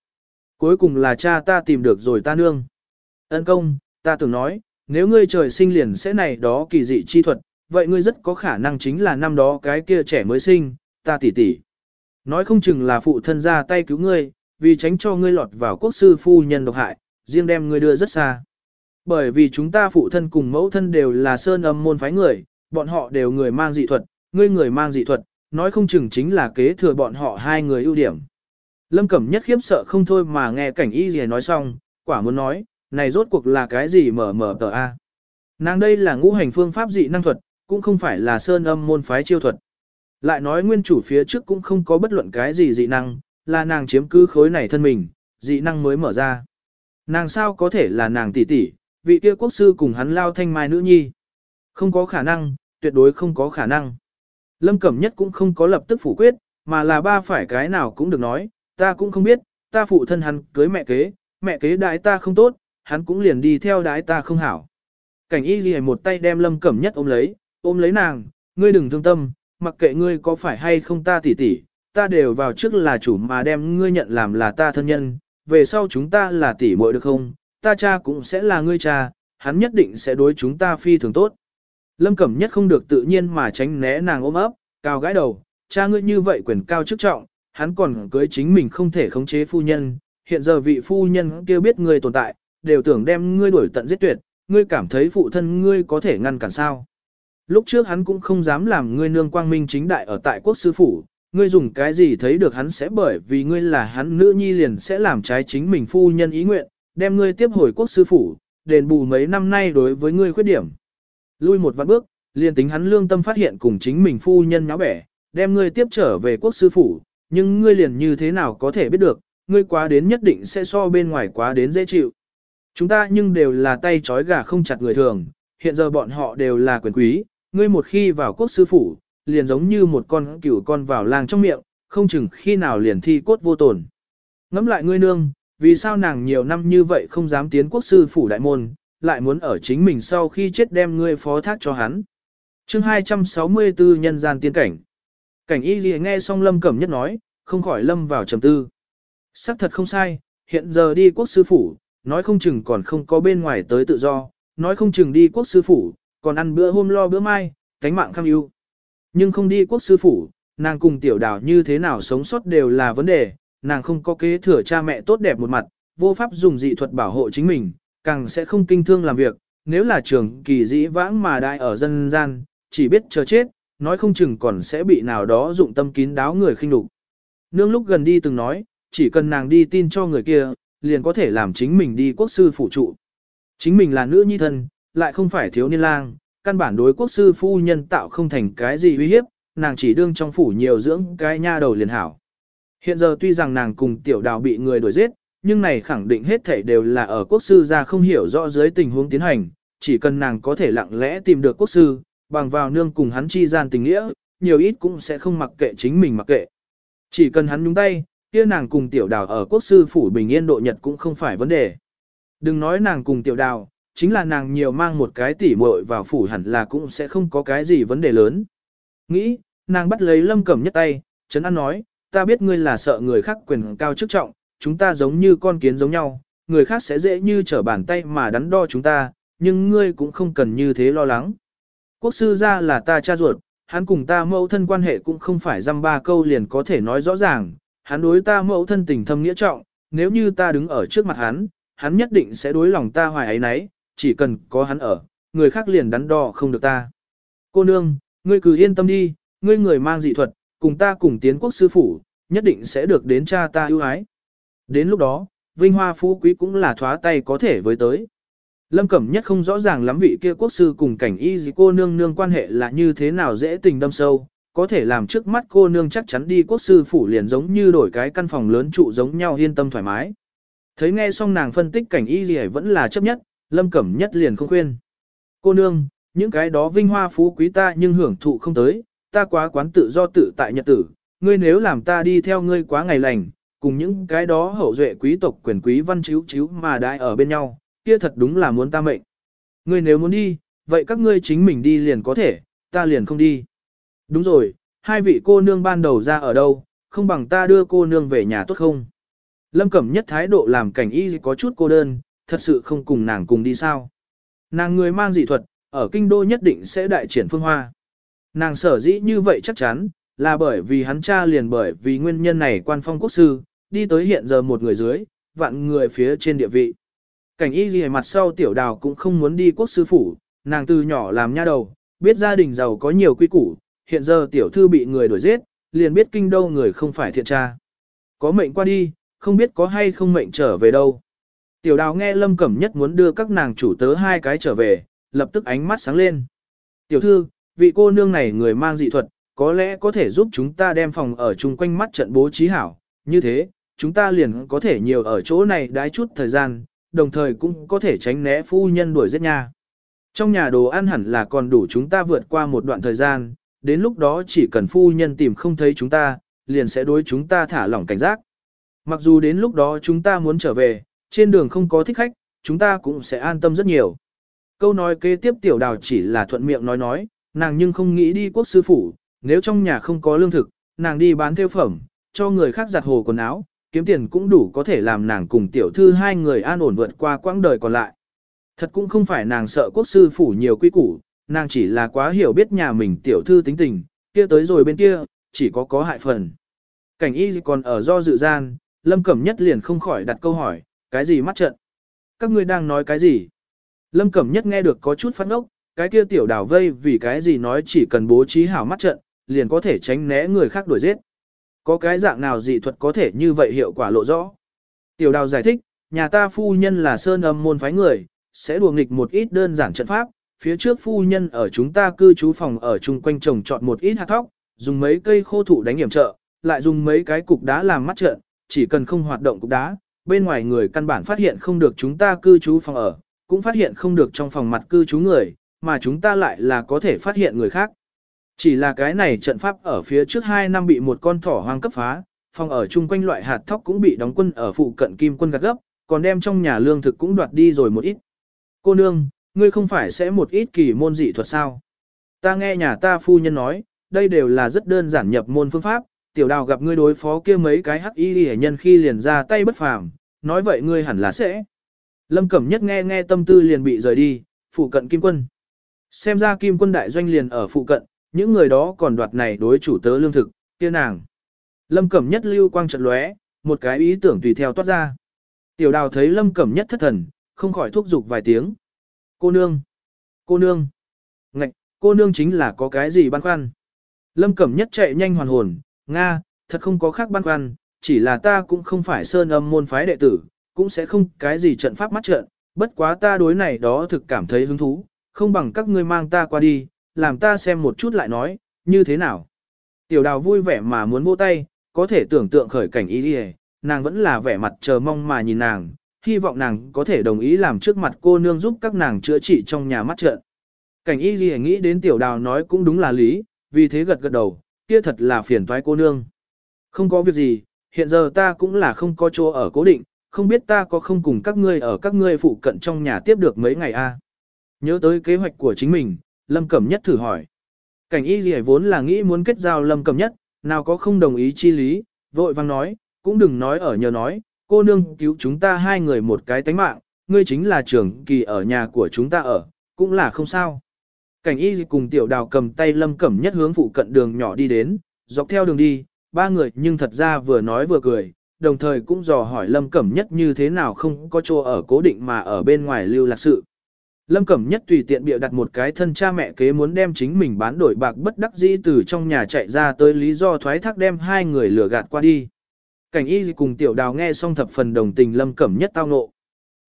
S1: Cuối cùng là cha ta tìm được rồi ta nương. Ân công, ta tưởng nói, nếu ngươi trời sinh liền sẽ này đó kỳ dị chi thuật, vậy ngươi rất có khả năng chính là năm đó cái kia trẻ mới sinh, ta tỷ tỷ. Nói không chừng là phụ thân ra tay cứu ngươi, vì tránh cho ngươi lọt vào quốc sư phu nhân độc hại, riêng đem ngươi đưa rất xa. Bởi vì chúng ta phụ thân cùng mẫu thân đều là sơn âm môn phái người, bọn họ đều người mang dị thuật, ngươi người mang dị thuật, nói không chừng chính là kế thừa bọn họ hai người ưu điểm. Lâm Cẩm nhất khiếp sợ không thôi mà nghe cảnh y gì nói xong, quả muốn nói, này rốt cuộc là cái gì mở mở tờ A. Nàng đây là ngũ hành phương pháp dị năng thuật, cũng không phải là sơn âm môn phái chiêu thuật. Lại nói nguyên chủ phía trước cũng không có bất luận cái gì dị năng, là nàng chiếm cứ khối này thân mình, dị năng mới mở ra. Nàng sao có thể là nàng tỷ tỷ, vị kia quốc sư cùng hắn lao thanh mai nữ nhi. Không có khả năng, tuyệt đối không có khả năng. Lâm Cẩm Nhất cũng không có lập tức phủ quyết, mà là ba phải cái nào cũng được nói, ta cũng không biết, ta phụ thân hắn cưới mẹ kế, mẹ kế đái ta không tốt, hắn cũng liền đi theo đái ta không hảo. Cảnh y ghi một tay đem lâm cẩm nhất ôm lấy, ôm lấy nàng, ngươi đừng thương tâm, mặc kệ ngươi có phải hay không ta tỉ tỉ, ta đều vào trước là chủ mà đem ngươi nhận làm là ta thân nhân, về sau chúng ta là tỉ muội được không, ta cha cũng sẽ là ngươi cha, hắn nhất định sẽ đối chúng ta phi thường tốt. Lâm Cẩm Nhất không được tự nhiên mà tránh né nàng ôm ấp, cao gái đầu, cha ngươi như vậy quyền cao chức trọng, hắn còn cưới chính mình không thể khống chế phu nhân, hiện giờ vị phu nhân kia biết ngươi tồn tại, đều tưởng đem ngươi đuổi tận giết tuyệt, ngươi cảm thấy phụ thân ngươi có thể ngăn cản sao. Lúc trước hắn cũng không dám làm ngươi nương quang minh chính đại ở tại quốc sư phủ, ngươi dùng cái gì thấy được hắn sẽ bởi vì ngươi là hắn nữ nhi liền sẽ làm trái chính mình phu nhân ý nguyện, đem ngươi tiếp hồi quốc sư phủ, đền bù mấy năm nay đối với ngươi khuyết điểm. Lui một vạn bước, liền tính hắn lương tâm phát hiện cùng chính mình phu nhân nháo bẻ, đem ngươi tiếp trở về quốc sư phủ, nhưng ngươi liền như thế nào có thể biết được, ngươi quá đến nhất định sẽ so bên ngoài quá đến dễ chịu. Chúng ta nhưng đều là tay trói gà không chặt người thường, hiện giờ bọn họ đều là quyền quý, ngươi một khi vào quốc sư phủ, liền giống như một con cửu con vào làng trong miệng, không chừng khi nào liền thi cốt vô tổn. Ngắm lại ngươi nương, vì sao nàng nhiều năm như vậy không dám tiến quốc sư phủ đại môn, lại muốn ở chính mình sau khi chết đem ngươi phó thác cho hắn. chương 264 nhân gian tiên cảnh. Cảnh y gì nghe xong lâm cẩm nhất nói, không khỏi lâm vào trầm tư. Sắc thật không sai, hiện giờ đi quốc sư phủ, nói không chừng còn không có bên ngoài tới tự do, nói không chừng đi quốc sư phủ, còn ăn bữa hôm lo bữa mai, cánh mạng kham ưu. Nhưng không đi quốc sư phủ, nàng cùng tiểu đào như thế nào sống sót đều là vấn đề, nàng không có kế thừa cha mẹ tốt đẹp một mặt, vô pháp dùng dị thuật bảo hộ chính mình, càng sẽ không kinh thương làm việc, nếu là trường kỳ dĩ vãng mà đại ở dân gian, chỉ biết chờ chết, nói không chừng còn sẽ bị nào đó dụng tâm kín đáo người khinh đục. Nương lúc gần đi từng nói, chỉ cần nàng đi tin cho người kia, liền có thể làm chính mình đi quốc sư phụ trụ. Chính mình là nữ nhi thân, lại không phải thiếu niên lang, căn bản đối quốc sư phu nhân tạo không thành cái gì uy hiếp, nàng chỉ đương trong phủ nhiều dưỡng cái nha đầu liền hảo. Hiện giờ tuy rằng nàng cùng tiểu đào bị người đuổi giết, nhưng này khẳng định hết thảy đều là ở quốc sư ra không hiểu rõ dưới tình huống tiến hành, chỉ cần nàng có thể lặng lẽ tìm được quốc sư, bằng vào nương cùng hắn chi gian tình nghĩa, nhiều ít cũng sẽ không mặc kệ chính mình mặc kệ. Chỉ cần hắn nhúng tay, kia nàng cùng tiểu đào ở quốc sư phủ bình yên độ nhật cũng không phải vấn đề. Đừng nói nàng cùng tiểu đào, chính là nàng nhiều mang một cái tỉ muội vào phủ hẳn là cũng sẽ không có cái gì vấn đề lớn. Nghĩ, nàng bắt lấy lâm cẩm nhất tay, chấn An nói, ta biết ngươi là sợ người khác quyền cao chức trọng, chúng ta giống như con kiến giống nhau, người khác sẽ dễ như trở bàn tay mà đắn đo chúng ta, nhưng ngươi cũng không cần như thế lo lắng. Quốc sư ra là ta cha ruột, hắn cùng ta mẫu thân quan hệ cũng không phải dăm ba câu liền có thể nói rõ ràng, hắn đối ta mẫu thân tình thâm nghĩa trọng, nếu như ta đứng ở trước mặt hắn, hắn nhất định sẽ đối lòng ta hoài ấy nấy, chỉ cần có hắn ở, người khác liền đắn đo không được ta. Cô nương, ngươi cứ yên tâm đi, ngươi người mang dị thuật, cùng ta cùng tiến quốc sư phủ, nhất định sẽ được đến cha ta ưu ái. Đến lúc đó, vinh hoa phú quý cũng là thoá tay có thể với tới. Lâm Cẩm Nhất không rõ ràng lắm vị kia quốc sư cùng cảnh y gì cô nương nương quan hệ là như thế nào dễ tình đâm sâu, có thể làm trước mắt cô nương chắc chắn đi quốc sư phủ liền giống như đổi cái căn phòng lớn trụ giống nhau yên tâm thoải mái. Thấy nghe xong nàng phân tích cảnh y gì vẫn là chấp nhất, Lâm Cẩm Nhất liền không khuyên. Cô nương, những cái đó vinh hoa phú quý ta nhưng hưởng thụ không tới, ta quá quán tự do tự tại nhật tử, ngươi nếu làm ta đi theo ngươi quá ngày lành, cùng những cái đó hậu duệ quý tộc quyền quý văn chiếu chiếu mà đại ở bên nhau, kia thật đúng là muốn ta mệnh. Ngươi nếu muốn đi, vậy các ngươi chính mình đi liền có thể, ta liền không đi. Đúng rồi, hai vị cô nương ban đầu ra ở đâu, không bằng ta đưa cô nương về nhà tốt không? Lâm Cẩm nhất thái độ làm cảnh y có chút cô đơn, thật sự không cùng nàng cùng đi sao. Nàng người mang dị thuật, ở kinh đô nhất định sẽ đại triển phương hoa. Nàng sở dĩ như vậy chắc chắn, là bởi vì hắn cha liền bởi vì nguyên nhân này quan phong quốc sư, đi tới hiện giờ một người dưới, vạn người phía trên địa vị. Cảnh y gì mặt sau tiểu đào cũng không muốn đi quốc sư phủ, nàng từ nhỏ làm nha đầu, biết gia đình giàu có nhiều quy củ, hiện giờ tiểu thư bị người đuổi giết, liền biết kinh đâu người không phải thiện tra. Có mệnh qua đi, không biết có hay không mệnh trở về đâu. Tiểu đào nghe lâm cẩm nhất muốn đưa các nàng chủ tớ hai cái trở về, lập tức ánh mắt sáng lên. Tiểu thư, vị cô nương này người mang dị thuật, có lẽ có thể giúp chúng ta đem phòng ở chung quanh mắt trận bố trí hảo, như thế, chúng ta liền có thể nhiều ở chỗ này đái chút thời gian, đồng thời cũng có thể tránh né phu nhân đuổi giết nha. Trong nhà đồ ăn hẳn là còn đủ chúng ta vượt qua một đoạn thời gian, đến lúc đó chỉ cần phu nhân tìm không thấy chúng ta, liền sẽ đối chúng ta thả lỏng cảnh giác. Mặc dù đến lúc đó chúng ta muốn trở về, trên đường không có thích khách, chúng ta cũng sẽ an tâm rất nhiều. Câu nói kế tiếp tiểu đào chỉ là thuận miệng nói nói, nàng nhưng không nghĩ đi quốc sư phủ, nếu trong nhà không có lương thực, nàng đi bán theo phẩm, cho người khác giặt hồ quần áo, kiếm tiền cũng đủ có thể làm nàng cùng tiểu thư hai người an ổn vượt qua quãng đời còn lại. Thật cũng không phải nàng sợ quốc sư phủ nhiều quy củ, nàng chỉ là quá hiểu biết nhà mình tiểu thư tính tình, kia tới rồi bên kia, chỉ có có hại phần. Cảnh y còn ở do dự gian, Lâm Cẩm Nhất liền không khỏi đặt câu hỏi, cái gì mắt trận? Các ngươi đang nói cái gì? Lâm Cẩm Nhất nghe được có chút phát ngốc, cái kia tiểu đảo vây vì cái gì nói chỉ cần bố trí hảo mắt trận, liền có thể tránh né người khác đuổi giết. Có cái dạng nào dị thuật có thể như vậy hiệu quả lộ rõ. Tiểu đào giải thích, nhà ta phu nhân là sơn âm môn phái người, sẽ đùa nghịch một ít đơn giản trận pháp, phía trước phu nhân ở chúng ta cư trú phòng ở chung quanh trồng trọt một ít hạt thóc, dùng mấy cây khô thụ đánh hiểm trợ, lại dùng mấy cái cục đá làm mắt trận, chỉ cần không hoạt động cục đá, bên ngoài người căn bản phát hiện không được chúng ta cư trú phòng ở, cũng phát hiện không được trong phòng mặt cư trú người, mà chúng ta lại là có thể phát hiện người khác. Chỉ là cái này trận pháp ở phía trước 2 năm bị một con thỏ hoang cấp phá, phòng ở chung quanh loại hạt thóc cũng bị đóng quân ở phụ cận kim quân gạt gấp, còn đem trong nhà lương thực cũng đoạt đi rồi một ít. Cô nương, ngươi không phải sẽ một ít kỳ môn dị thuật sao? Ta nghe nhà ta phu nhân nói, đây đều là rất đơn giản nhập môn phương pháp, tiểu đào gặp ngươi đối phó kia mấy cái hắc y hệ nhân khi liền ra tay bất phàm, nói vậy ngươi hẳn là sẽ. Lâm Cẩm Nhất nghe nghe tâm tư liền bị rời đi, phụ cận kim quân. Xem ra kim quân đại doanh liền ở phụ cận, những người đó còn đoạt này đối chủ tớ lương thực, kia nàng. Lâm Cẩm Nhất lưu quang trận lóe, một cái ý tưởng tùy theo toát ra. Tiểu đào thấy Lâm Cẩm Nhất thất thần, không khỏi thúc giục vài tiếng. Cô nương! Cô nương! Ngạch, cô nương chính là có cái gì băn khoăn. Lâm Cẩm Nhất chạy nhanh hoàn hồn, Nga, thật không có khác băn khoăn, chỉ là ta cũng không phải sơn âm môn phái đệ tử, cũng sẽ không cái gì trận pháp mắt trận, bất quá ta đối này đó thực cảm thấy hứng thú, không bằng các ngươi mang ta qua đi, làm ta xem một chút lại nói, như thế nào. Tiểu đào vui vẻ mà muốn vỗ tay, có thể tưởng tượng khởi cảnh ý đi nàng vẫn là vẻ mặt chờ mong mà nhìn nàng, hy vọng nàng có thể đồng ý làm trước mặt cô nương giúp các nàng chữa trị trong nhà mắt trợn. Cảnh y gì nghĩ đến tiểu đào nói cũng đúng là lý, vì thế gật gật đầu, kia thật là phiền toái cô nương. Không có việc gì, hiện giờ ta cũng là không có chỗ ở cố định, không biết ta có không cùng các ngươi ở các ngươi phụ cận trong nhà tiếp được mấy ngày a. Nhớ tới kế hoạch của chính mình, Lâm Cẩm Nhất thử hỏi. Cảnh y gì vốn là nghĩ muốn kết giao Lâm Cẩm Nhất, nào có không đồng ý chi lý, vội vang nói, cũng đừng nói ở nhờ nói, cô nương cứu chúng ta hai người một cái tánh mạng, ngươi chính là trưởng kỳ ở nhà của chúng ta ở, cũng là không sao. Cảnh y cùng tiểu đào cầm tay Lâm Cẩm Nhất hướng phụ cận đường nhỏ đi đến, dọc theo đường đi, ba người nhưng thật ra vừa nói vừa cười, đồng thời cũng dò hỏi Lâm Cẩm Nhất như thế nào không có chỗ ở cố định mà ở bên ngoài lưu lạc sự. Lâm Cẩm Nhất tùy tiện bịa đặt một cái thân cha mẹ kế muốn đem chính mình bán đổi bạc bất đắc dĩ từ trong nhà chạy ra tới lý do thoái thác đem hai người lừa gạt qua đi. Cảnh y cùng tiểu đào nghe xong thập phần đồng tình Lâm Cẩm Nhất tao nộ.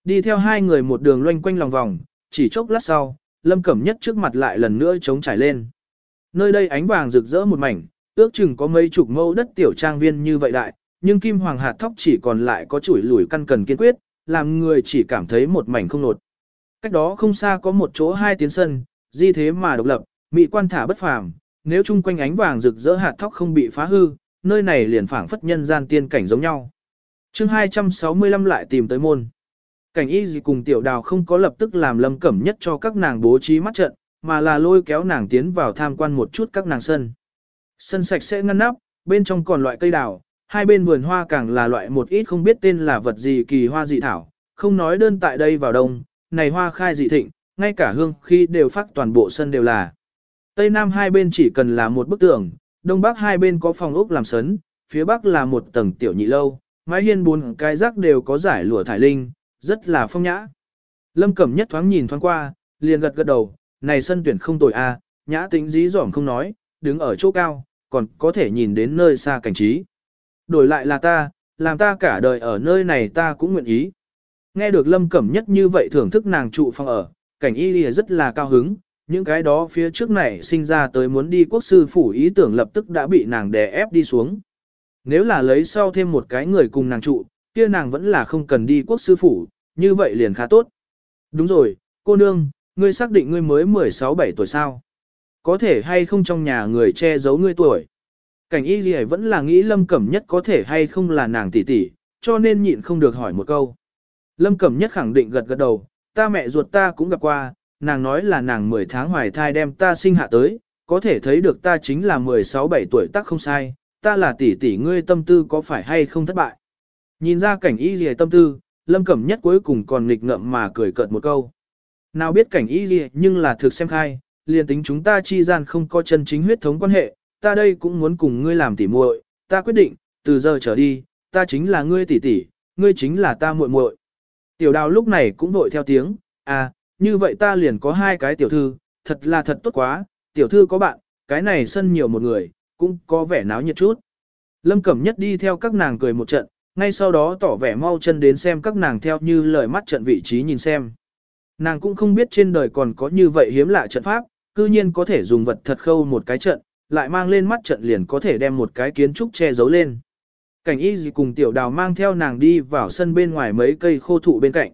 S1: Đi theo hai người một đường loanh quanh lòng vòng, chỉ chốc lát sau, Lâm Cẩm Nhất trước mặt lại lần nữa trống trải lên. Nơi đây ánh vàng rực rỡ một mảnh, ước chừng có mấy chục mẫu đất tiểu trang viên như vậy đại, nhưng kim hoàng hạt thóc chỉ còn lại có chuỗi lùi căn cần kiên quyết, làm người chỉ cảm thấy một mảnh không nột. Cách đó không xa có một chỗ hai tiến sân, di thế mà độc lập, mỹ quan thả bất phàm, nếu chung quanh ánh vàng rực rỡ hạt thóc không bị phá hư, nơi này liền phảng phất nhân gian tiên cảnh giống nhau. chương 265 lại tìm tới môn. Cảnh y gì cùng tiểu đào không có lập tức làm lâm cẩm nhất cho các nàng bố trí mắt trận, mà là lôi kéo nàng tiến vào tham quan một chút các nàng sân. Sân sạch sẽ ngăn nắp, bên trong còn loại cây đào, hai bên vườn hoa càng là loại một ít không biết tên là vật gì kỳ hoa dị thảo, không nói đơn tại đây vào đông, này hoa khai dị thịnh, ngay cả hương khi đều phát toàn bộ sân đều là. Tây Nam hai bên chỉ cần là một bức tường, Đông Bắc hai bên có phòng ốc làm sấn, phía Bắc là một tầng tiểu nhị lâu, mái hiên bốn cái rác đều có giải lụa thải linh, rất là phong nhã. Lâm Cẩm nhất thoáng nhìn thoáng qua, liền gật gật đầu, này sân tuyển không tồi a, nhã tính dí dỏm không nói, đứng ở chỗ cao, còn có thể nhìn đến nơi xa cảnh trí. Đổi lại là ta, làm ta cả đời ở nơi này ta cũng nguyện ý. Nghe được Lâm Cẩm nhất như vậy thưởng thức nàng trụ phòng ở, cảnh y lìa rất là cao hứng, những cái đó phía trước này sinh ra tới muốn đi quốc sư phủ ý tưởng lập tức đã bị nàng đè ép đi xuống. Nếu là lấy sau thêm một cái người cùng nàng trụ, kia nàng vẫn là không cần đi quốc sư phủ, như vậy liền khá tốt. Đúng rồi, cô nương, ngươi xác định ngươi mới 16-17 tuổi sao? Có thể hay không trong nhà người che giấu ngươi tuổi? Cảnh y gì vẫn là nghĩ lâm cẩm nhất có thể hay không là nàng tỷ tỷ, cho nên nhịn không được hỏi một câu. Lâm cẩm nhất khẳng định gật gật đầu, ta mẹ ruột ta cũng gặp qua, nàng nói là nàng 10 tháng hoài thai đem ta sinh hạ tới, có thể thấy được ta chính là 16-17 tuổi tác không sai, ta là tỷ tỷ ngươi tâm tư có phải hay không thất bại. Nhìn ra cảnh y gì tâm tư, lâm cẩm nhất cuối cùng còn nghịch ngợm mà cười cợt một câu. Nào biết cảnh y gì nhưng là thực xem khai, liền tính chúng ta chi gian không có chân chính huyết thống quan hệ, ta đây cũng muốn cùng ngươi làm tỉ muội, ta quyết định, từ giờ trở đi, ta chính là ngươi tỷ tỷ, ngươi chính là ta muội muội. Tiểu đào lúc này cũng vội theo tiếng, à, như vậy ta liền có hai cái tiểu thư, thật là thật tốt quá, tiểu thư có bạn, cái này sân nhiều một người, cũng có vẻ náo nhiệt chút. Lâm Cẩm Nhất đi theo các nàng cười một trận, ngay sau đó tỏ vẻ mau chân đến xem các nàng theo như lời mắt trận vị trí nhìn xem. Nàng cũng không biết trên đời còn có như vậy hiếm lạ trận pháp, cư nhiên có thể dùng vật thật khâu một cái trận, lại mang lên mắt trận liền có thể đem một cái kiến trúc che giấu lên. Cảnh y gì cùng tiểu đào mang theo nàng đi vào sân bên ngoài mấy cây khô thụ bên cạnh.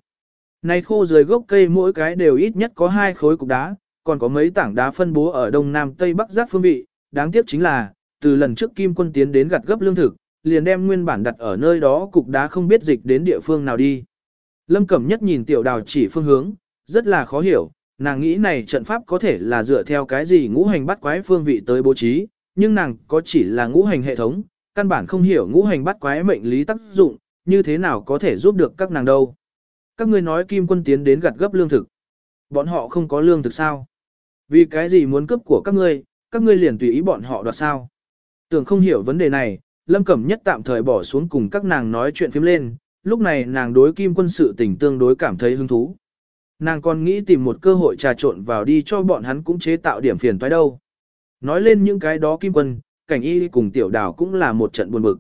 S1: Này khô dưới gốc cây mỗi cái đều ít nhất có hai khối cục đá, còn có mấy tảng đá phân bố ở đông nam tây bắc giáp phương vị. Đáng tiếc chính là, từ lần trước Kim quân tiến đến gặt gấp lương thực, liền đem nguyên bản đặt ở nơi đó cục đá không biết dịch đến địa phương nào đi. Lâm Cẩm Nhất nhìn tiểu đào chỉ phương hướng, rất là khó hiểu, nàng nghĩ này trận pháp có thể là dựa theo cái gì ngũ hành bắt quái phương vị tới bố trí, nhưng nàng có chỉ là ngũ hành hệ thống, căn bản không hiểu ngũ hành bắt quái mệnh lý tác dụng, như thế nào có thể giúp được các nàng đâu. Các ngươi nói kim quân tiến đến gặt gấp lương thực. Bọn họ không có lương thực sao? Vì cái gì muốn cướp của các ngươi, các ngươi liền tùy ý bọn họ đoạt sao? Tưởng không hiểu vấn đề này, Lâm Cẩm Nhất tạm thời bỏ xuống cùng các nàng nói chuyện phím lên, lúc này nàng đối kim quân sự tình tương đối cảm thấy hứng thú. Nàng còn nghĩ tìm một cơ hội trà trộn vào đi cho bọn hắn cũng chế tạo điểm phiền toái đâu. Nói lên những cái đó kim quân, cảnh y cùng tiểu Đào cũng là một trận buồn bực.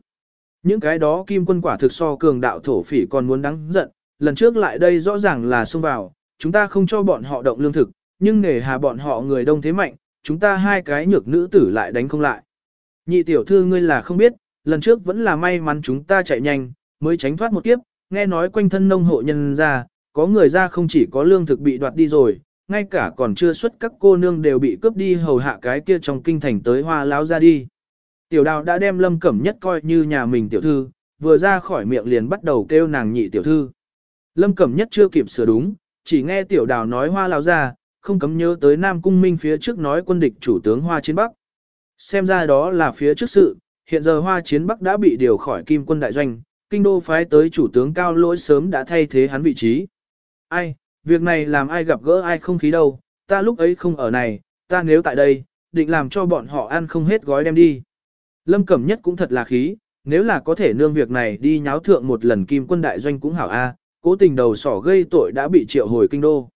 S1: Những cái đó kim quân quả thực so cường đạo thổ phỉ còn muốn đáng giận, lần trước lại đây rõ ràng là xông vào, chúng ta không cho bọn họ động lương thực, nhưng nể hà bọn họ người đông thế mạnh, chúng ta hai cái nhược nữ tử lại đánh không lại. Nhị tiểu thư ngươi là không biết, lần trước vẫn là may mắn chúng ta chạy nhanh, mới tránh thoát một kiếp, nghe nói quanh thân nông hộ nhân ra, có người ra không chỉ có lương thực bị đoạt đi rồi, ngay cả còn chưa xuất các cô nương đều bị cướp đi hầu hạ cái kia trong kinh thành tới hoa láo ra đi. Tiểu đào đã đem lâm cẩm nhất coi như nhà mình tiểu thư, vừa ra khỏi miệng liền bắt đầu kêu nàng nhị tiểu thư. Lâm cẩm nhất chưa kịp sửa đúng, chỉ nghe tiểu đào nói hoa láo ra, không cấm nhớ tới Nam Cung Minh phía trước nói quân địch chủ tướng Hoa Chiến Bắc. Xem ra đó là phía trước sự, hiện giờ Hoa Chiến Bắc đã bị điều khỏi Kim quân đại doanh, kinh đô phái tới chủ tướng cao lỗi sớm đã thay thế hắn vị trí. Ai, việc này làm ai gặp gỡ ai không khí đâu, ta lúc ấy không ở này, ta nếu tại đây, định làm cho bọn họ ăn không hết gói đem đi. Lâm Cẩm Nhất cũng thật là khí, nếu là có thể nương việc này đi nháo thượng một lần kim quân đại doanh cũng hảo a, cố tình đầu sỏ gây tội đã bị triệu hồi kinh đô.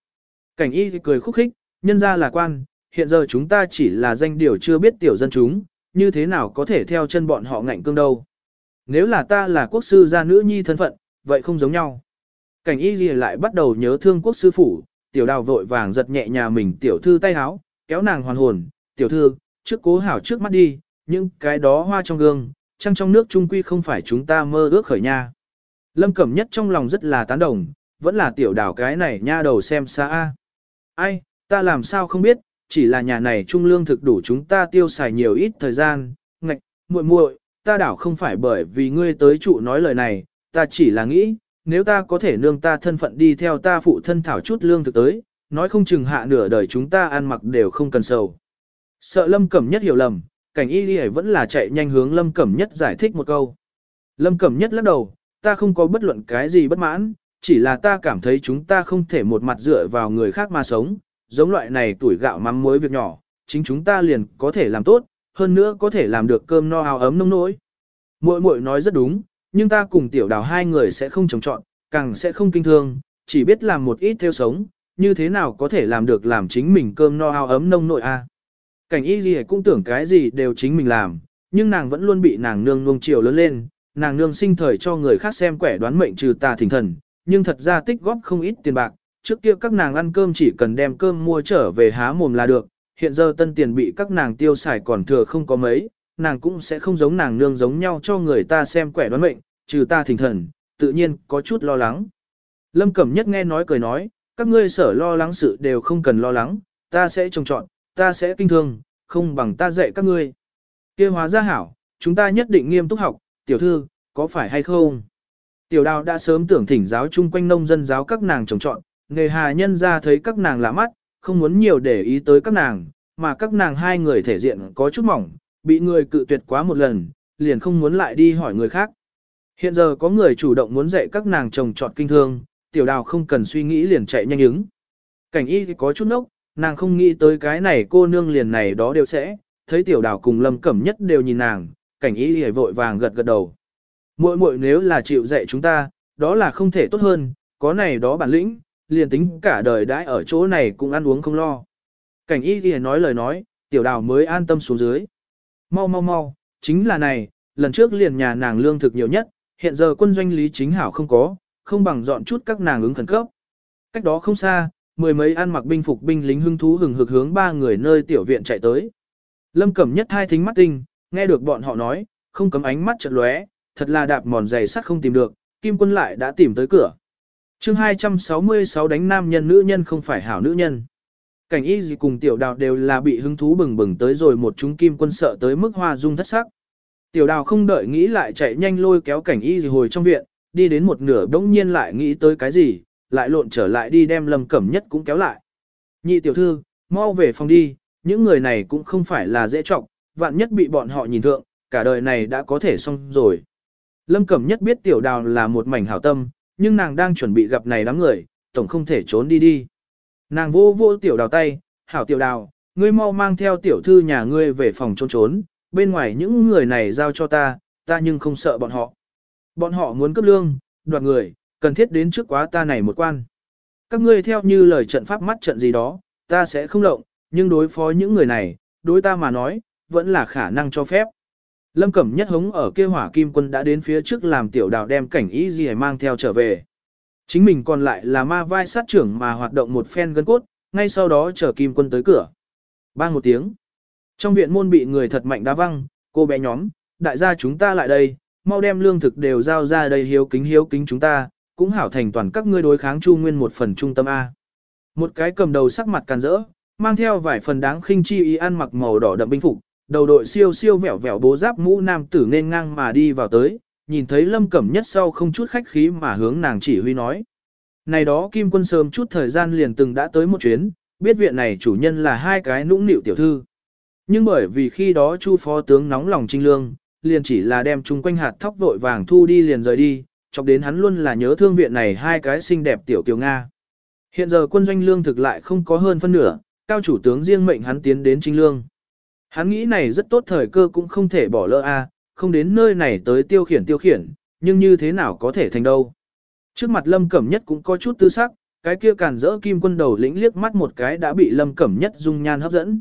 S1: Cảnh y cười khúc khích, nhân ra là quan, hiện giờ chúng ta chỉ là danh điều chưa biết tiểu dân chúng, như thế nào có thể theo chân bọn họ ngạnh cương đâu. Nếu là ta là quốc sư gia nữ nhi thân phận, vậy không giống nhau. Cảnh y gì lại bắt đầu nhớ thương quốc sư phủ, tiểu đào vội vàng giật nhẹ nhà mình tiểu thư tay háo, kéo nàng hoàn hồn, tiểu thư, trước cố hảo trước mắt đi, những cái đó hoa trong gương, trăng trong nước trung quy không phải chúng ta mơ ước khởi nha. Lâm Cẩm Nhất trong lòng rất là tán đồng, vẫn là tiểu đảo cái này nha đầu xem xa a. Ai, ta làm sao không biết, chỉ là nhà này trung lương thực đủ chúng ta tiêu xài nhiều ít thời gian, ngạch, muội muội, ta đảo không phải bởi vì ngươi tới trụ nói lời này, ta chỉ là nghĩ, nếu ta có thể nương ta thân phận đi theo ta phụ thân thảo chút lương thực tới, nói không chừng hạ nửa đời chúng ta ăn mặc đều không cần sầu. Sợ Lâm Cẩm Nhất hiểu lầm, cảnh y lìa vẫn là chạy nhanh hướng Lâm Cẩm Nhất giải thích một câu. Lâm Cẩm Nhất lắc đầu, ta không có bất luận cái gì bất mãn, chỉ là ta cảm thấy chúng ta không thể một mặt dựa vào người khác mà sống, giống loại này tuổi gạo mắm muối việc nhỏ, chính chúng ta liền có thể làm tốt, hơn nữa có thể làm được cơm no áo ấm nông nỗi. Muội muội nói rất đúng, nhưng ta cùng tiểu đào hai người sẽ không trồng trọn, càng sẽ không kinh thương, chỉ biết làm một ít theo sống, như thế nào có thể làm được làm chính mình cơm no áo ấm nông nội a. Cảnh y gì cũng tưởng cái gì đều chính mình làm, nhưng nàng vẫn luôn bị nàng nương nuông chiều lớn lên, nàng nương sinh thời cho người khác xem quẻ đoán mệnh trừ tà thỉnh thần, nhưng thật ra tích góp không ít tiền bạc, trước kia các nàng ăn cơm chỉ cần đem cơm mua trở về há mồm là được, hiện giờ tân tiền bị các nàng tiêu xài còn thừa không có mấy, nàng cũng sẽ không giống nàng nương giống nhau cho người ta xem quẻ đoán mệnh, trừ ta thỉnh thần, tự nhiên có chút lo lắng. Lâm Cẩm Nhất nghe nói cười nói, các ngươi sở lo lắng sự đều không cần lo lắng, ta sẽ trông trọn, ta sẽ kinh thương, không bằng ta dạy các ngươi. kia hóa ra hảo, chúng ta nhất định nghiêm túc học, tiểu thư, có phải hay không? Tiểu đào đã sớm tưởng thỉnh giáo chung quanh nông dân giáo các nàng trồng trọn, nghề hà nhân ra thấy các nàng lạ mắt, không muốn nhiều để ý tới các nàng, mà các nàng hai người thể diện có chút mỏng, bị người cự tuyệt quá một lần, liền không muốn lại đi hỏi người khác. Hiện giờ có người chủ động muốn dạy các nàng trồng trọt kinh thương, tiểu đào không cần suy nghĩ liền chạy nhanh ứng. Cảnh y thì có chút nốc, nàng không nghĩ tới cái này cô nương liền này đó đều sẽ, thấy tiểu đào cùng lâm cẩm nhất đều nhìn nàng, cảnh y hề vội vàng gật gật đầu. Muội muội nếu là chịu dạy chúng ta, đó là không thể tốt hơn, có này đó bản lĩnh, liền tính cả đời đãi ở chỗ này cũng ăn uống không lo. Cảnh y hề nói lời nói, tiểu đào mới an tâm xuống dưới. Mau mau mau, chính là này, lần trước liền nhà nàng lương thực nhiều nhất, hiện giờ quân doanh lý chính hảo không có, không bằng dọn chút các nàng ứng khẩn cấp. Cách đó không xa, mười mấy ăn mặc binh phục binh lính hưng thú hừng hực hướng ba người nơi tiểu viện chạy tới. Lâm Cẩm Nhất hai thính mắt tinh, nghe được bọn họ nói, không cấm ánh mắt chợt lóe, thật là đạp mòn giày sắt không tìm được, Kim Quân lại đã tìm tới cửa. Chương 266 đánh nam nhân nữ nhân không phải hảo nữ nhân. Cảnh y gì cùng tiểu đào đều là bị hứng thú bừng bừng tới rồi một chúng kim quân sợ tới mức hoa dung thất sắc. Tiểu đào không đợi nghĩ lại chạy nhanh lôi kéo cảnh y gì hồi trong viện, đi đến một nửa đống nhiên lại nghĩ tới cái gì, lại lộn trở lại đi đem lâm cẩm nhất cũng kéo lại. Nhị tiểu thư, mau về phòng đi, những người này cũng không phải là dễ trọng, vạn nhất bị bọn họ nhìn thượng, cả đời này đã có thể xong rồi. Lâm Cẩm Nhất biết tiểu đào là một mảnh hảo tâm, nhưng nàng đang chuẩn bị gặp này đám người, tổng không thể trốn đi đi. Nàng vô vô tiểu đào tay, hảo tiểu đào, ngươi mau mang theo tiểu thư nhà ngươi về phòng trốn trốn, bên ngoài những người này giao cho ta, ta nhưng không sợ bọn họ. Bọn họ muốn cấp lương, đoạt người, cần thiết đến trước quá ta này một quan. Các ngươi theo như lời trận pháp mắt trận gì đó, ta sẽ không lộng, nhưng đối phó những người này, đối ta mà nói, vẫn là khả năng cho phép. Lâm Cẩm Nhất hống ở kia hỏa kim quân đã đến phía trước làm tiểu đào đem cảnh ý gì mang theo trở về. Chính mình còn lại là ma vai sát trưởng mà hoạt động một phen gân cốt, ngay sau đó chờ kim quân tới cửa. Bang một tiếng. Trong viện môn bị người thật mạnh đá văng, cô bé nhóm, đại gia chúng ta lại đây, mau đem lương thực đều giao ra đây hiếu kính hiếu kính chúng ta, cũng hảo thành toàn các ngươi đối kháng chu nguyên một phần trung tâm A. Một cái cầm đầu sắc mặt càn rỡ, mang theo vài phần đáng khinh chi ý ăn mặc màu đỏ đậm binh phục, đầu đội siêu siêu vẻo vẻo bố giáp mũ nam tử nên ngang mà đi vào tới, nhìn thấy lâm cẩm nhất sau không chút khách khí mà hướng nàng chỉ huy nói. Này đó kim quân sớm chút thời gian liền từng đã tới một chuyến, biết viện này chủ nhân là hai cái nũng nịu tiểu thư. Nhưng bởi vì khi đó chu phó tướng nóng lòng trinh lương, liền chỉ là đem chung quanh hạt thóc vội vàng thu đi liền rời đi, chọc đến hắn luôn là nhớ thương viện này hai cái xinh đẹp tiểu tiểu Nga. Hiện giờ quân doanh lương thực lại không có hơn phân nửa, cao chủ tướng riêng mệnh hắn tiến đến trinh lương. Hắn nghĩ này rất tốt thời cơ cũng không thể bỏ lỡ a, không đến nơi này tới tiêu khiển tiêu khiển, nhưng như thế nào có thể thành đâu. Trước mặt Lâm Cẩm Nhất cũng có chút tư sắc, cái kia cản rỡ kim quân đầu lĩnh liếc mắt một cái đã bị Lâm Cẩm Nhất dung nhan hấp dẫn.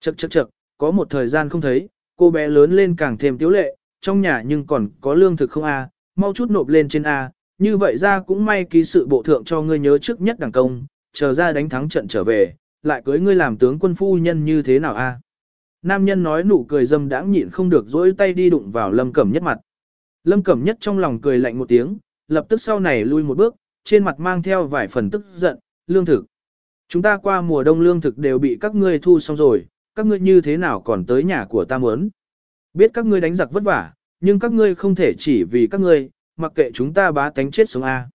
S1: Chậc chậc chậc, có một thời gian không thấy, cô bé lớn lên càng thêm tiếu lệ, trong nhà nhưng còn có lương thực không a, mau chút nộp lên trên a, như vậy ra cũng may ký sự bộ thượng cho ngươi nhớ trước nhất đảng công, chờ ra đánh thắng trận trở về, lại cưới ngươi làm tướng quân phu nhân như thế nào a? Nam nhân nói nụ cười dâm đãng nhịn không được dỗi tay đi đụng vào Lâm Cẩm Nhất mặt. Lâm Cẩm Nhất trong lòng cười lạnh một tiếng, lập tức sau này lui một bước, trên mặt mang theo vài phần tức giận, lương thực. Chúng ta qua mùa đông lương thực đều bị các ngươi thu xong rồi, các ngươi như thế nào còn tới nhà của ta muốn. Biết các ngươi đánh giặc vất vả, nhưng các ngươi không thể chỉ vì các ngươi, mặc kệ chúng ta bá tánh chết sống A.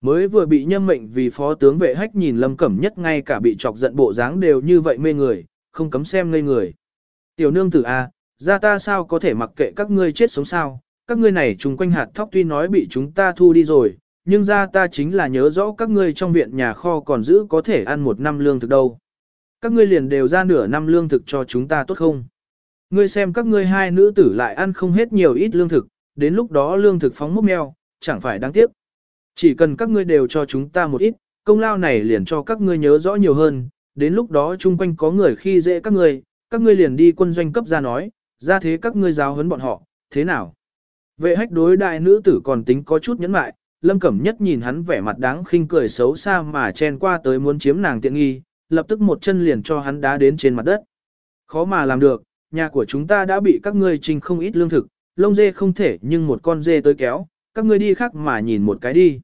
S1: Mới vừa bị nhâm mệnh vì phó tướng vệ hách nhìn Lâm Cẩm Nhất ngay cả bị chọc giận bộ dáng đều như vậy mê người, không cấm xem ngây người. Tiểu nương tử A, ra ta sao có thể mặc kệ các ngươi chết sống sao, các ngươi này chung quanh hạt thóc tuy nói bị chúng ta thu đi rồi, nhưng ra ta chính là nhớ rõ các ngươi trong viện nhà kho còn giữ có thể ăn một năm lương thực đâu. Các ngươi liền đều ra nửa năm lương thực cho chúng ta tốt không? Ngươi xem các ngươi hai nữ tử lại ăn không hết nhiều ít lương thực, đến lúc đó lương thực phóng mốc meo, chẳng phải đáng tiếc. Chỉ cần các ngươi đều cho chúng ta một ít, công lao này liền cho các ngươi nhớ rõ nhiều hơn, đến lúc đó chung quanh có người khi dễ các ngươi, các ngươi liền đi quân doanh cấp ra nói, ra thế các ngươi giáo huấn bọn họ, thế nào? Vệ hách đối đại nữ tử còn tính có chút nhẫn mại, lâm cẩm nhất nhìn hắn vẻ mặt đáng khinh cười xấu xa mà chen qua tới muốn chiếm nàng tiện nghi, lập tức một chân liền cho hắn đá đến trên mặt đất. Khó mà làm được, nhà của chúng ta đã bị các ngươi trình không ít lương thực, lông dê không thể nhưng một con dê tới kéo, các ngươi đi khác mà nhìn một cái đi.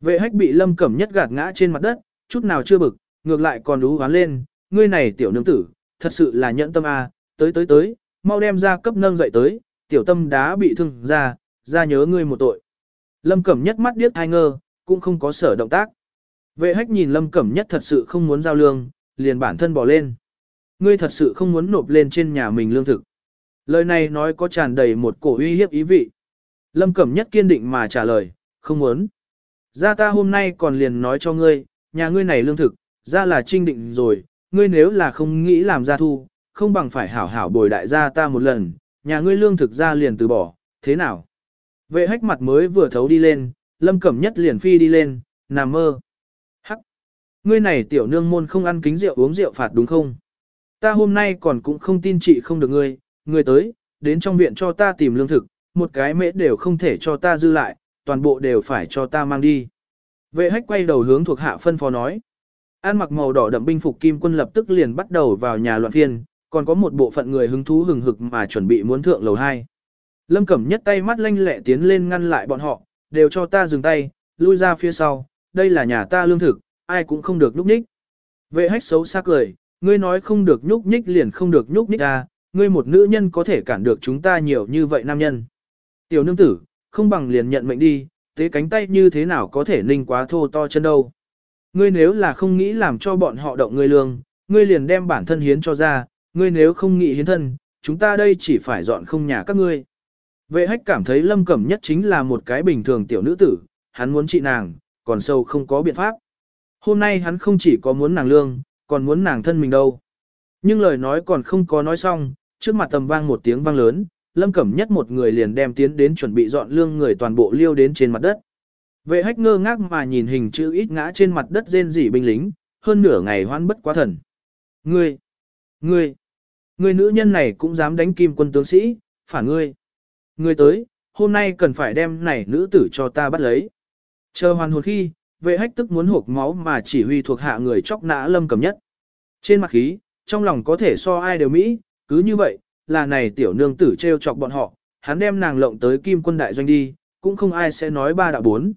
S1: Vệ hách bị lâm cẩm nhất gạt ngã trên mặt đất, chút nào chưa bực, ngược lại còn đú hoán lên, ngươi này tiểu nương tử, thật sự là nhẫn tâm à? tới tới tới, mau đem ra cấp nâng dậy tới, tiểu tâm đá bị thương ra, ra nhớ ngươi một tội. Lâm Cẩm Nhất mắt điếc hai ngơ, cũng không có sở động tác. Vệ hách nhìn Lâm Cẩm Nhất thật sự không muốn giao lương, liền bản thân bỏ lên. Ngươi thật sự không muốn nộp lên trên nhà mình lương thực. Lời này nói có tràn đầy một cổ uy hiếp ý vị. Lâm Cẩm Nhất kiên định mà trả lời, không muốn. Ra ta hôm nay còn liền nói cho ngươi, nhà ngươi này lương thực, ra là trinh định rồi, ngươi nếu là không nghĩ làm gia thu, không bằng phải hảo hảo bồi đại gia ta một lần, nhà ngươi lương thực ra liền từ bỏ, thế nào? Vệ hách mặt mới vừa thấu đi lên, lâm cẩm nhất liền phi đi lên, nằm mơ. Hắc! Ngươi này tiểu nương môn không ăn kính rượu uống rượu phạt đúng không? Ta hôm nay còn cũng không tin chị không được ngươi, ngươi tới, đến trong viện cho ta tìm lương thực, một cái mễ đều không thể cho ta dư lại, toàn bộ đều phải cho ta mang đi. Vệ hách quay đầu hướng thuộc hạ phân phó nói. An mặc màu đỏ đậm binh phục kim quân lập tức liền bắt đầu vào nhà loạn phiên, còn có một bộ phận người hứng thú hừng hực mà chuẩn bị muốn thượng lầu 2. Lâm Cẩm nhất tay mắt lanh lẹ tiến lên ngăn lại bọn họ, đều cho ta dừng tay, lui ra phía sau, đây là nhà ta lương thực, ai cũng không được núp ních. Vệ hách xấu xác cười, ngươi nói không được nhúc nhích liền không được nhúc nhích ra, ngươi một nữ nhân có thể cản được chúng ta nhiều như vậy nam nhân. Tiểu nương tử, không bằng liền nhận mệnh đi, tế cánh tay như thế nào có thể ninh quá thô to chân đâu. Ngươi nếu là không nghĩ làm cho bọn họ động ngươi lương, ngươi liền đem bản thân hiến cho ra, ngươi nếu không nghĩ hiến thân, chúng ta đây chỉ phải dọn không nhà các ngươi. Vệ hách cảm thấy lâm cẩm nhất chính là một cái bình thường tiểu nữ tử, hắn muốn trị nàng, còn sâu không có biện pháp. Hôm nay hắn không chỉ có muốn nàng lương, còn muốn nàng thân mình đâu. Nhưng lời nói còn không có nói xong, trước mặt tầm vang một tiếng vang lớn, lâm cẩm nhất một người liền đem tiến đến chuẩn bị dọn lương người toàn bộ liêu đến trên mặt đất. Vệ hách ngơ ngác mà nhìn hình chữ ít ngã trên mặt đất rên rỉ binh lính, hơn nửa ngày hoan bất quá thần. Ngươi, ngươi, ngươi nữ nhân này cũng dám đánh kim quân tướng sĩ, phản ngươi. Ngươi tới, hôm nay cần phải đem này nữ tử cho ta bắt lấy. Chờ hoàn hồn khi, vệ hách tức muốn hộp máu mà chỉ huy thuộc hạ người chóc nã lâm cầm nhất. Trên mặt khí, trong lòng có thể so ai đều mỹ, cứ như vậy, là này tiểu nương tử treo chọc bọn họ, hắn đem nàng lộng tới kim quân đại doanh đi, cũng không ai sẽ nói ba đạo bốn.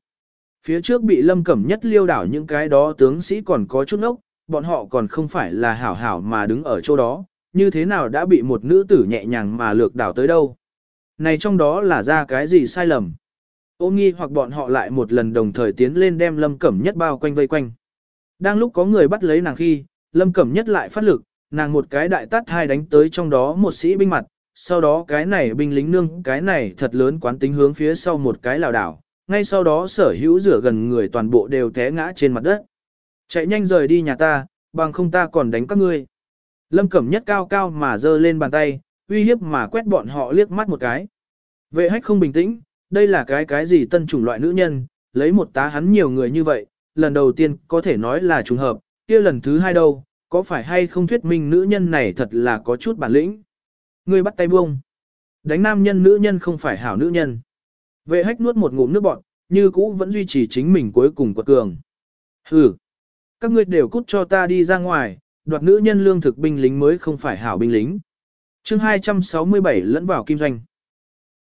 S1: Phía trước bị lâm cẩm nhất liêu đảo những cái đó tướng sĩ còn có chút nốc, bọn họ còn không phải là hảo hảo mà đứng ở chỗ đó, như thế nào đã bị một nữ tử nhẹ nhàng mà lược đảo tới đâu. Này trong đó là ra cái gì sai lầm? Ôm nghi hoặc bọn họ lại một lần đồng thời tiến lên đem lâm cẩm nhất bao quanh vây quanh. Đang lúc có người bắt lấy nàng khi, lâm cẩm nhất lại phát lực, nàng một cái đại tát hai đánh tới trong đó một sĩ binh mặt, sau đó cái này binh lính nương cái này thật lớn quán tính hướng phía sau một cái lào đảo, ngay sau đó sở hữu rửa gần người toàn bộ đều té ngã trên mặt đất. Chạy nhanh rời đi nhà ta, bằng không ta còn đánh các ngươi. Lâm Cẩm nhất cao cao mà giơ lên bàn tay, uy hiếp mà quét bọn họ liếc mắt một cái. Vệ hách không bình tĩnh, đây là cái cái gì tân chủng loại nữ nhân, lấy một tá hắn nhiều người như vậy, lần đầu tiên có thể nói là trùng hợp, kia lần thứ hai đâu, có phải hay không thuyết minh nữ nhân này thật là có chút bản lĩnh. Ngươi bắt tay buông. Đánh nam nhân nữ nhân không phải hảo nữ nhân. Vệ hách nuốt một ngụm nước bọt, như cũ vẫn duy trì chính mình cuối cùng quật cường. Hừ, các ngươi đều cút cho ta đi ra ngoài, đoạt nữ nhân lương thực binh lính mới không phải hảo binh lính. chương 267 lẫn vào kim doanh.